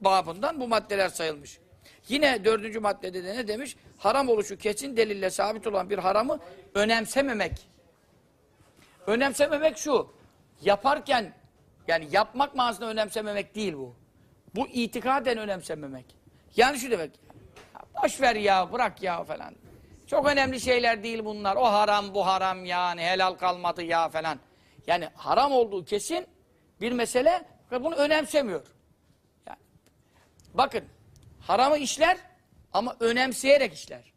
Speaker 2: babından bu maddeler sayılmış. Yine dördüncü maddede de ne demiş? Haram oluşu kesin delille sabit olan bir haramı önemsememek. Önemsememek şu. Yaparken yani yapmak manasında önemsememek değil bu. Bu itikaden önemsememek. Yani şu demek. Boş ver ya bırak ya falan. Çok önemli şeyler değil bunlar. O haram bu haram yani helal kalmadı ya falan. Yani haram olduğu kesin bir mesele ve bunu önemsemiyor. Yani, bakın haramı işler ama önemseyerek işler.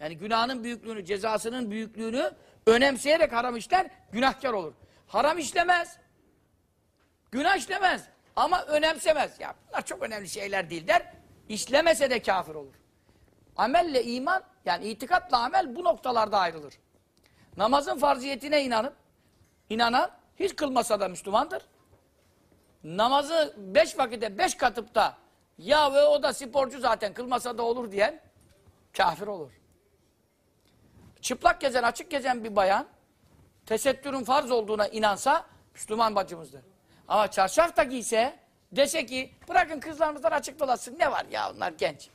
Speaker 2: Yani günahının büyüklüğünü, cezasının büyüklüğünü önemseyerek haram işler, günahkar olur. Haram işlemez. Günah işlemez. Ama önemsemez. Ya bunlar çok önemli şeyler değil der. İşlemese de kafir olur. Amelle iman, yani itikatla amel bu noktalarda ayrılır. Namazın farziyetine inanıp, inanan hiç kılmasa da Müslümandır. Namazı beş vakitte beş katıp da ya ve o da sporcu zaten kılmasa da olur diyen kafir olur. Çıplak gezen, açık gezen bir bayan tesettürün farz olduğuna inansa Müslüman bacımızdır. Ama çarşaf da giyse dese ki bırakın kızlarımızdan açık dolaşsın ne var ya onlar genç.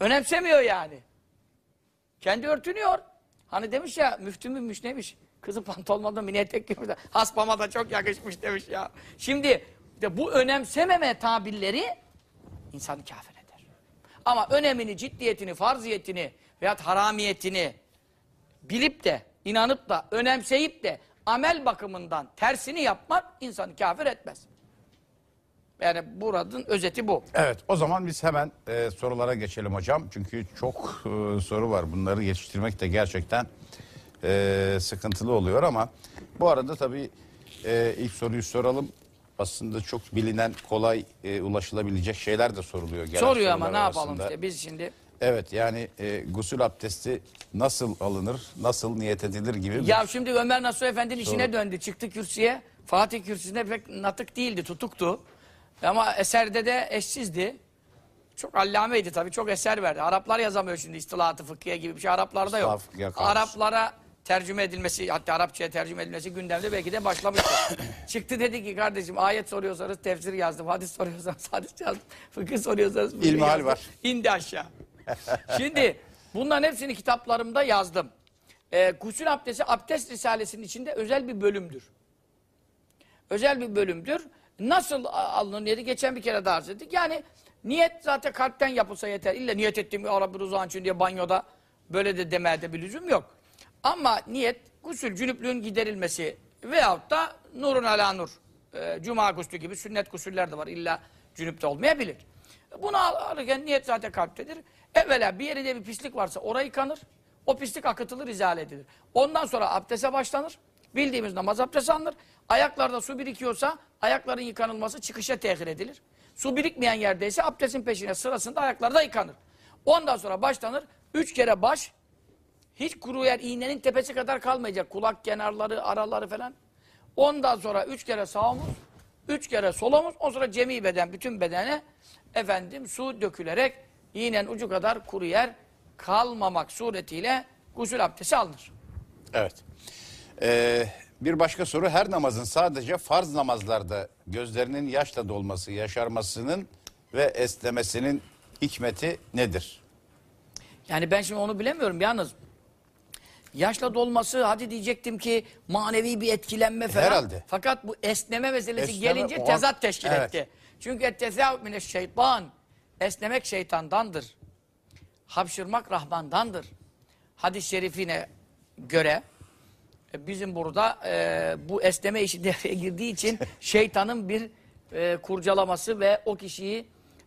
Speaker 2: Önemsemiyor yani. Kendi örtünüyor. Hani demiş ya müftü müymüş neymiş? Kızı pantolonda mini etek giymiş de hasbama da çok yakışmış demiş ya. Şimdi de bu önemsememe tabirleri insanı kafir eder. Ama önemini, ciddiyetini, farziyetini veyahut haramiyetini bilip de, inanıp da, önemseyip de amel bakımından tersini yapmak insanı kafir etmez. Yani buranın özeti bu.
Speaker 1: Evet o zaman biz hemen e, sorulara geçelim hocam. Çünkü çok e, soru var. Bunları yetiştirmek de gerçekten e, sıkıntılı oluyor ama bu arada tabii e, ilk soruyu soralım. Aslında çok bilinen, kolay e, ulaşılabilecek şeyler de soruluyor. gelen
Speaker 2: Soruyor ama
Speaker 1: sorular
Speaker 2: ne yapalım
Speaker 1: arasında.
Speaker 2: işte biz şimdi.
Speaker 1: Evet yani e, gusül abdesti nasıl alınır, nasıl niyet edilir gibi bir
Speaker 2: Ya şimdi Ömer Nasuh Efendi'nin işine döndü. Çıktı kürsüye. Fatih kürsüsünde pek natık değildi, tutuktu. Ama eserde de eşsizdi. Çok allameydi tabii, çok eser verdi. Araplar yazamıyor şimdi istilahatı fıkhiye gibi bir şey. Araplarda yok. Araplara tercüme edilmesi, hatta Arapçaya tercüme edilmesi gündemde belki de başlamıştı. Çıktı dedi ki kardeşim ayet soruyorsanız tefsir yazdım, hadis soruyorsanız hadis yazdım, fıkıh soruyorsanız fıkıh
Speaker 1: İlmihal
Speaker 2: yazdım.
Speaker 1: var.
Speaker 2: İndi aşağı. Şimdi bunların hepsini kitaplarımda yazdım. Ee, gusül abdesti abdest risalesinin içinde özel bir bölümdür. Özel bir bölümdür. Nasıl alınır niyeti geçen bir kere daha arz. Yani niyet zaten kalpten yapılsa yeter. İlla niyet ettiğim ya Rabbi rızan için diye banyoda böyle de demeye de bir lüzum yok. Ama niyet gusül, cünüplüğün giderilmesi veyahut da nurun ala nur. Ee, Cuma guslü gibi sünnet gusüller de var. İlla cünüpte olmayabilir. Bunu al- alırken niyet zaten kalptedir. Evvela bir yerinde bir pislik varsa orayı yıkanır. O pislik akıtılır, izale edilir. Ondan sonra abdeste başlanır. Bildiğimiz namaz abdesti alınır. Ayaklarda su birikiyorsa ayakların yıkanılması çıkışa tehir edilir. Su birikmeyen yerdeyse abdestin peşine sırasında ayaklarda yıkanır. Ondan sonra başlanır. Üç kere baş, hiç kuru yer iğnenin tepesi kadar kalmayacak. Kulak kenarları, araları falan. Ondan sonra üç kere sağ omuz, üç kere sol omuz, ondan sonra cemi beden, bütün bedene efendim su dökülerek iğnenin ucu kadar kuru yer kalmamak suretiyle gusül abdesti alınır.
Speaker 1: Evet. Ee, bir başka soru her namazın sadece farz namazlarda gözlerinin yaşla dolması, yaşarmasının ve esnemesinin hikmeti nedir?
Speaker 2: Yani ben şimdi onu bilemiyorum yalnız. Yaşla dolması hadi diyecektim ki manevi bir etkilenme falan.
Speaker 1: Herhalde.
Speaker 2: Fakat bu esneme meselesi
Speaker 1: Esneme,
Speaker 2: gelince
Speaker 1: o-
Speaker 2: tezat teşkil
Speaker 1: Evet.
Speaker 2: etti. Çünkü ettezâv mineşşeytan. Esnemek şeytandandır. Hapşırmak Rahman'dandır. Hadis-i şerifine göre bizim burada e, bu esneme işi devreye girdiği için şeytanın bir e, kurcalaması ve o kişiyi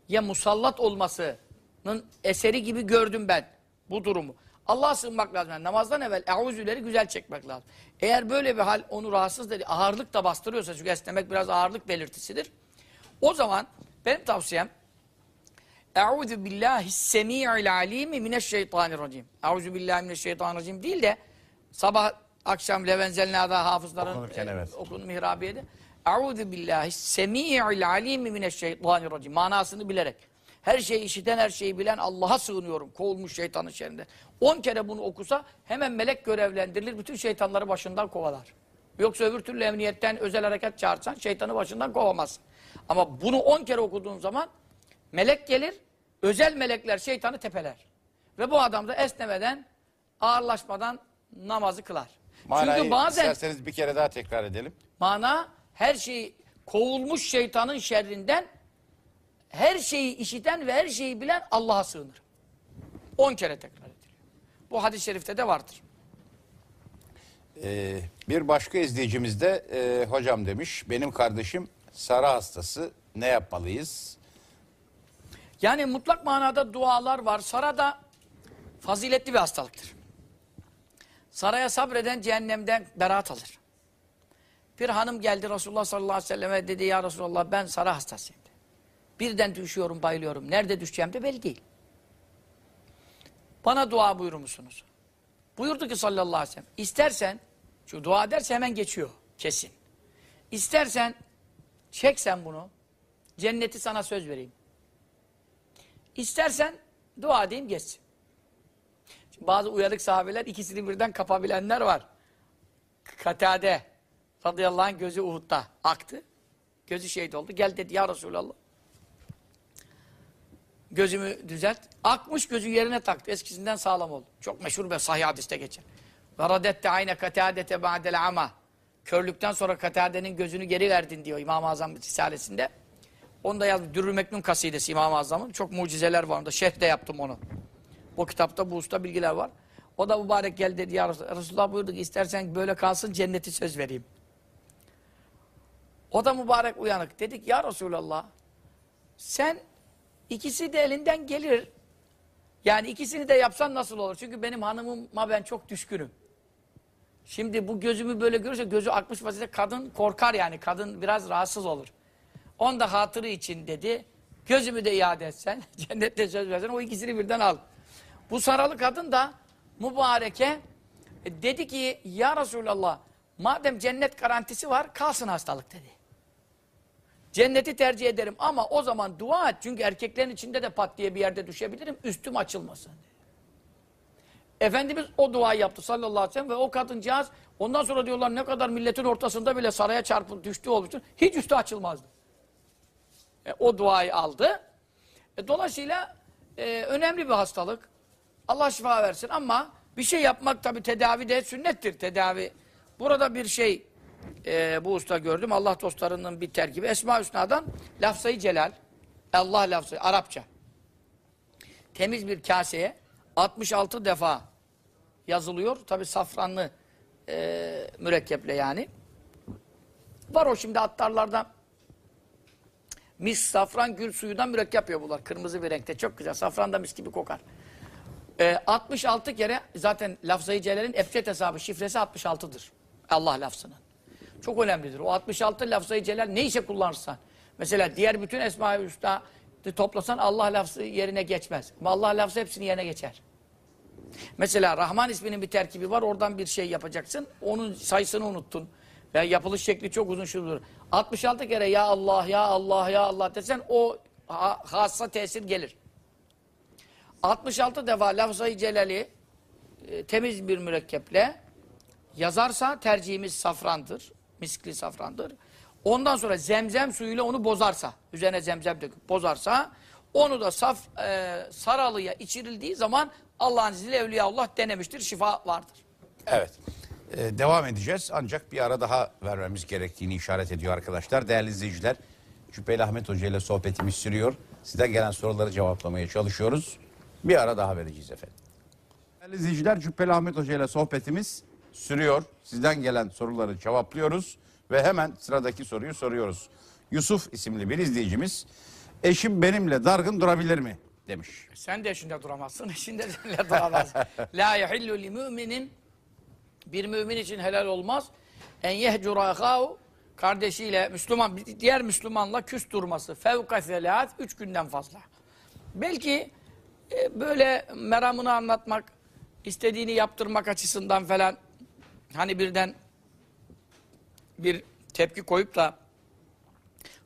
Speaker 2: ya musallat olmasının eseri gibi gördüm ben bu durumu. Allah'a sığınmak lazım. Yani namazdan evvel euzüleri güzel çekmek lazım. Eğer böyle bir hal onu rahatsız dedi, ağırlık da bastırıyorsa çünkü esnemek biraz ağırlık belirtisidir. O zaman benim tavsiyem Euzu billahi semi'il alimi mineşşeytanirracim. Euzu billahi mineşşeytanirracim değil de sabah akşam Levenzelna'da hafızların
Speaker 1: Okunurken, evet.
Speaker 2: okun mihrabiyede. Euzu billahi semi'il alimi mineşşeytanirracim. Manasını bilerek. Her şeyi işiten, her şeyi bilen Allah'a sığınıyorum. Kovulmuş şeytanın şerrinden. On kere bunu okusa hemen melek görevlendirilir. Bütün şeytanları başından kovalar. Yoksa öbür türlü emniyetten özel hareket çağırsan şeytanı başından kovamazsın. Ama bunu on kere okuduğun zaman melek gelir, özel melekler şeytanı tepeler. Ve bu adam da esnemeden, ağırlaşmadan namazı kılar.
Speaker 1: Manayı
Speaker 2: Çünkü bazen
Speaker 1: isterseniz bir kere daha tekrar edelim.
Speaker 2: mana her şeyi kovulmuş şeytanın şerrinden her şeyi işiten ve her şeyi bilen Allah'a sığınır. On kere tekrar ediliyor. Bu hadis-i şerifte de vardır.
Speaker 1: Ee, bir başka izleyicimiz de e, hocam demiş benim kardeşim sarı hastası ne yapmalıyız?
Speaker 2: Yani mutlak manada dualar var. Sara da faziletli bir hastalıktır. Saraya sabreden cehennemden beraat alır. Bir hanım geldi Resulullah sallallahu aleyhi ve selleme dedi ya Resulullah ben sara hastasıyım. dedi. Birden düşüyorum bayılıyorum. Nerede düşeceğim de belli değil. Bana dua buyurur musunuz? Buyurdu ki sallallahu aleyhi ve sellem. İstersen, şu dua ederse hemen geçiyor kesin. İstersen çek sen bunu. Cenneti sana söz vereyim. İstersen dua edeyim geçsin. Bazı uyanık sahabeler ikisini birden kapabilenler var. Katade radıyallahu anh gözü Uhud'da aktı. Gözü şehit oldu. Gel dedi ya Resulallah. Gözümü düzelt. Akmış gözü yerine taktı. Eskisinden sağlam oldu. Çok meşhur bir sahih hadiste geçer. Ve radette ayne katadete ba'del ama. Körlükten sonra katadenin gözünü geri verdin diyor İmam-ı Azam Risalesi'nde. Onu da yazmış. Dürrü Meknun kasidesi İmam-ı Azam'ın. Çok mucizeler var onda. Şerh de yaptım onu. O kitapta bu usta bilgiler var. O da mübarek geldi dedi ya Resul- Resulullah buyurdu ki istersen böyle kalsın cenneti söz vereyim. O da mübarek uyanık. Dedik ya Resulallah sen ikisi de elinden gelir. Yani ikisini de yapsan nasıl olur? Çünkü benim hanımıma ben çok düşkünüm. Şimdi bu gözümü böyle görürse gözü akmış vaziyette kadın korkar yani. Kadın biraz rahatsız olur. Onda hatırı için dedi. Gözümü de iade etsen, cennette söz versen o ikisini birden al. Bu saralı kadın da mübareke e, dedi ki ya Resulallah madem cennet garantisi var kalsın hastalık dedi. Cenneti tercih ederim ama o zaman dua et. Çünkü erkeklerin içinde de pat diye bir yerde düşebilirim. Üstüm açılmasın. Efendimiz o duayı yaptı sallallahu aleyhi ve sellem ve o kadıncağız ondan sonra diyorlar ne kadar milletin ortasında bile saraya çarpıp düştü olmuştur. Hiç üstü açılmazdı. E, o duayı aldı. E, dolayısıyla e, önemli bir hastalık. Allah şifa versin ama bir şey yapmak tabi tedavi de sünnettir. Tedavi. Burada bir şey e, bu usta gördüm. Allah dostlarının bir terkibi. Esma Hüsna'dan lafzayı celal. Allah lafzayı Arapça. Temiz bir kaseye 66 defa yazılıyor. Tabi safranlı e, mürekkeple yani. Var o şimdi attarlardan mis, safran, gül suyundan mürekkep yapıyorlar. Kırmızı bir renkte. Çok güzel. Safran da mis gibi kokar. E, 66 kere zaten lafzayı celal'in efçet hesabı şifresi 66'dır. Allah lafzının. Çok önemlidir. O 66 lafzayı celal ne işe kullanırsan. Mesela diğer bütün Esma-i Hüsna toplasan Allah lafzı yerine geçmez. Ama Allah lafzı hepsini yerine geçer. Mesela Rahman isminin bir terkibi var. Oradan bir şey yapacaksın. Onun sayısını unuttun. Veya yapılış şekli çok uzun şudur. 66 kere ya Allah, ya Allah, ya Allah desen o ha, hassa tesir gelir. 66 defa lafzayı celali e, temiz bir mürekkeple yazarsa tercihimiz safrandır. Miskli safrandır. Ondan sonra zemzem suyuyla onu bozarsa, üzerine zemzem döküp bozarsa, onu da saf e, saralıya içirildiği zaman Allah'ın izniyle Evliyaullah denemiştir, şifa vardır.
Speaker 1: Evet. Ee, devam edeceğiz ancak bir ara daha vermemiz gerektiğini işaret ediyor arkadaşlar. Değerli izleyiciler, Cübbeli Ahmet Hoca ile sohbetimiz sürüyor. Sizden gelen soruları cevaplamaya çalışıyoruz. Bir ara daha vereceğiz efendim. Değerli izleyiciler, Cübbeli Ahmet Hoca ile sohbetimiz sürüyor. Sizden gelen soruları cevaplıyoruz ve hemen sıradaki soruyu soruyoruz. Yusuf isimli bir izleyicimiz, eşim benimle dargın durabilir mi? demiş.
Speaker 2: Sen de eşinde duramazsın, eşin de seninle duramaz. La yahillu li müminin bir mümin için helal olmaz. En yehcura ahahu kardeşiyle Müslüman diğer Müslümanla küs durması. Fevka selahat üç günden fazla. Belki e, böyle meramını anlatmak, istediğini yaptırmak açısından falan hani birden bir tepki koyup da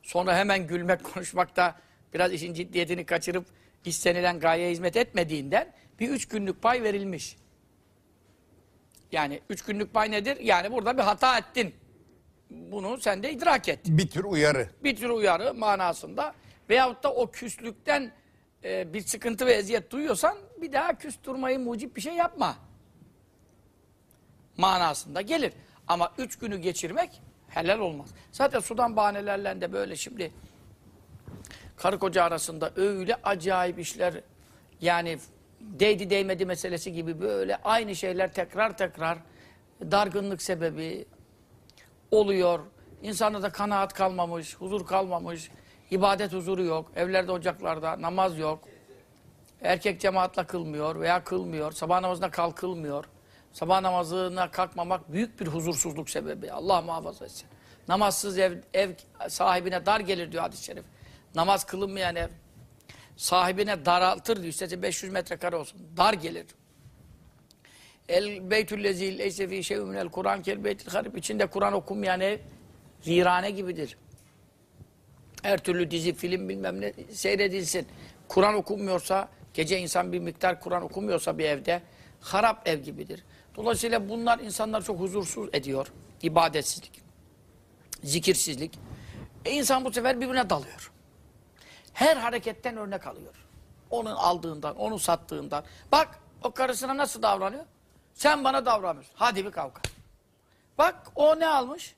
Speaker 2: sonra hemen gülmek, konuşmakta biraz işin ciddiyetini kaçırıp istenilen gayeye hizmet etmediğinden bir üç günlük pay verilmiş. Yani üç günlük pay nedir? Yani burada bir hata ettin. Bunu sen de idrak et.
Speaker 1: Bir tür uyarı.
Speaker 2: Bir tür uyarı manasında veyahut da o küslükten e, bir sıkıntı ve eziyet duyuyorsan bir daha küs durmayı mucip bir şey yapma. Manasında gelir. Ama üç günü geçirmek helal olmaz. Zaten sudan bahanelerle de böyle şimdi karı koca arasında öyle acayip işler yani değdi değmedi meselesi gibi böyle aynı şeyler tekrar tekrar dargınlık sebebi oluyor. İnsanda da kanaat kalmamış, huzur kalmamış, ibadet huzuru yok, evlerde ocaklarda namaz yok. Erkek cemaatla kılmıyor veya kılmıyor, sabah namazına kalkılmıyor. Sabah namazına kalkmamak büyük bir huzursuzluk sebebi. Allah muhafaza etsin. Namazsız ev, ev sahibine dar gelir diyor hadis-i şerif. Namaz kılınmayan ev sahibine daraltır diyor. İsterse 500 metrekare olsun. Dar gelir. El beytül lezi leyse fi şey'un minel Kur'an kel beytil harib. İçinde Kur'an okunmayan ev virane gibidir. Her türlü dizi, film bilmem ne seyredilsin. Kur'an okunmuyorsa, gece insan bir miktar Kur'an okumuyorsa bir evde harap ev gibidir. Dolayısıyla bunlar insanlar çok huzursuz ediyor. İbadetsizlik, zikirsizlik. E insan bu sefer birbirine dalıyor. Her hareketten örnek alıyor. Onun aldığından, onu sattığından. Bak o karısına nasıl davranıyor? Sen bana davranıyorsun. Hadi bir kavga. Bak o ne almış?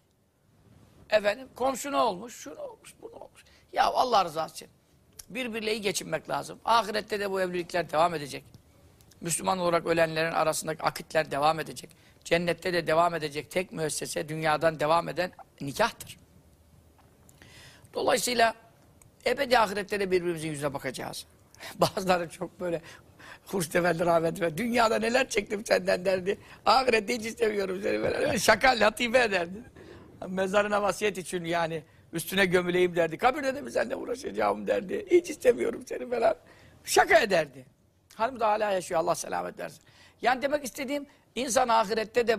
Speaker 2: Efendim komşu ne olmuş? Şu ne olmuş? Bu ne olmuş? Ya Allah rızası için. Birbiriyle iyi geçinmek lazım. Ahirette de bu evlilikler devam edecek. Müslüman olarak ölenlerin arasındaki akitler devam edecek. Cennette de devam edecek tek müessese dünyadan devam eden nikahtır. Dolayısıyla ebedi ahirette de birbirimizin yüzüne bakacağız. Bazıları çok böyle Hurştefelli rahmet ver. Dünyada neler çektim senden derdi. Ahirette hiç istemiyorum seni. Böyle şaka latife ederdi. Mezarına vasiyet için yani üstüne gömüleyim derdi. Kabirde de mi seninle uğraşacağım derdi. Hiç istemiyorum seni falan. Şaka ederdi. Hanım da hala yaşıyor. Allah selamet versin. Yani demek istediğim insan ahirette de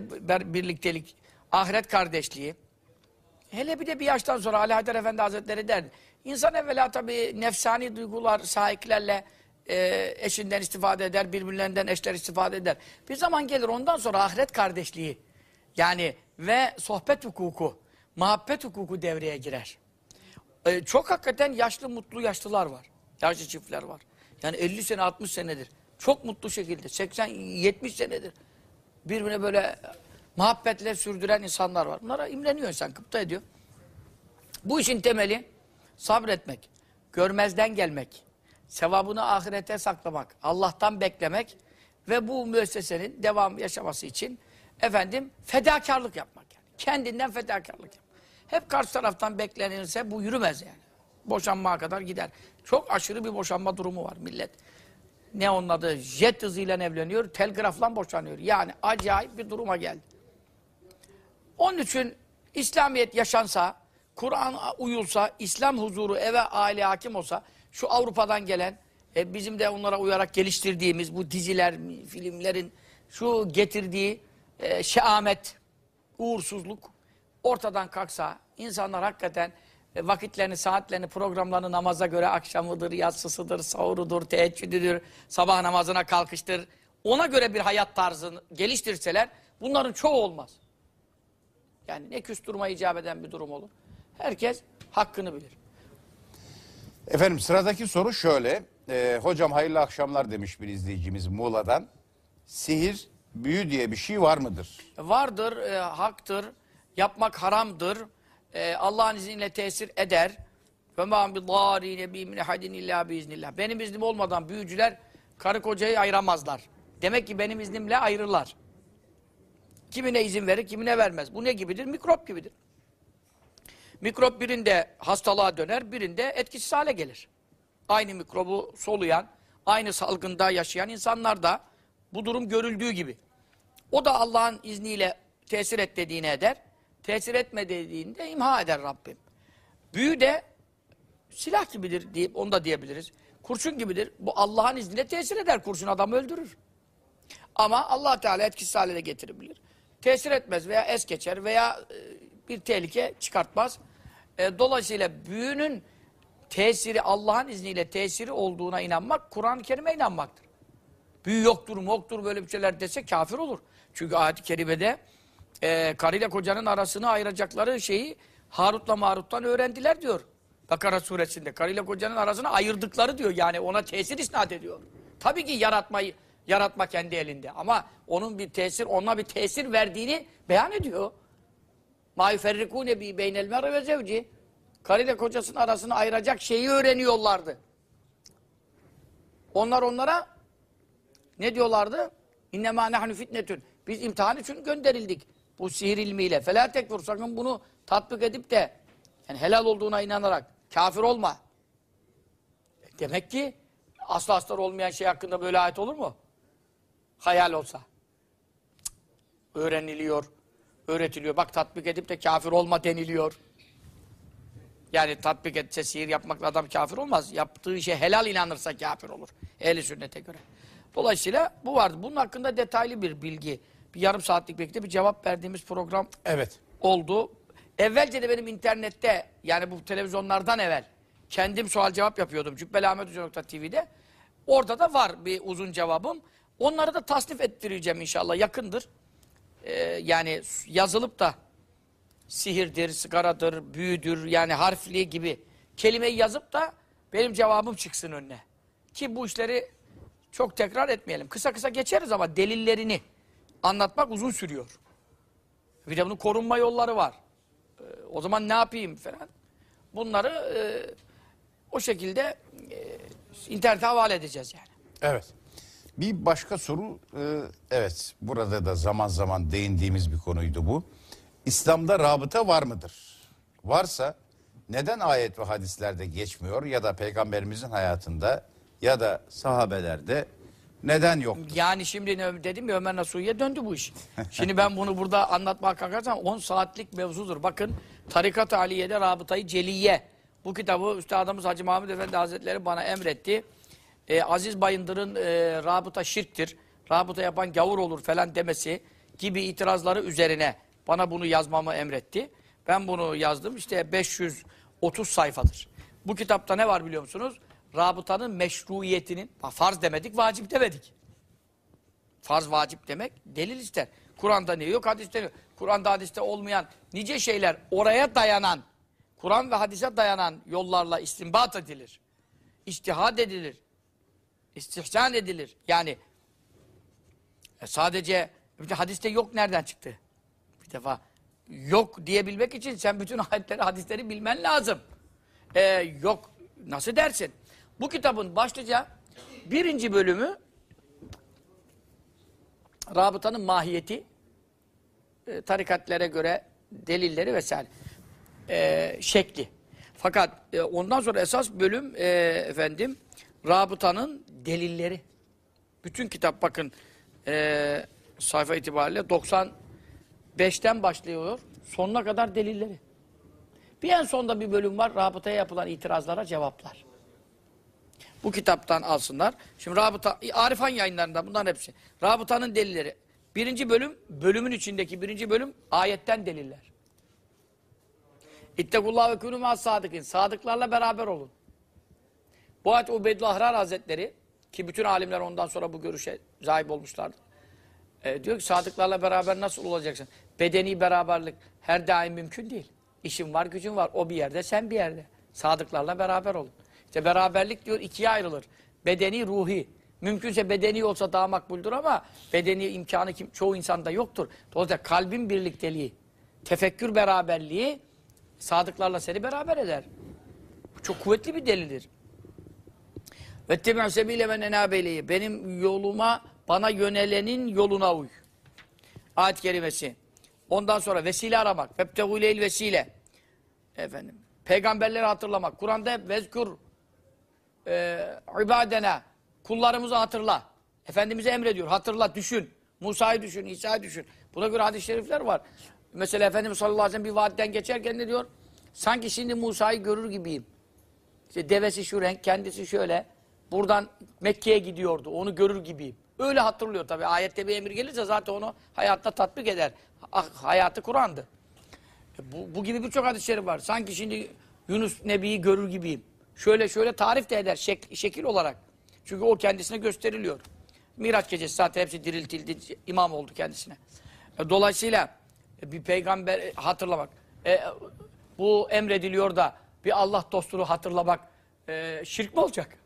Speaker 2: birliktelik, ahiret kardeşliği. Hele bir de bir yaştan sonra Ali Haydar Efendi Hazretleri derdi. İnsan evvela tabii nefsani duygular, sahiplerle e, eşinden istifade eder, birbirlerinden eşler istifade eder. Bir zaman gelir ondan sonra ahiret kardeşliği yani ve sohbet hukuku, muhabbet hukuku devreye girer. E, çok hakikaten yaşlı mutlu yaşlılar var. Yaşlı çiftler var. Yani 50 sene 60 senedir. Çok mutlu şekilde 80 70 senedir. Birbirine böyle muhabbetle sürdüren insanlar var. Bunlara imreniyor insan, kıpta ediyor. Bu işin temeli sabretmek, görmezden gelmek, sevabını ahirete saklamak, Allah'tan beklemek ve bu müessesenin devam yaşaması için efendim fedakarlık yapmak yani. Kendinden fedakarlık yapmak. Hep karşı taraftan beklenirse bu yürümez yani. Boşanmaya kadar gider. Çok aşırı bir boşanma durumu var millet. Ne onun adı? Jet hızıyla evleniyor, telgrafla boşanıyor. Yani acayip bir duruma geldi. Onun için İslamiyet yaşansa, Kur'an uyulsa, İslam huzuru eve aile hakim olsa, şu Avrupa'dan gelen, e, bizim de onlara uyarak geliştirdiğimiz bu diziler, filmlerin şu getirdiği e, şeamet, uğursuzluk ortadan kalksa, insanlar hakikaten e, vakitlerini, saatlerini, programlarını namaza göre akşamıdır, yatsısıdır, sahurudur, teheccüdüdür, sabah namazına kalkıştır. Ona göre bir hayat tarzını geliştirseler bunların çoğu olmaz. Yani ne küstürme icap eden bir durum olur. Herkes hakkını bilir.
Speaker 1: Efendim sıradaki soru şöyle. Ee, hocam hayırlı akşamlar demiş bir izleyicimiz Muğla'dan. Sihir, büyü diye bir şey var mıdır?
Speaker 2: Vardır, e, haktır, yapmak haramdır. E, Allah'ın izniyle tesir eder. Ve ma bi dârîne bi min hadin illa. Benim iznim olmadan büyücüler karı kocayı ayıramazlar. Demek ki benim iznimle ayırırlar. Kimine izin verir, kimine vermez. Bu ne gibidir? Mikrop gibidir. Mikrop birinde hastalığa döner, birinde etkisiz hale gelir. Aynı mikrobu soluyan, aynı salgında yaşayan insanlarda bu durum görüldüğü gibi. O da Allah'ın izniyle tesir et dediğine eder. Tesir etme dediğinde imha eder Rabbim. Büyü de silah gibidir deyip onu da diyebiliriz. Kurşun gibidir. Bu Allah'ın izniyle tesir eder. Kurşun adamı öldürür. Ama allah Teala etkisiz hale de getirebilir. Tesir etmez veya es geçer veya e, bir tehlike çıkartmaz. E, dolayısıyla büyünün tesiri Allah'ın izniyle tesiri olduğuna inanmak Kur'an-ı Kerim'e inanmaktır. Büyü yoktur, moktur böyle bir şeyler dese kafir olur. Çünkü ayet-i kerimede e, karıyla kocanın arasını ayıracakları şeyi Harut'la Marut'tan öğrendiler diyor. Bakara suresinde karıyla kocanın arasını ayırdıkları diyor. Yani ona tesir isnat ediyor. Tabii ki yaratmayı yaratma kendi elinde ama onun bir tesir, ona bir tesir verdiğini beyan ediyor. Ma yuferrikûne bi beynel mer'i ve zevci. Karıyla kocasının arasını ayıracak şeyi öğreniyorlardı. Onlar onlara ne diyorlardı? İnnemâ nahnu fitnetün. Biz imtihan için gönderildik. Bu sihir ilmiyle. Felâ tekfur. Sakın bunu tatbik edip de yani helal olduğuna inanarak kafir olma. E Demek ki aslı astar olmayan şey hakkında böyle ayet olur mu? Hayal olsa. Cık. Öğreniliyor, öğretiliyor. Bak tatbik edip de kafir olma deniliyor. Yani tatbik etse sihir yapmakla adam kafir olmaz. Yaptığı işe helal inanırsa kafir olur. Ehli sünnete göre. Dolayısıyla bu vardı. Bunun hakkında detaylı bir bilgi. Bir yarım saatlik bekle bir cevap verdiğimiz program
Speaker 1: Evet.
Speaker 2: oldu. Evvelce de benim internette yani bu televizyonlardan evvel kendim sual cevap yapıyordum. Cübbeliahmethoca.tv'de. Orada da var bir uzun cevabım. Onları da tasnif ettireceğim inşallah yakındır. Ee, yani yazılıp da sihirdir, sigaradır, büyüdür yani harfli gibi kelimeyi yazıp da benim cevabım çıksın önüne. Ki bu işleri çok tekrar etmeyelim. Kısa kısa geçeriz ama delillerini anlatmak uzun sürüyor. Bir de bunun korunma yolları var. Ee, o zaman ne yapayım falan. Bunları e, o şekilde e, internete havale edeceğiz yani.
Speaker 1: Evet. Bir başka soru, e, evet burada da zaman zaman değindiğimiz bir konuydu bu. İslam'da rabıta var mıdır? Varsa neden ayet ve hadislerde geçmiyor ya da peygamberimizin hayatında ya da sahabelerde neden yok?
Speaker 2: Yani şimdi dedim ya Ömer Nasuhi'ye döndü bu iş. Şimdi ben bunu burada anlatmaya kalkarsam 10 saatlik mevzudur. Bakın Tarikat-ı Aliye'de Rabıtayı Celiye. Bu kitabı Üstadımız Hacı Mahmud Efendi Hazretleri bana emretti. Ee, Aziz Bayındır'ın e, rabıta şirktir, rabıta yapan gavur olur falan demesi gibi itirazları üzerine bana bunu yazmamı emretti. Ben bunu yazdım. İşte 530 sayfadır. Bu kitapta ne var biliyor musunuz? Rabıtanın meşruiyetinin, farz demedik, vacip demedik. Farz vacip demek delil ister. Kur'an'da ne yok, hadiste ne yok. Kur'an'da hadiste olmayan nice şeyler oraya dayanan, Kur'an ve hadise dayanan yollarla istinbat edilir. İstihad edilir. İstihsan edilir. Yani e, sadece hadiste yok nereden çıktı? Bir defa yok diyebilmek için sen bütün ayetleri, hadisleri bilmen lazım. E, yok nasıl dersin? Bu kitabın başlıca birinci bölümü rabıtanın mahiyeti, e, tarikatlere göre delilleri vesaire, e, şekli. Fakat e, ondan sonra esas bölüm e, efendim rabıtanın delilleri. Bütün kitap bakın e, sayfa itibariyle 95'ten başlıyor sonuna kadar delilleri. Bir en sonda bir bölüm var rabıtaya yapılan itirazlara cevaplar. Bu kitaptan alsınlar. Şimdi Rabıta, Arifan yayınlarında bunların hepsi. Rabıtanın delilleri. Birinci bölüm, bölümün içindeki birinci bölüm ayetten deliller. İttekullah ve kûnû mâs sadıkîn. Sadıklarla beraber olun. Bu ayet Ahrar Hazretleri ki bütün alimler ondan sonra bu görüşe sahip olmuşlardı. E, diyor ki sadıklarla beraber nasıl olacaksın? Bedeni beraberlik her daim mümkün değil. İşin var, gücün var. O bir yerde, sen bir yerde. Sadıklarla beraber olun. İşte beraberlik diyor ikiye ayrılır. Bedeni, ruhi. Mümkünse bedeni olsa daha makbuldür ama bedeni imkanı kim, çoğu insanda yoktur. Dolayısıyla kalbin birlikteliği, tefekkür beraberliği sadıklarla seni beraber eder. Bu çok kuvvetli bir delildir. Ve tebi'u sebile men enabeleyi. Benim yoluma, bana yönelenin yoluna uy. Ayet kerimesi. Ondan sonra vesile aramak. Febtegûleyl vesile. Efendim. Peygamberleri hatırlamak. Kur'an'da hep vezkur e, ibadena. Kullarımızı hatırla. Efendimiz'e emrediyor. Hatırla, düşün. Musa'yı düşün, İsa'yı düşün. Buna göre hadis-i şerifler var. Mesela Efendimiz sallallahu aleyhi ve sellem bir vadiden geçerken ne diyor? Sanki şimdi Musa'yı görür gibiyim. İşte devesi şu renk, kendisi şöyle. Buradan Mekke'ye gidiyordu. Onu görür gibiyim. Öyle hatırlıyor tabii. Ayette bir emir gelirse zaten onu hayatta tatbik eder. Ah, hayatı Kur'an'dı. E Bu, bu gibi birçok hadis-i şerif var. Sanki şimdi Yunus Nebi'yi görür gibiyim. Şöyle şöyle tarif de eder şek- şekil olarak. Çünkü o kendisine gösteriliyor. Miraç gecesi zaten hepsi diriltildi. imam oldu kendisine. E, Dolayısıyla e, bir peygamber e, hatırlamak. E, bu emrediliyor da bir Allah dostunu hatırlamak e, şirk mi olacak?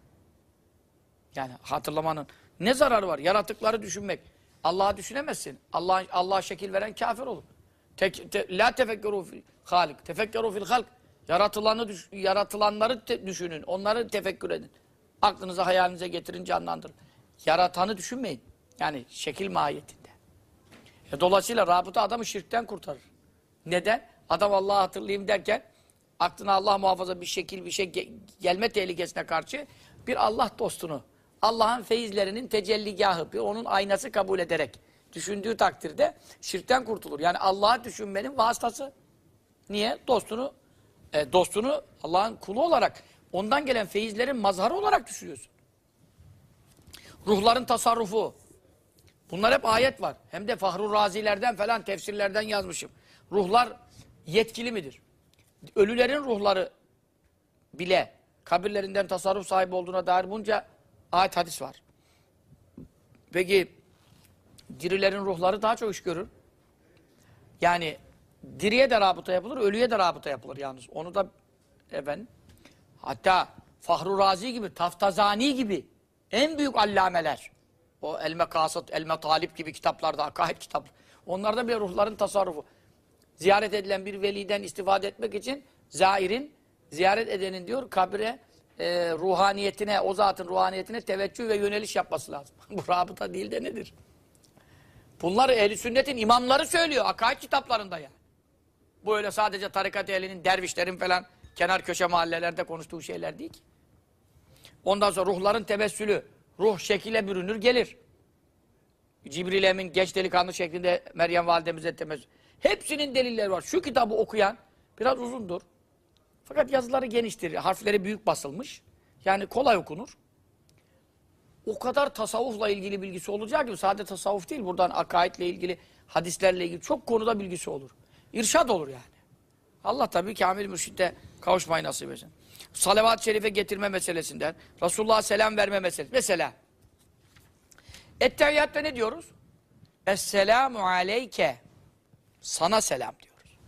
Speaker 2: Yani hatırlamanın ne zararı var? Yaratıkları düşünmek. Allah'ı düşünemezsin. Allah Allah'a şekil veren kafir olur. Tek, te, la tefekkeru fil halik. Tefekkeru fil halk. Yaratılanı düş, yaratılanları düşünün. Onları tefekkür edin. Aklınıza hayalinize getirin canlandırın. Yaratanı düşünmeyin. Yani şekil mahiyetinde. E, dolayısıyla rabıta adamı şirkten kurtarır. Neden? Adam Allah'ı hatırlayayım derken aklına Allah muhafaza bir şekil bir şey ge- gelme tehlikesine karşı bir Allah dostunu Allah'ın feyizlerinin tecelligahı bir onun aynası kabul ederek düşündüğü takdirde şirkten kurtulur. Yani Allah'ı düşünmenin vasıtası. Niye? Dostunu e, dostunu Allah'ın kulu olarak ondan gelen feyizlerin mazharı olarak düşünüyorsun. Ruhların tasarrufu. Bunlar hep ayet var. Hem de Fahru Razilerden falan tefsirlerden yazmışım. Ruhlar yetkili midir? Ölülerin ruhları bile kabirlerinden tasarruf sahibi olduğuna dair bunca ayet hadis var. Peki dirilerin ruhları daha çok iş görür. Yani diriye de rabıta yapılır, ölüye de rabıta yapılır yalnız. Onu da efendim hatta Fahru Razi gibi, Taftazani gibi En büyük allameler. O El Mekasıt, El Metalip gibi kitaplarda, akaid kitap. Onlarda bile ruhların tasarrufu. Ziyaret edilen bir veliden istifade etmek için zairin, ziyaret edenin diyor kabre e, ruhaniyetine, o zatın ruhaniyetine teveccüh ve yöneliş yapması lazım. Bu rabıta değil de nedir? Bunlar ehli sünnetin imamları söylüyor akaid kitaplarında ya. Bu öyle sadece tarikat ehlinin, dervişlerin falan kenar köşe mahallelerde konuştuğu şeyler değil ki. Ondan sonra ruhların tevessülü, ruh şekile bürünür gelir. Cibril Emin geç delikanlı şeklinde Meryem validemize temessül. Hepsinin delilleri var. Şu kitabı okuyan biraz uzundur. Fakat yazıları geniştir. Harfleri büyük basılmış. Yani kolay okunur. O kadar tasavvufla ilgili bilgisi olacak ki sadece tasavvuf değil. Buradan akaidle ilgili, hadislerle ilgili çok konuda bilgisi olur. İrşad olur yani. Allah tabii kamil mürşitte kavuşmayı nasip etsin. Salavat-ı şerife getirme meselesinden, Resulullah'a selam verme meselesi. Mesela, Ettehiyyatta ne diyoruz? Esselamu aleyke. Sana selam diyoruz.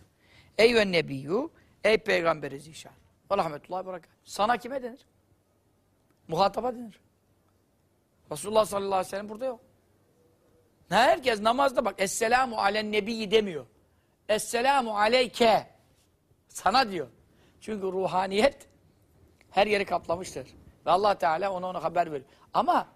Speaker 2: Eyyühen nebiyyü, ey peygamberi zişan. Ve rahmetullahi. Sana kime denir? Muhataba denir. Resulullah sallallahu aleyhi ve sellem burada yok. Herkes namazda bak Esselamu alen nebiyyi demiyor. Esselamu aleyke. Sana diyor. Çünkü ruhaniyet her yeri kaplamıştır. Ve allah Teala ona ona haber veriyor. Ama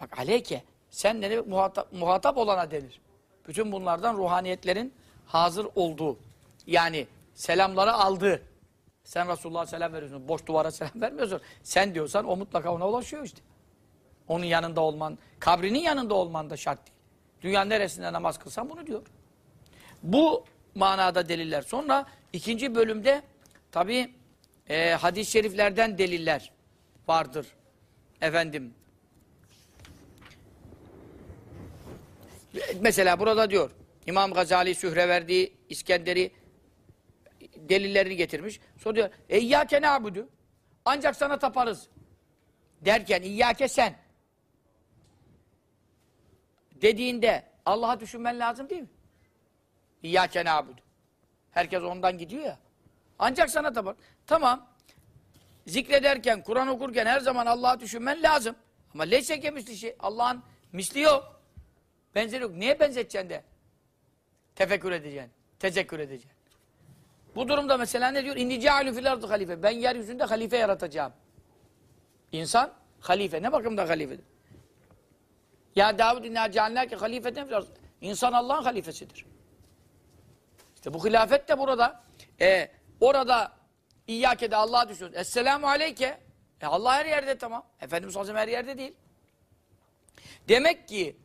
Speaker 2: bak aleyke sen demek muhatap, muhatap olana denir. Bütün bunlardan ruhaniyetlerin hazır olduğu. Yani selamları aldığı. Sen Resulullah'a selam veriyorsun. Boş duvara selam vermiyorsun. Sen diyorsan o mutlaka ona ulaşıyor işte. Onun yanında olman, kabrinin yanında olman da şart değil. Dünyanın neresinde namaz kılsan bunu diyor. Bu manada deliller. Sonra ikinci bölümde tabi e, hadis-i şeriflerden deliller vardır. Efendim. Mesela burada diyor İmam Gazali Sühreverdi İskender'i delillerini getirmiş. Sonra diyor İyyâke nâbudu ancak sana taparız. Derken İyyâke sen dediğinde Allah'a düşünmen lazım değil mi? İyyâke nâbudu. Herkes ondan gidiyor ya. Ancak sana tapar. Tamam. Zikrederken, Kur'an okurken her zaman Allah'a düşünmen lazım. Ama leşeke misli şey. Allah'ın misli yok. Benzeri yok. Niye benzeteceksin de? Tefekkür edeceksin. Tezekkür edeceksin. Bu durumda mesela ne diyor? İnni cealü fil ardı halife. Ben yeryüzünde halife yaratacağım. İnsan halife. Ne bakımda halife? Ya Davud inna cealnâke halifeten fil. İnsan Allah'ın halifesidir. İşte bu hilafet de burada. E, orada İyyâke'de Allah'a düşüyoruz. Esselamu aleyke. E Allah her yerde tamam. Efendimiz sallallahu aleyhi ve her yerde değil. Demek ki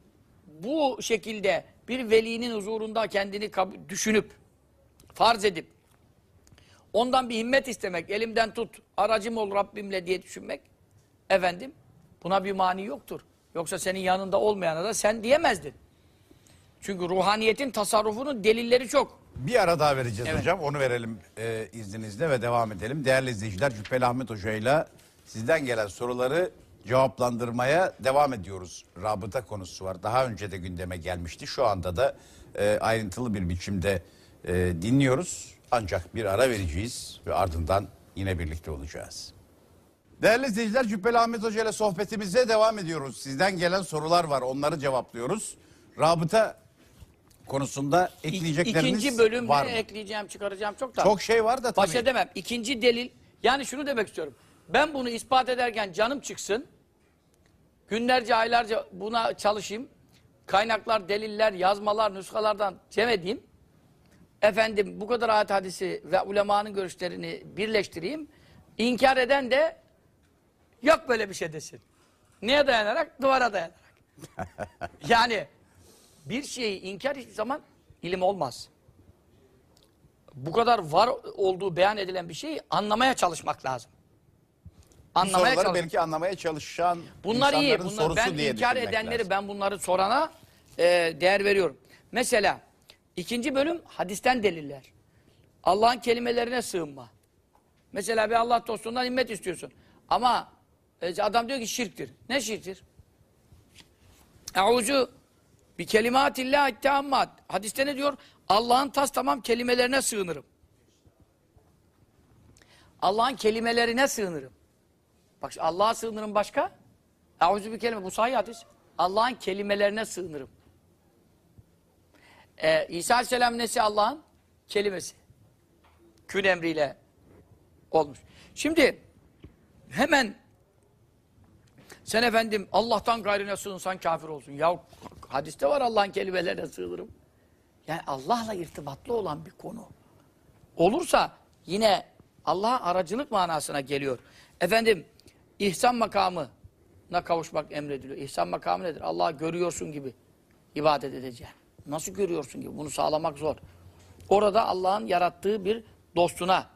Speaker 2: bu şekilde bir velinin huzurunda kendini düşünüp, farz edip, ondan bir himmet istemek, elimden tut, aracım ol Rabbimle diye düşünmek, efendim, buna bir mani yoktur. Yoksa senin yanında olmayana da sen diyemezdin. Çünkü ruhaniyetin tasarrufunun delilleri çok.
Speaker 1: Bir ara daha vereceğiz
Speaker 2: Evet.
Speaker 1: hocam. Onu verelim e, izninizle ve devam edelim. Değerli izleyiciler Cübbeli Ahmet Hoca ile sizden gelen soruları cevaplandırmaya devam ediyoruz. Rabıta konusu var. Daha önce de gündeme gelmişti. Şu anda da e, ayrıntılı bir biçimde e, dinliyoruz. Ancak bir ara vereceğiz ve ardından yine birlikte olacağız. Değerli izleyiciler Cübbeli Ahmet Hoca ile sohbetimize devam ediyoruz. Sizden gelen sorular var. Onları cevaplıyoruz. Rabıta konusunda ekleyecekleriniz
Speaker 2: İkinci bölümde
Speaker 1: var mı?
Speaker 2: ekleyeceğim, çıkaracağım çok da.
Speaker 1: Çok şey var da tabii.
Speaker 2: Baş edemem. İkinci delil, yani şunu demek istiyorum. Ben bunu ispat ederken canım çıksın, günlerce, aylarca buna çalışayım, kaynaklar, deliller, yazmalar, nüshalardan cem edeyim, efendim bu kadar ayet hadisi ve ulemanın görüşlerini birleştireyim, inkar eden de yok böyle bir şey desin. Neye dayanarak? Duvara dayanarak. yani bir şeyi inkar hiçbir zaman ilim olmaz bu kadar var olduğu beyan edilen bir şeyi anlamaya çalışmak lazım. Anlamaya
Speaker 1: soruları
Speaker 2: çalış.
Speaker 1: belki anlamaya çalışan
Speaker 2: Bunlar iyi. Bunlar, ben
Speaker 1: diye
Speaker 2: inkar edenleri
Speaker 1: lazım.
Speaker 2: ben bunları sorana e, değer veriyorum. Mesela ikinci bölüm hadisten deliller. Allah'ın kelimelerine sığınma. Mesela bir Allah dostundan himmet istiyorsun. Ama e, adam diyor ki şirktir. Ne şirktir? Euzu bir kelimatillahi teammat. Hadiste ne diyor? Allah'ın tas tamam kelimelerine sığınırım. Allah'ın kelimelerine sığınırım. Bak Allah'a sığınırım başka. Eûzü bir kelime. Bu sahih hadis. Allah'ın kelimelerine sığınırım. Ee, İsa Aleyhisselam nesi Allah'ın? Kelimesi. Kün emriyle olmuş. Şimdi hemen sen efendim Allah'tan gayrine sığınsan kafir olsun. Ya hadiste var Allah'ın kelimelerine sığınırım. Yani Allah'la irtibatlı olan bir konu. Olursa yine Allah'a aracılık manasına geliyor. Efendim ihsan makamına kavuşmak emrediliyor. İhsan makamı nedir? Allah'ı görüyorsun gibi ibadet edeceğim. Nasıl görüyorsun gibi? Bunu sağlamak zor. Orada Allah'ın yarattığı bir dostuna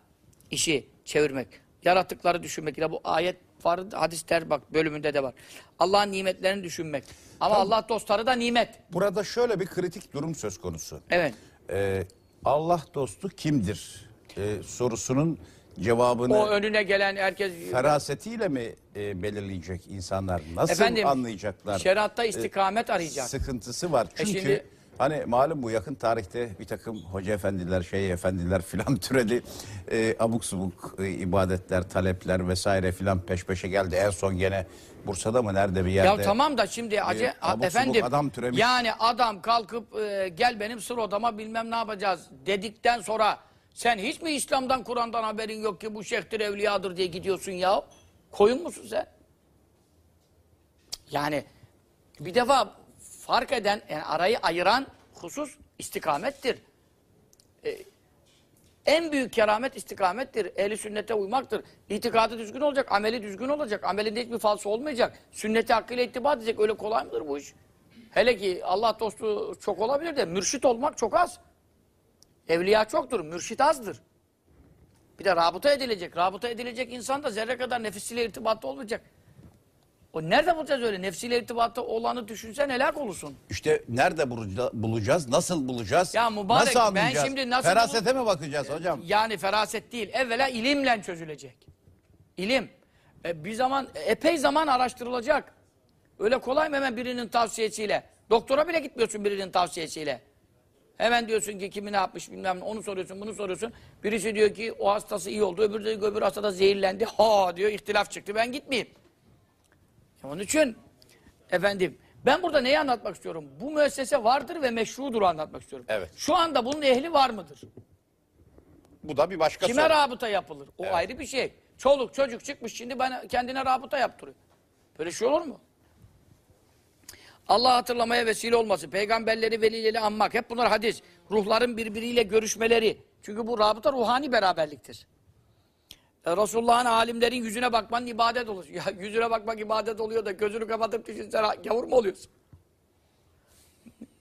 Speaker 2: işi çevirmek. Yarattıkları düşünmek. Yine bu ayet var, hadisler bak bölümünde de var. Allah'ın nimetlerini düşünmek. Ama Allah dostları da nimet.
Speaker 1: Burada şöyle bir kritik durum söz konusu.
Speaker 2: Evet.
Speaker 1: Ee, Allah dostu kimdir? Ee, sorusunun cevabını
Speaker 2: O önüne gelen herkes
Speaker 1: ferasetiyle mi e, belirleyecek insanlar? Nasıl
Speaker 2: Efendim,
Speaker 1: anlayacaklar?
Speaker 2: şeriatta istikamet arayacak.
Speaker 1: Sıkıntısı var. Çünkü
Speaker 2: şimdi-
Speaker 1: hani malum bu yakın tarihte bir takım hoca efendiler, şey efendiler filan türedi e, abuk subuk e, ibadetler, talepler vesaire filan peş peşe geldi. En son gene Bursa'da mı nerede bir yerde?
Speaker 2: Ya tamam da şimdi acı,
Speaker 1: abuk subuk
Speaker 2: efendim
Speaker 1: adam türemiş.
Speaker 2: yani adam kalkıp e, gel benim sır odama bilmem ne yapacağız dedikten sonra sen hiç mi İslam'dan Kur'an'dan haberin yok ki bu şeyhtir evliyadır diye gidiyorsun ya? Koyun musun sen? Yani bir defa fark eden yani arayı ayıran husus istikamettir. E, en büyük keramet istikamettir. Ehli sünnete uymaktır. İtikadı düzgün olacak, ameli düzgün olacak. Amelinde hiçbir falso olmayacak. Sünnete hakkıyla ittiba edecek. Öyle kolay mıdır bu iş? Hele ki Allah dostu çok olabilir de mürşit olmak çok az. Evliya çoktur, mürşit azdır. Bir de rabıta edilecek. Rabıta edilecek insan da zerre kadar nefisiyle irtibatta olmayacak. O nerede bulacağız öyle? Nefsiyle irtibatta olanı düşünsen helak olursun.
Speaker 1: İşte nerede bulacağız? Nasıl bulacağız?
Speaker 2: Ya mübarek,
Speaker 1: nasıl
Speaker 2: ben şimdi nasıl
Speaker 1: Ferasete mi bakacağız hocam?
Speaker 2: Yani feraset değil. Evvela ilimle çözülecek. İlim. E, bir zaman, epey zaman araştırılacak. Öyle kolay mı hemen birinin tavsiyesiyle? Doktora bile gitmiyorsun birinin tavsiyesiyle. Hemen diyorsun ki kimi ne yapmış bilmem ne onu soruyorsun bunu soruyorsun. Birisi diyor ki o hastası iyi oldu öbürü diyor ki öbür hasta da zehirlendi. Ha diyor ihtilaf çıktı ben gitmeyeyim. Onun için efendim ben burada neyi anlatmak istiyorum? Bu müessese vardır ve meşrudur anlatmak istiyorum.
Speaker 1: Evet.
Speaker 2: Şu anda bunun ehli var mıdır?
Speaker 1: Bu da bir başka
Speaker 2: Kime
Speaker 1: soru.
Speaker 2: rabıta yapılır? O ayrı bir şey. Çoluk çocuk çıkmış şimdi bana kendine rabıta yaptırıyor. Böyle şey olur mu? Allah hatırlamaya vesile olması, peygamberleri velileri anmak, hep bunlar hadis. Ruhların birbiriyle görüşmeleri. Çünkü bu rabıta ruhani beraberliktir. E, Resulullah'ın alimlerin yüzüne bakmanın ibadet olur. Ya yüzüne bakmak ibadet oluyor da gözünü kapatıp düşünsene gavur mu oluyorsun?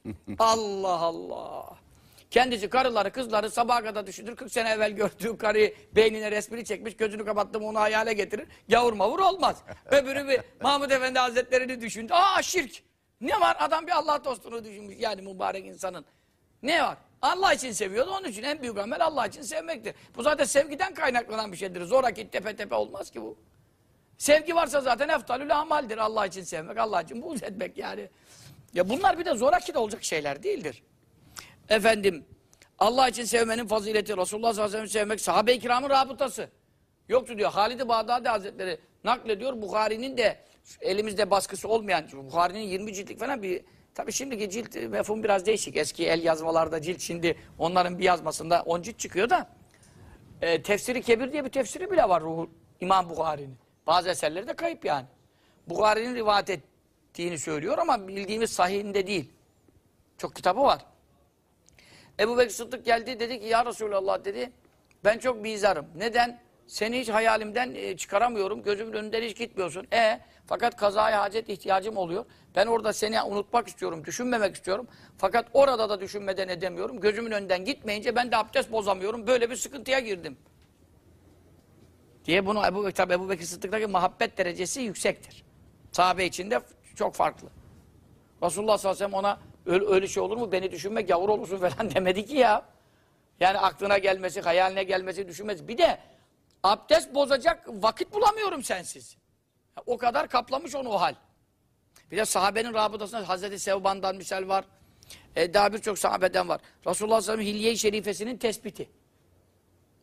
Speaker 2: Allah Allah. Kendisi karıları, kızları sabaha kadar düşünür. 40 sene evvel gördüğü karıyı beynine resmini çekmiş, gözünü kapattı mı onu hayale getirir. Gavur mavur olmaz. Öbürü bir Mahmud Efendi Hazretleri'ni düşündü. Aa şirk. Ne var? Adam bir Allah dostunu düşünmüş yani mübarek insanın. Ne var? Allah için seviyordu. Onun için en büyük amel Allah için sevmektir. Bu zaten sevgiden kaynaklanan bir şeydir. Zoraki tepe tepe olmaz ki bu. Sevgi varsa zaten eftalül amaldir. Allah için sevmek, Allah için buğz etmek yani. Ya bunlar bir de zoraki de olacak şeyler değildir. Efendim, Allah için sevmenin fazileti, Resulullah sallallahu aleyhi ve sellem sevmek, sahabe-i kiramın rabıtası. Yoktu diyor. Halid-i Bağdadi Hazretleri naklediyor. Bukhari'nin de elimizde baskısı olmayan, Bukhari'nin 20 ciltlik falan bir, tabi şimdiki cilt e, mefhum biraz değişik. Eski el yazmalarda cilt şimdi onların bir yazmasında 10 cilt çıkıyor da. E, tefsiri Kebir diye bir tefsiri bile var Ruhul, İmam Bukhari'nin. Bazı eserleri de kayıp yani. Bukhari'nin rivayet ettiğini söylüyor ama bildiğimiz sahihinde değil. Çok kitabı var. Ebu Bekir Sıddık geldi dedi ki ya Resulallah dedi ben çok bizarım. Neden? Seni hiç hayalimden e, çıkaramıyorum. Gözümün önünden hiç gitmiyorsun. E fakat kazaya hacet ihtiyacım oluyor. Ben orada seni unutmak istiyorum, düşünmemek istiyorum. Fakat orada da düşünmeden edemiyorum. Gözümün önünden gitmeyince ben de abdest bozamıyorum. Böyle bir sıkıntıya girdim. Diye bunu Ebu, tabi Ebu Bekir Sıddık'taki muhabbet derecesi yüksektir. Sahabe içinde çok farklı. Resulullah sallallahu aleyhi ve sellem ona öyle, şey olur mu beni düşünme gavur olursun falan demedi ki ya. Yani aklına gelmesi, hayaline gelmesi, düşünmesi. Bir de abdest bozacak vakit bulamıyorum sensiz. O kadar kaplamış onu o hal. Bir de sahabenin rabıtasında Hazreti Sevban'dan misal var. E, daha birçok sahabeden var. Resulullah sallallahu aleyhi ve sellem Hilye-i Şerifesi'nin tespiti.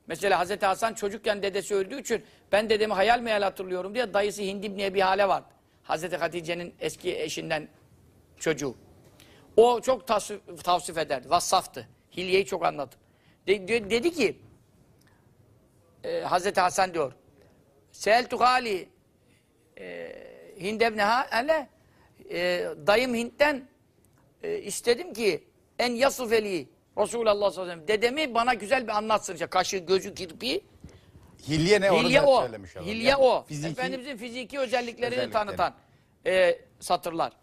Speaker 2: Mesela Hazreti Hasan çocukken dedesi öldüğü için ben dedemi hayal meyal hatırlıyorum diye dayısı Hind İbni bir hale vardı. Hazreti Hatice'nin eski eşinden çocuğu. O çok tasvif, tavsif ederdi. Vassaftı. Hilyeyi çok anladı. De- de- dedi ki e, Hazreti Hasan diyor. Seeltu hali e, Hindebneha hele e, dayım Hint'ten e, istedim ki en yasufeli Resulullah sallallahu aleyhi ve sellem dedemi bana güzel bir anlatsın. İşte kaşı, gözü, kirpiği.
Speaker 1: Hilye ne onu
Speaker 2: Hilye
Speaker 1: da
Speaker 2: o.
Speaker 1: söylemiş olalım.
Speaker 2: Hilye
Speaker 1: Yani
Speaker 2: o.
Speaker 1: fiziki-
Speaker 2: Efendimizin fiziki özelliklerini
Speaker 1: özellikleri.
Speaker 2: tanıtan e, satırlar.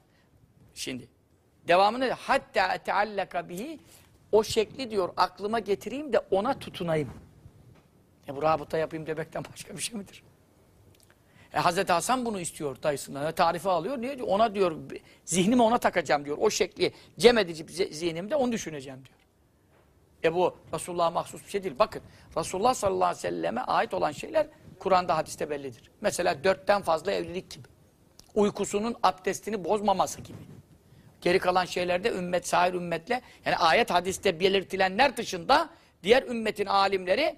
Speaker 2: Şimdi devamını hatta teallaka bihi o şekli diyor aklıma getireyim de ona tutunayım. E bu rabıta yapayım demekten başka bir şey midir? E Hazreti Hasan bunu istiyor dayısından. E, tarifi alıyor. Niye? Ona diyor zihnimi ona takacağım diyor. O şekli cem edici zi- zihnimde onu düşüneceğim diyor. E bu Resulullah'a mahsus bir şey değil. Bakın Resulullah sallallahu aleyhi ve selleme ait olan şeyler Kur'an'da hadiste bellidir. Mesela dörtten fazla evlilik gibi. Uykusunun abdestini bozmaması gibi. Geri kalan şeylerde ümmet, sair ümmetle yani ayet hadiste belirtilenler dışında diğer ümmetin alimleri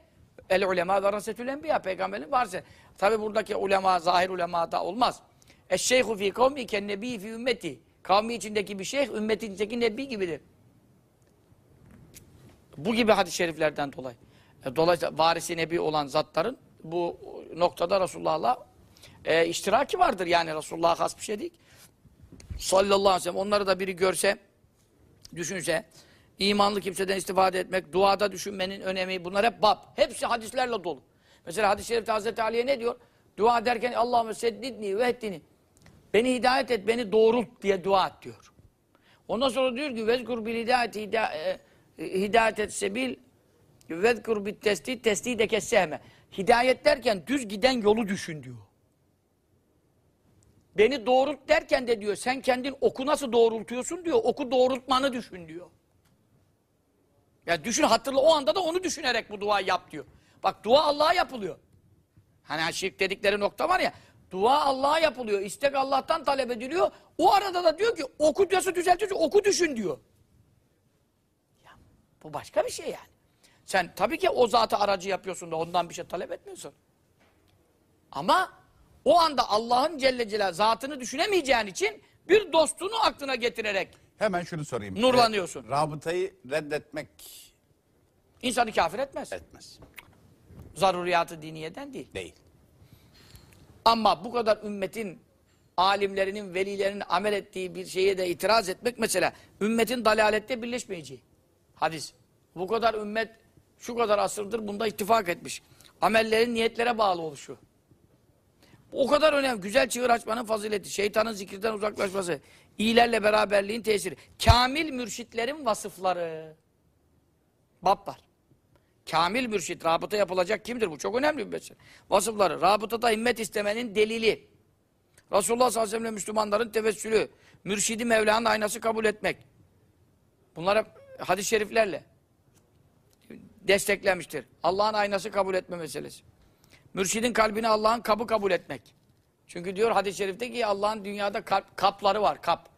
Speaker 2: el ulema ve rasetül enbiya peygamberin varsa. Tabi buradaki ulema, zahir ulema da olmaz. Eşşeyhu fi kavmi ken nebi fi ümmeti. Kavmi içindeki bir şeyh ümmetin içindeki nebi gibidir. Bu gibi hadis-i şeriflerden dolayı. E, Dolayısıyla varisi nebi olan zatların bu noktada Resulullah'la e, iştiraki vardır. Yani Resulullah'a has bir şey değil. Sallallahu aleyhi ve sellem onları da biri görse, düşünse, imanlı kimseden istifade etmek, duada düşünmenin önemi, bunlar hep bab. Hepsi hadislerle dolu. Mesela hadis-i şerifte Hazreti Ali'ye ne diyor? Dua derken Allahümme seddidni ve ehdini. Beni hidayet et, beni doğrult diye dua et diyor. Ondan sonra diyor ki vezkur bil hidayet hida, e, hidayet et sebil vezkur bit testi testi de kessehme. Hidayet derken düz giden yolu düşün diyor. Beni doğrult derken de diyor sen kendin oku nasıl doğrultuyorsun diyor. Oku doğrultmanı düşün diyor. Ya düşün hatırla o anda da onu düşünerek bu duayı yap diyor. Bak dua Allah'a yapılıyor. Hani şirk dedikleri nokta var ya. Dua Allah'a yapılıyor. istek Allah'tan talep ediliyor. O arada da diyor ki oku nasıl düzeltiyorsun oku düşün diyor. Ya, bu başka bir şey yani. Sen tabii ki o zatı aracı yapıyorsun da ondan bir şey talep etmiyorsun. Ama o anda Allah'ın Celle Celal zatını düşünemeyeceğin için bir dostunu aklına getirerek
Speaker 1: Hemen şunu sorayım.
Speaker 2: Nurlanıyorsun.
Speaker 1: Rabıtayı reddetmek
Speaker 2: insanı kafir etmez.
Speaker 1: etmez.
Speaker 2: Zaruriyatı diniyeden değil.
Speaker 1: Değil.
Speaker 2: Ama bu kadar ümmetin alimlerinin, velilerinin amel ettiği bir şeye de itiraz etmek mesela ümmetin dalalette birleşmeyeceği. Hadis. Bu kadar ümmet şu kadar asırdır bunda ittifak etmiş. Amellerin niyetlere bağlı oluşu. O kadar önemli. Güzel çığır açmanın fazileti, şeytanın zikirden uzaklaşması, iyilerle beraberliğin tesiri, kamil mürşitlerin vasıfları. Bab var. Kamil mürşit, rabıta yapılacak kimdir? Bu çok önemli bir mesele. Vasıfları, rabıtada himmet istemenin delili. Resulullah sallallahu aleyhi ve sellem Müslümanların tevessülü, mürşidi Mevla'nın aynası kabul etmek. Bunlar hep hadis-i şeriflerle desteklenmiştir. Allah'ın aynası kabul etme meselesi. Mürşidin kalbini Allah'ın kabı kabul etmek. Çünkü diyor hadis-i şerifte ki Allah'ın dünyada kalp, kapları var, kap.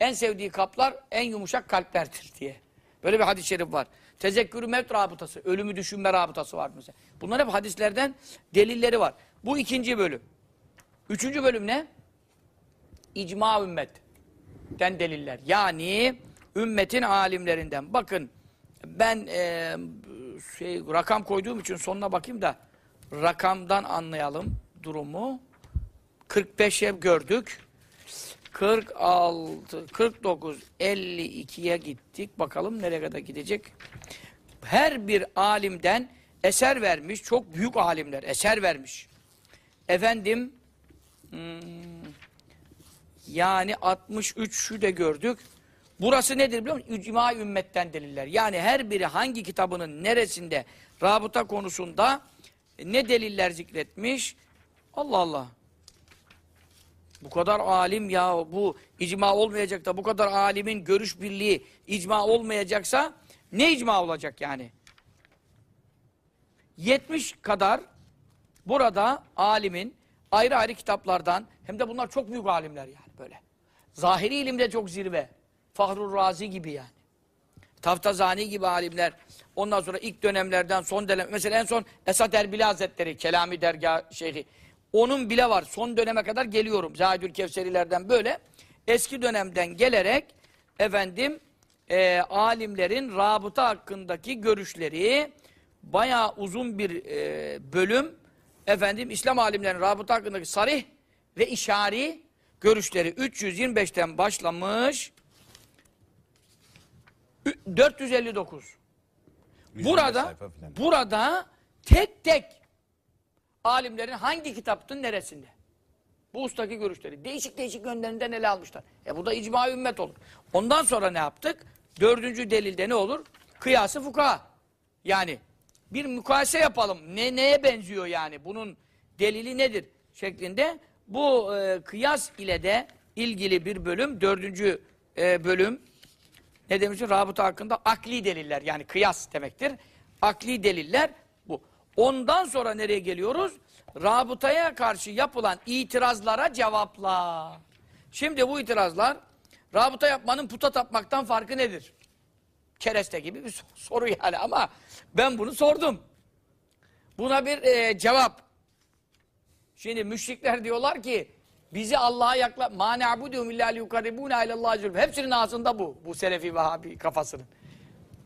Speaker 2: En sevdiği kaplar en yumuşak kalplerdir diye. Böyle bir hadis-i şerif var. Tezekkürü mevt rabıtası, ölümü düşünme rabıtası var mesela. Bunlar hep hadislerden delilleri var. Bu ikinci bölüm. Üçüncü bölüm ne? İcma ümmetten deliller. Yani ümmetin alimlerinden. Bakın ben e, şey rakam koyduğum için sonuna bakayım da rakamdan anlayalım durumu. 45'e gördük. 46, 49, 52'ye gittik. Bakalım nereye kadar gidecek. Her bir alimden eser vermiş. Çok büyük alimler eser vermiş. Efendim hmm, yani 63'ü de gördük. Burası nedir biliyor musun? İcma ümmetten deliller. Yani her biri hangi kitabının neresinde rabıta konusunda ne deliller zikretmiş? Allah Allah. Bu kadar alim ya bu icma olmayacak da bu kadar alimin görüş birliği icma olmayacaksa ne icma olacak yani? 70 kadar burada alimin ayrı ayrı kitaplardan hem de bunlar çok büyük alimler yani böyle. Zahiri ilimde çok zirve. Fahrur Razi gibi yani. Taftazani gibi alimler. Ondan sonra ilk dönemlerden son dönem. Mesela en son Esad Erbil Hazretleri, Kelami Dergah Şeyhi. Onun bile var. Son döneme kadar geliyorum. Zahidül Kevserilerden böyle. Eski dönemden gelerek efendim e, alimlerin rabıta hakkındaki görüşleri bayağı uzun bir e, bölüm efendim İslam alimlerinin rabıta hakkındaki sarih ve işari görüşleri 325'ten başlamış ü- 459.
Speaker 1: 125
Speaker 2: Burada burada tek tek alimlerin hangi kitaptın neresinde? Bu ustaki görüşleri. Değişik değişik yönlerinden ele almışlar. E bu da icma ümmet olur. Ondan sonra ne yaptık? Dördüncü delilde ne olur? Kıyası fuka. Yani bir mukayese yapalım. Ne neye benziyor yani? Bunun delili nedir? Şeklinde bu e, kıyas ile de ilgili bir bölüm, dördüncü e, bölüm ne demiştim? Rabıta hakkında akli deliller yani kıyas demektir. Akli deliller bu. Ondan sonra nereye geliyoruz? Rabıtaya karşı yapılan itirazlara cevaplar. Şimdi bu itirazlar rabıta yapmanın puta tapmaktan farkı nedir? Kereste gibi bir sor- soru yani ama ben bunu sordum. Buna bir e, cevap. Şimdi müşrikler diyorlar ki bizi Allah'a yakla ma na'buduhum illa liyukarribuna ilallahi zulm. Hepsinin ağzında bu. Bu Selefi Vahabi kafasının.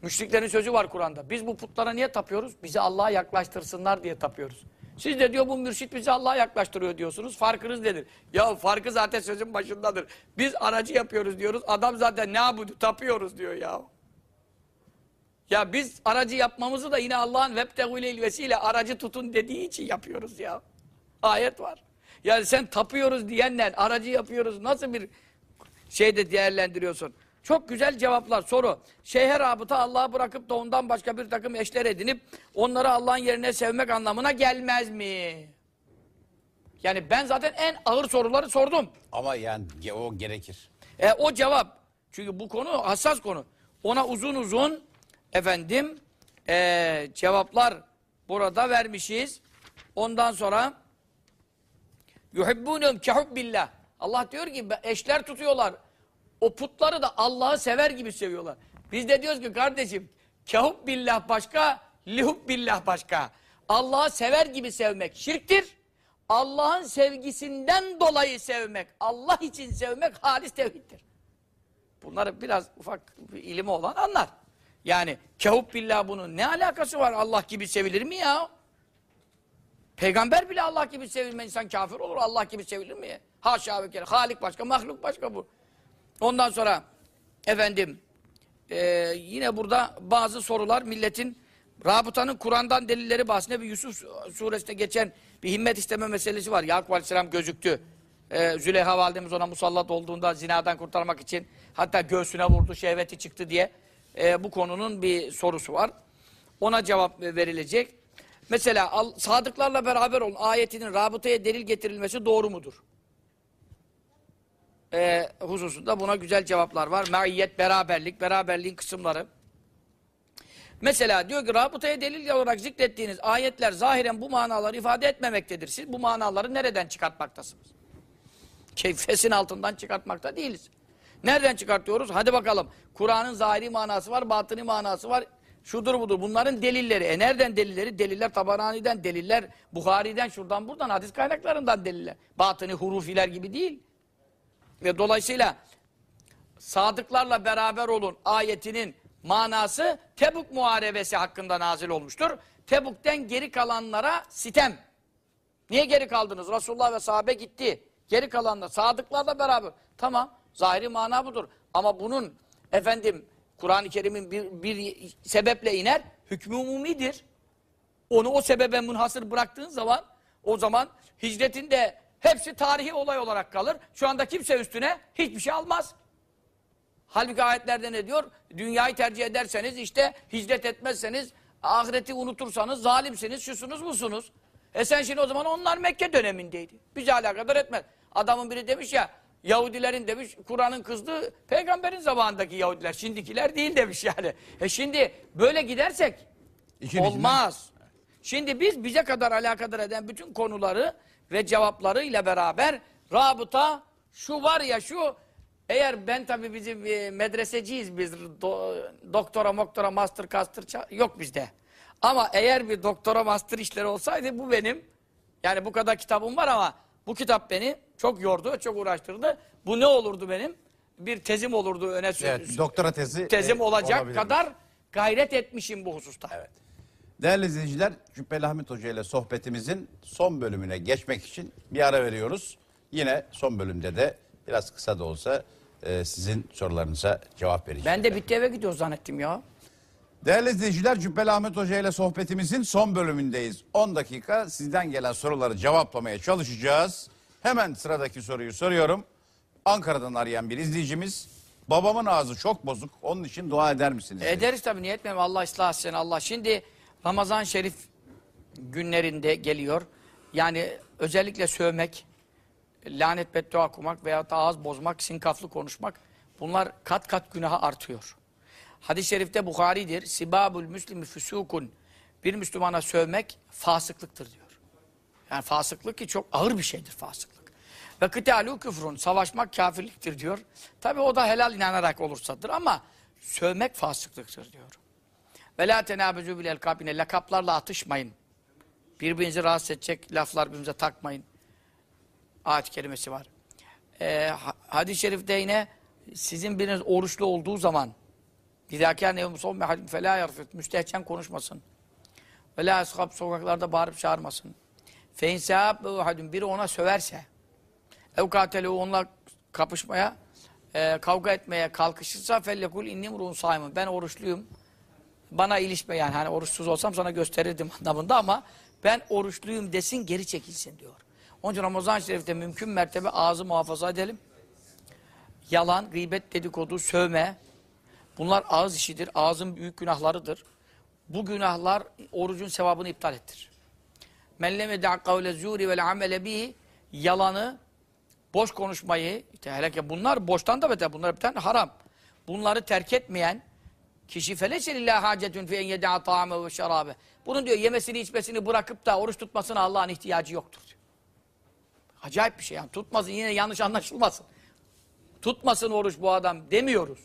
Speaker 2: Müşriklerin sözü var Kur'an'da. Biz bu putlara niye tapıyoruz? Bizi Allah'a yaklaştırsınlar diye tapıyoruz. Siz de diyor bu mürşit bizi Allah'a yaklaştırıyor diyorsunuz. Farkınız nedir? Ya farkı zaten sözün başındadır. Biz aracı yapıyoruz diyoruz. Adam zaten ne abudu tapıyoruz diyor ya. Ya biz aracı yapmamızı da yine Allah'ın vebtegûleyl vesile aracı tutun dediği için yapıyoruz ya. Ayet var. Yani sen tapıyoruz diyenler aracı yapıyoruz nasıl bir şeyde değerlendiriyorsun? Çok güzel cevaplar. Soru. Şeyhe rabıta Allah'ı bırakıp da ondan başka bir takım eşler edinip onları Allah'ın yerine sevmek anlamına gelmez mi? Yani ben zaten en ağır soruları sordum.
Speaker 1: Ama yani ge- o gerekir.
Speaker 2: E, o cevap. Çünkü bu konu hassas konu. Ona uzun uzun efendim e, cevaplar burada vermişiz. Ondan sonra yuhibbunum kehubbillah. Allah diyor ki eşler tutuyorlar. O putları da Allah'ı sever gibi seviyorlar. Biz de diyoruz ki kardeşim kehub billah başka, lihub billah başka. Allah'ı sever gibi sevmek şirktir. Allah'ın sevgisinden dolayı sevmek, Allah için sevmek halis tevhiddir. Bunları biraz ufak bir ilimi olan anlar. Yani kehub billah bunun ne alakası var Allah gibi sevilir mi ya? Peygamber bile Allah gibi sevilme insan kafir olur. Allah gibi sevilir mi? Haşa ve kere. Halik başka, mahluk başka bu. Ondan sonra efendim e, yine burada bazı sorular milletin rabıtanın Kur'an'dan delilleri bahsinde bir Yusuf suresinde geçen bir himmet isteme meselesi var. Yakup Aleyhisselam gözüktü. E, Züleyha validemiz ona musallat olduğunda zinadan kurtarmak için hatta göğsüne vurdu şehveti çıktı diye e, bu konunun bir sorusu var. Ona cevap verilecek. Mesela sadıklarla beraber olun ayetinin rabıtaya delil getirilmesi doğru mudur? e, hususunda buna güzel cevaplar var. Maiyet, beraberlik, beraberliğin kısımları. Mesela diyor ki rabıtaya delil olarak zikrettiğiniz ayetler zahiren bu manaları ifade etmemektedir. Siz bu manaları nereden çıkartmaktasınız? Keyfesin altından çıkartmakta değiliz. Nereden çıkartıyoruz? Hadi bakalım. Kur'an'ın zahiri manası var, batını manası var. Şudur budur. Bunların delilleri. E nereden delilleri? Deliller Tabarani'den, deliller Bukhari'den, şuradan buradan, hadis kaynaklarından deliller. Batını hurufiler gibi değil. Ve dolayısıyla sadıklarla beraber olun ayetinin manası Tebuk muharebesi hakkında nazil olmuştur. Tebuk'ten geri kalanlara sitem. Niye geri kaldınız? Resulullah ve sahabe gitti. Geri kalanlar sadıklarla beraber. Tamam. Zahiri mana budur. Ama bunun efendim Kur'an-ı Kerim'in bir, bir sebeple iner. Hükmü umumidir. Onu o sebebe münhasır bıraktığın zaman o zaman hicretin de hepsi tarihi olay olarak kalır. Şu anda kimse üstüne hiçbir şey almaz. Halbuki ayetlerde ne diyor? Dünyayı tercih ederseniz işte hicret etmezseniz ahireti unutursanız zalimsiniz, şusunuz busunuz. E sen şimdi o zaman onlar Mekke dönemindeydi. Bizi alakadar etmez. Adamın biri demiş ya Yahudilerin demiş Kur'an'ın kızdığı peygamberin zamanındaki Yahudiler. Şimdikiler değil demiş yani. E şimdi böyle gidersek
Speaker 1: İşin
Speaker 2: olmaz. Şimdi biz bize kadar alakadar eden bütün konuları ve cevaplarıyla beraber rabıta şu var ya şu eğer ben tabii bizim e, medreseciyiz biz do- doktora moktora master kastır yok bizde. Ama eğer bir doktora master işleri olsaydı bu benim Yani bu kadar kitabım var ama bu kitap beni çok yordu, çok uğraştırdı. Bu ne olurdu benim? Bir tezim olurdu öne
Speaker 1: Evet, doktora tezi
Speaker 2: tezim
Speaker 1: e,
Speaker 2: olacak
Speaker 1: olabilirmiş.
Speaker 2: kadar gayret etmişim bu hususta.
Speaker 1: Evet. Değerli izleyiciler, Cübbeli Ahmet Hoca ile sohbetimizin son bölümüne geçmek için bir ara veriyoruz. Yine son bölümde de biraz kısa da olsa e, sizin sorularınıza cevap vereceğiz.
Speaker 2: Ben de bitti eve gidiyor zannettim ya.
Speaker 1: Değerli izleyiciler, Cübbeli Ahmet Hoca ile sohbetimizin son bölümündeyiz. 10 dakika sizden gelen soruları cevaplamaya çalışacağız. Hemen sıradaki soruyu soruyorum. Ankara'dan arayan bir izleyicimiz, babamın ağzı çok bozuk, onun için dua eder misiniz? dedi.
Speaker 2: Ederiz tabii niye etmem Allah ıslah etsin Allah. Şimdi Ramazan Şerif günlerinde geliyor. Yani özellikle sövmek, lanet beddua okumak veya da ağız bozmak, sinkaflı konuşmak bunlar kat kat günaha artıyor. Hadis-i şerifte Bukhari'dir. Sibabul müslimi füsukun. Bir Müslümana sövmek fasıklıktır diyor. Yani fasıklık ki çok ağır bir şeydir fasıklık. Ve kıtalu küfrun. Savaşmak kafirliktir diyor. Tabi o da helal inanarak olursadır ama sövmek fasıklıktır diyor. Ve la tenabüzü bil elkabine. Lakaplarla atışmayın. Birbirinizi rahatsız edecek laflar birbirinize takmayın. Ayet kelimesi var. Ee, ha- hadis-i şerifte yine sizin biriniz oruçlu olduğu zaman İzâ kâne yevmü savme halim felâ yarfet. Müstehcen konuşmasın. Ve lâ eshab sokaklarda bağırıp çağırmasın. Fe in sâbbe ahadun biri ona söverse ev katelu onunla kapışmaya e, kavga etmeye kalkışırsa fellekul innim ruhun saimun. Ben oruçluyum. Bana ilişme yani hani oruçsuz olsam sana gösterirdim anlamında ama ben oruçluyum desin geri çekilsin diyor. Onun için Ramazan-ı Şerif'te mümkün mertebe ağzı muhafaza edelim. Yalan, gıybet, dedikodu, sövme, Bunlar ağız işidir. Ağzın büyük günahlarıdır. Bu günahlar orucun sevabını iptal ettirir. Men lem yed'a kavle zuri vel amele bihi yalanı, boş konuşmayı, işte hele ki bunlar boştan da beter. Bunlar bir tane haram. Bunları terk etmeyen kişi felese lillahi hacetun fi en yed'a ta'ame ve şerabe. Bunun diyor yemesini içmesini bırakıp da oruç tutmasına Allah'ın ihtiyacı yoktur diyor. Acayip bir şey yani. Tutmasın yine yanlış anlaşılmasın. Tutmasın oruç bu adam demiyoruz.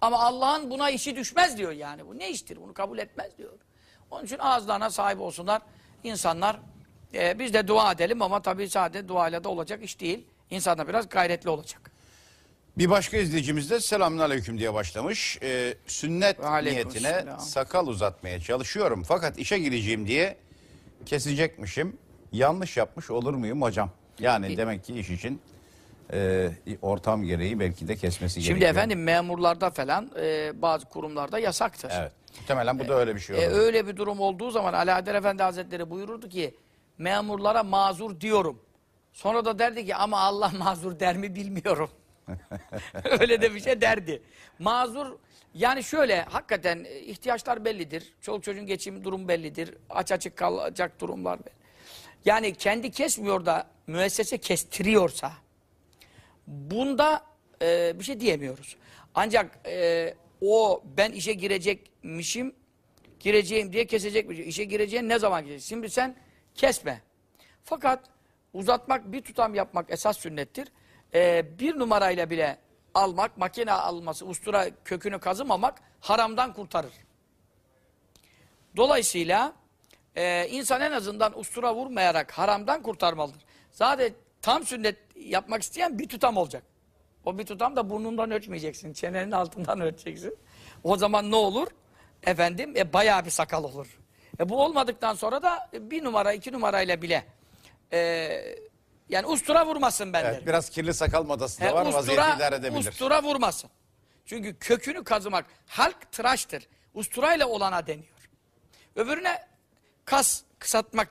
Speaker 2: Ama Allah'ın buna işi düşmez diyor yani. Bu ne iştir? Bunu kabul etmez diyor. Onun için ağızlarına sahip olsunlar insanlar. Ee, biz de dua edelim ama tabii sadece duayla da olacak iş değil. İnsanlar biraz gayretli olacak.
Speaker 1: Bir başka izleyicimiz de selamünaleyküm diye başlamış. Ee, sünnet
Speaker 2: aleyküm
Speaker 1: niyetine
Speaker 2: selam.
Speaker 1: sakal uzatmaya çalışıyorum. Fakat işe gireceğim diye kesecekmişim. Yanlış yapmış olur muyum hocam? Yani demek ki iş için e, ortam gereği belki de kesmesi
Speaker 2: Şimdi
Speaker 1: gerekiyor.
Speaker 2: efendim memurlarda falan e, bazı kurumlarda yasaktır.
Speaker 1: Evet. Muhtemelen bu da öyle bir şey olur.
Speaker 2: E, öyle bir durum olduğu zaman Ali Adel Efendi Hazretleri buyururdu ki memurlara mazur diyorum. Sonra da derdi ki ama Allah mazur der mi bilmiyorum. öyle de bir şey derdi. Mazur yani şöyle hakikaten e, ihtiyaçlar bellidir. Çoluk çocuğun geçim durumu bellidir. Aç açık kalacak durumlar belli. Yani kendi kesmiyor da müessese kestiriyorsa Bunda e, bir şey diyemiyoruz. Ancak e, o ben işe girecekmişim, gireceğim diye kesecekmişim. İşe gireceğin ne zaman gireceksin? Şimdi sen kesme. Fakat uzatmak, bir tutam yapmak esas sünnettir. E, bir numarayla bile almak, makine alması, ustura kökünü kazımamak haramdan kurtarır. Dolayısıyla e, insan en azından ustura vurmayarak haramdan kurtarmalıdır. Zaten tam sünnet yapmak isteyen bir tutam olacak. O bir tutam da burnundan ölçmeyeceksin. Çenenin altından ölçeceksin. O zaman ne olur? Efendim e, bayağı bir sakal olur. E, bu olmadıktan sonra da bir numara iki numarayla bile e, yani ustura vurmasın ben
Speaker 1: Evet,
Speaker 2: derim.
Speaker 1: biraz kirli sakal modası da
Speaker 2: He,
Speaker 1: var. Vaziyeti idare
Speaker 2: ustura,
Speaker 1: edebilir.
Speaker 2: ustura vurmasın. Çünkü kökünü kazımak halk tıraştır. Usturayla olana deniyor. Öbürüne kas kısaltmak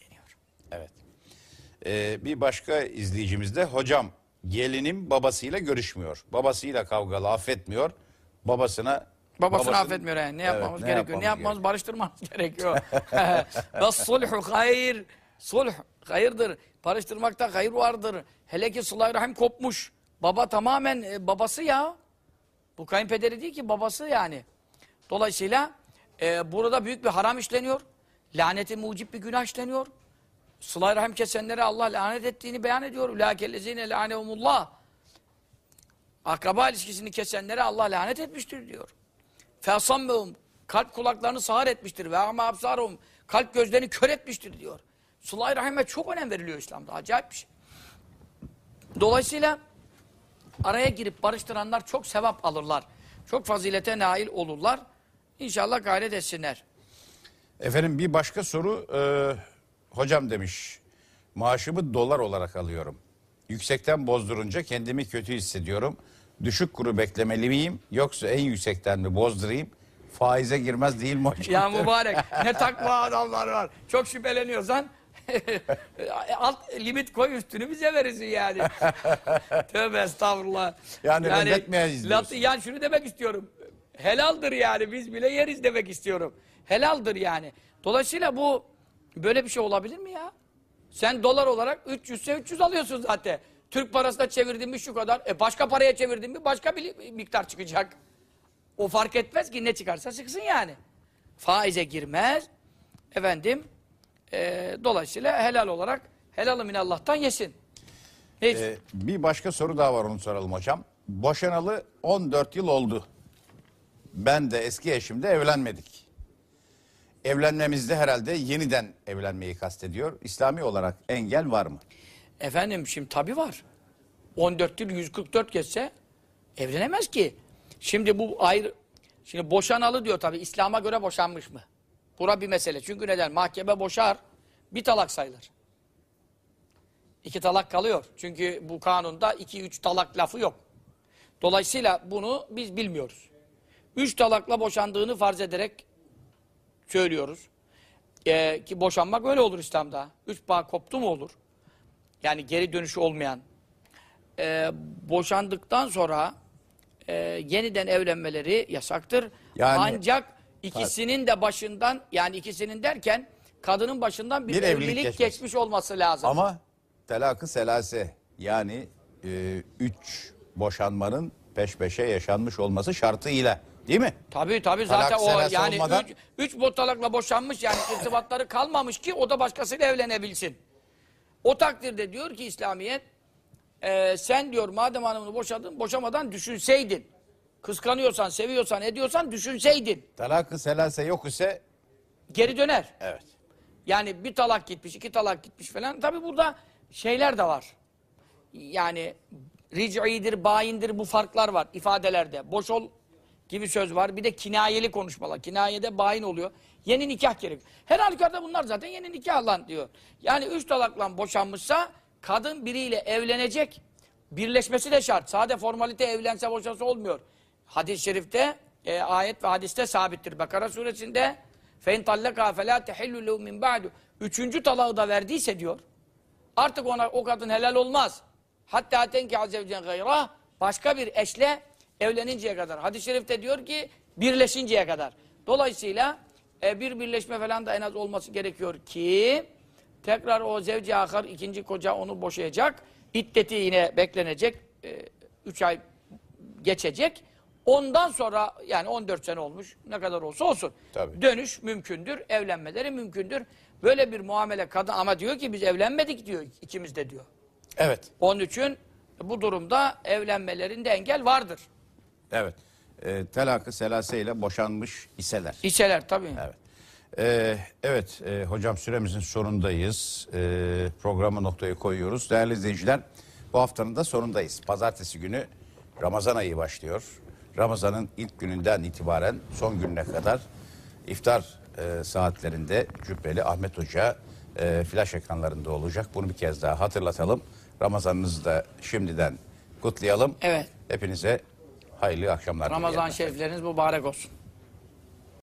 Speaker 2: deniyor.
Speaker 1: Evet. Ee, bir başka izleyicimiz de hocam gelinim babasıyla görüşmüyor. Babasıyla kavgalı affetmiyor. Babasına
Speaker 2: Babasını
Speaker 1: babasının-
Speaker 2: affetmiyor yani. Ne
Speaker 1: Evet,
Speaker 2: yapmamız
Speaker 1: ne
Speaker 2: gerekiyor? Ne
Speaker 1: yapmamız
Speaker 2: yapmamız? Barıştırmamız gerekiyor. Ve sulhu hayır. Sulh hayırdır. Barıştırmakta hayır vardır. Hele ki sıla rahim kopmuş. Baba tamamen e, babası ya. Bu kayınpederi değil ki babası yani. Dolayısıyla e, burada büyük bir haram işleniyor. Laneti mucip bir günah işleniyor. Sıla rahim kesenlere Allah lanet ettiğini beyan ediyor. Ülâkellezîne lâneumullah. Akraba ilişkisini kesenlere Allah lanet etmiştir diyor. Fesammehum kalp kulaklarını sağır etmiştir ve ama absarum kalp gözlerini kör etmiştir diyor. Sıla-i Rahim'e çok önem veriliyor İslam'da. Acayip bir şey. Dolayısıyla araya girip barıştıranlar çok sevap alırlar. Çok fazilete nail olurlar. İnşallah gayret etsinler.
Speaker 1: Efendim bir başka soru e, hocam demiş maaşımı dolar olarak alıyorum. Yüksekten bozdurunca kendimi kötü hissediyorum. Düşük kuru beklemeli miyim yoksa en yüksekten mi bozdurayım? Faize girmez değil mi hocam?
Speaker 2: Ya mübarek ne takva adamlar var. Çok şüpheleniyorsan alt limit koy üstünü bize verirsin yani. Tövbe estağfurullah.
Speaker 1: Yani reddetmeyiz
Speaker 2: lat-. Yani şunu demek istiyorum. Helaldir yani biz bile yeriz demek istiyorum. Helaldir yani. Dolayısıyla bu böyle bir şey olabilir mi ya? Sen dolar olarak 300 ise 300 alıyorsun zaten. Türk parasına çevirdin mi şu kadar. E başka paraya çevirdin mi başka bir miktar çıkacak. O fark etmez ki ne çıkarsa çıksın yani. Faize girmez. Efendim e, dolayısıyla helal olarak helalı minallah'tan yesin. Hiç.
Speaker 1: E, bir başka soru daha var onu soralım hocam. Boşanalı 14 yıl oldu. Ben de eski eşimde evlenmedik. Evlenmemizde herhalde yeniden evlenmeyi kastediyor. İslami olarak engel var mı?
Speaker 2: Efendim şimdi tabi var. 14 yıl 144 geçse evlenemez ki. Şimdi bu ayrı şimdi boşanalı diyor tabi İslam'a göre boşanmış mı? Bura bir mesele. Çünkü neden? Mahkeme boşar bir talak sayılır. İki talak kalıyor. Çünkü bu kanunda iki üç talak lafı yok. Dolayısıyla bunu biz bilmiyoruz. Üç talakla boşandığını farz ederek söylüyoruz. Ee, ki boşanmak öyle olur İslam'da. Üç bağ koptu mu olur? Yani geri dönüşü olmayan. Ee, boşandıktan sonra e, yeniden evlenmeleri yasaktır.
Speaker 1: Yani-
Speaker 2: Ancak ikisinin de başından yani ikisinin derken kadının başından bir,
Speaker 1: Bir evlilik
Speaker 2: evlilik,
Speaker 1: geçmiş.
Speaker 2: geçmiş olması lazım.
Speaker 1: Ama telakı selase yani e, üç boşanmanın peş peşe yaşanmış olması şartıyla değil mi?
Speaker 2: Tabii tabii
Speaker 1: Talak
Speaker 2: zaten o yani
Speaker 1: olmadan-
Speaker 2: üç, üç botalakla boşanmış yani irtibatları kalmamış ki o da başkasıyla evlenebilsin. O takdirde diyor ki İslamiyet e, sen diyor madem hanımını boşadın boşamadan düşünseydin. Kıskanıyorsan, seviyorsan, ediyorsan düşünseydin.
Speaker 1: Telakı selase yok ise
Speaker 2: Geri döner.
Speaker 1: evet.
Speaker 2: Yani bir talak gitmiş, iki talak gitmiş falan. Tabii burada şeyler de var. Yani ric'idir, bayindir bu farklar var ifadelerde. Boş ol gibi söz var. Bir de kinayeli konuşmalar. Kinayede bayin oluyor. Yeni nikah gerek. Her halükarda bunlar zaten yeni nikah lan diyor. Yani üç talakla boşanmışsa kadın biriyle evlenecek. Birleşmesi de şart. Sade formalite evlense boşansa olmuyor. Hadis-i şerifte e, ayet ve hadiste sabittir. Bakara suresinde فَاِنْ طَلَّقَا فَلَا تَحِلُّ لَهُ مِنْ بَعْدُ Üçüncü talağı da verdiyse diyor. Artık ona o kadın helal olmaz. Hatta tenki azevcen gayra başka bir eşle evleninceye kadar. Hadis-i şerifte diyor ki birleşinceye kadar. Dolayısıyla e, bir birleşme falan da en az olması gerekiyor ki tekrar o zevci ahar ikinci koca onu boşayacak. İddeti yine beklenecek. E, üç ay geçecek. Ondan sonra yani 14 sene olmuş ne kadar olsa olsun.
Speaker 1: Tabii.
Speaker 2: Dönüş mümkündür, evlenmeleri mümkündür. Böyle bir muamele kadın ama diyor ki biz evlenmedik diyor ikimiz de diyor.
Speaker 1: Evet.
Speaker 2: Onun için bu durumda evlenmelerinde engel vardır.
Speaker 1: Evet. E, telakı selase ile boşanmış iseler.
Speaker 2: İseler tabii.
Speaker 1: Evet. Ee, evet e, hocam süremizin sonundayız. Ee, programa noktayı koyuyoruz. Değerli izleyiciler bu haftanın da sonundayız. Pazartesi günü Ramazan ayı başlıyor. Ramazan'ın ilk gününden itibaren son gününe kadar iftar e, saatlerinde Cübbeli Ahmet Hoca e, flash ekranlarında olacak. Bunu bir kez daha hatırlatalım. Ramazanınızı da şimdiden kutlayalım.
Speaker 2: Evet.
Speaker 1: Hepinize hayırlı akşamlar.
Speaker 2: Ramazan şerifleriniz mübarek olsun.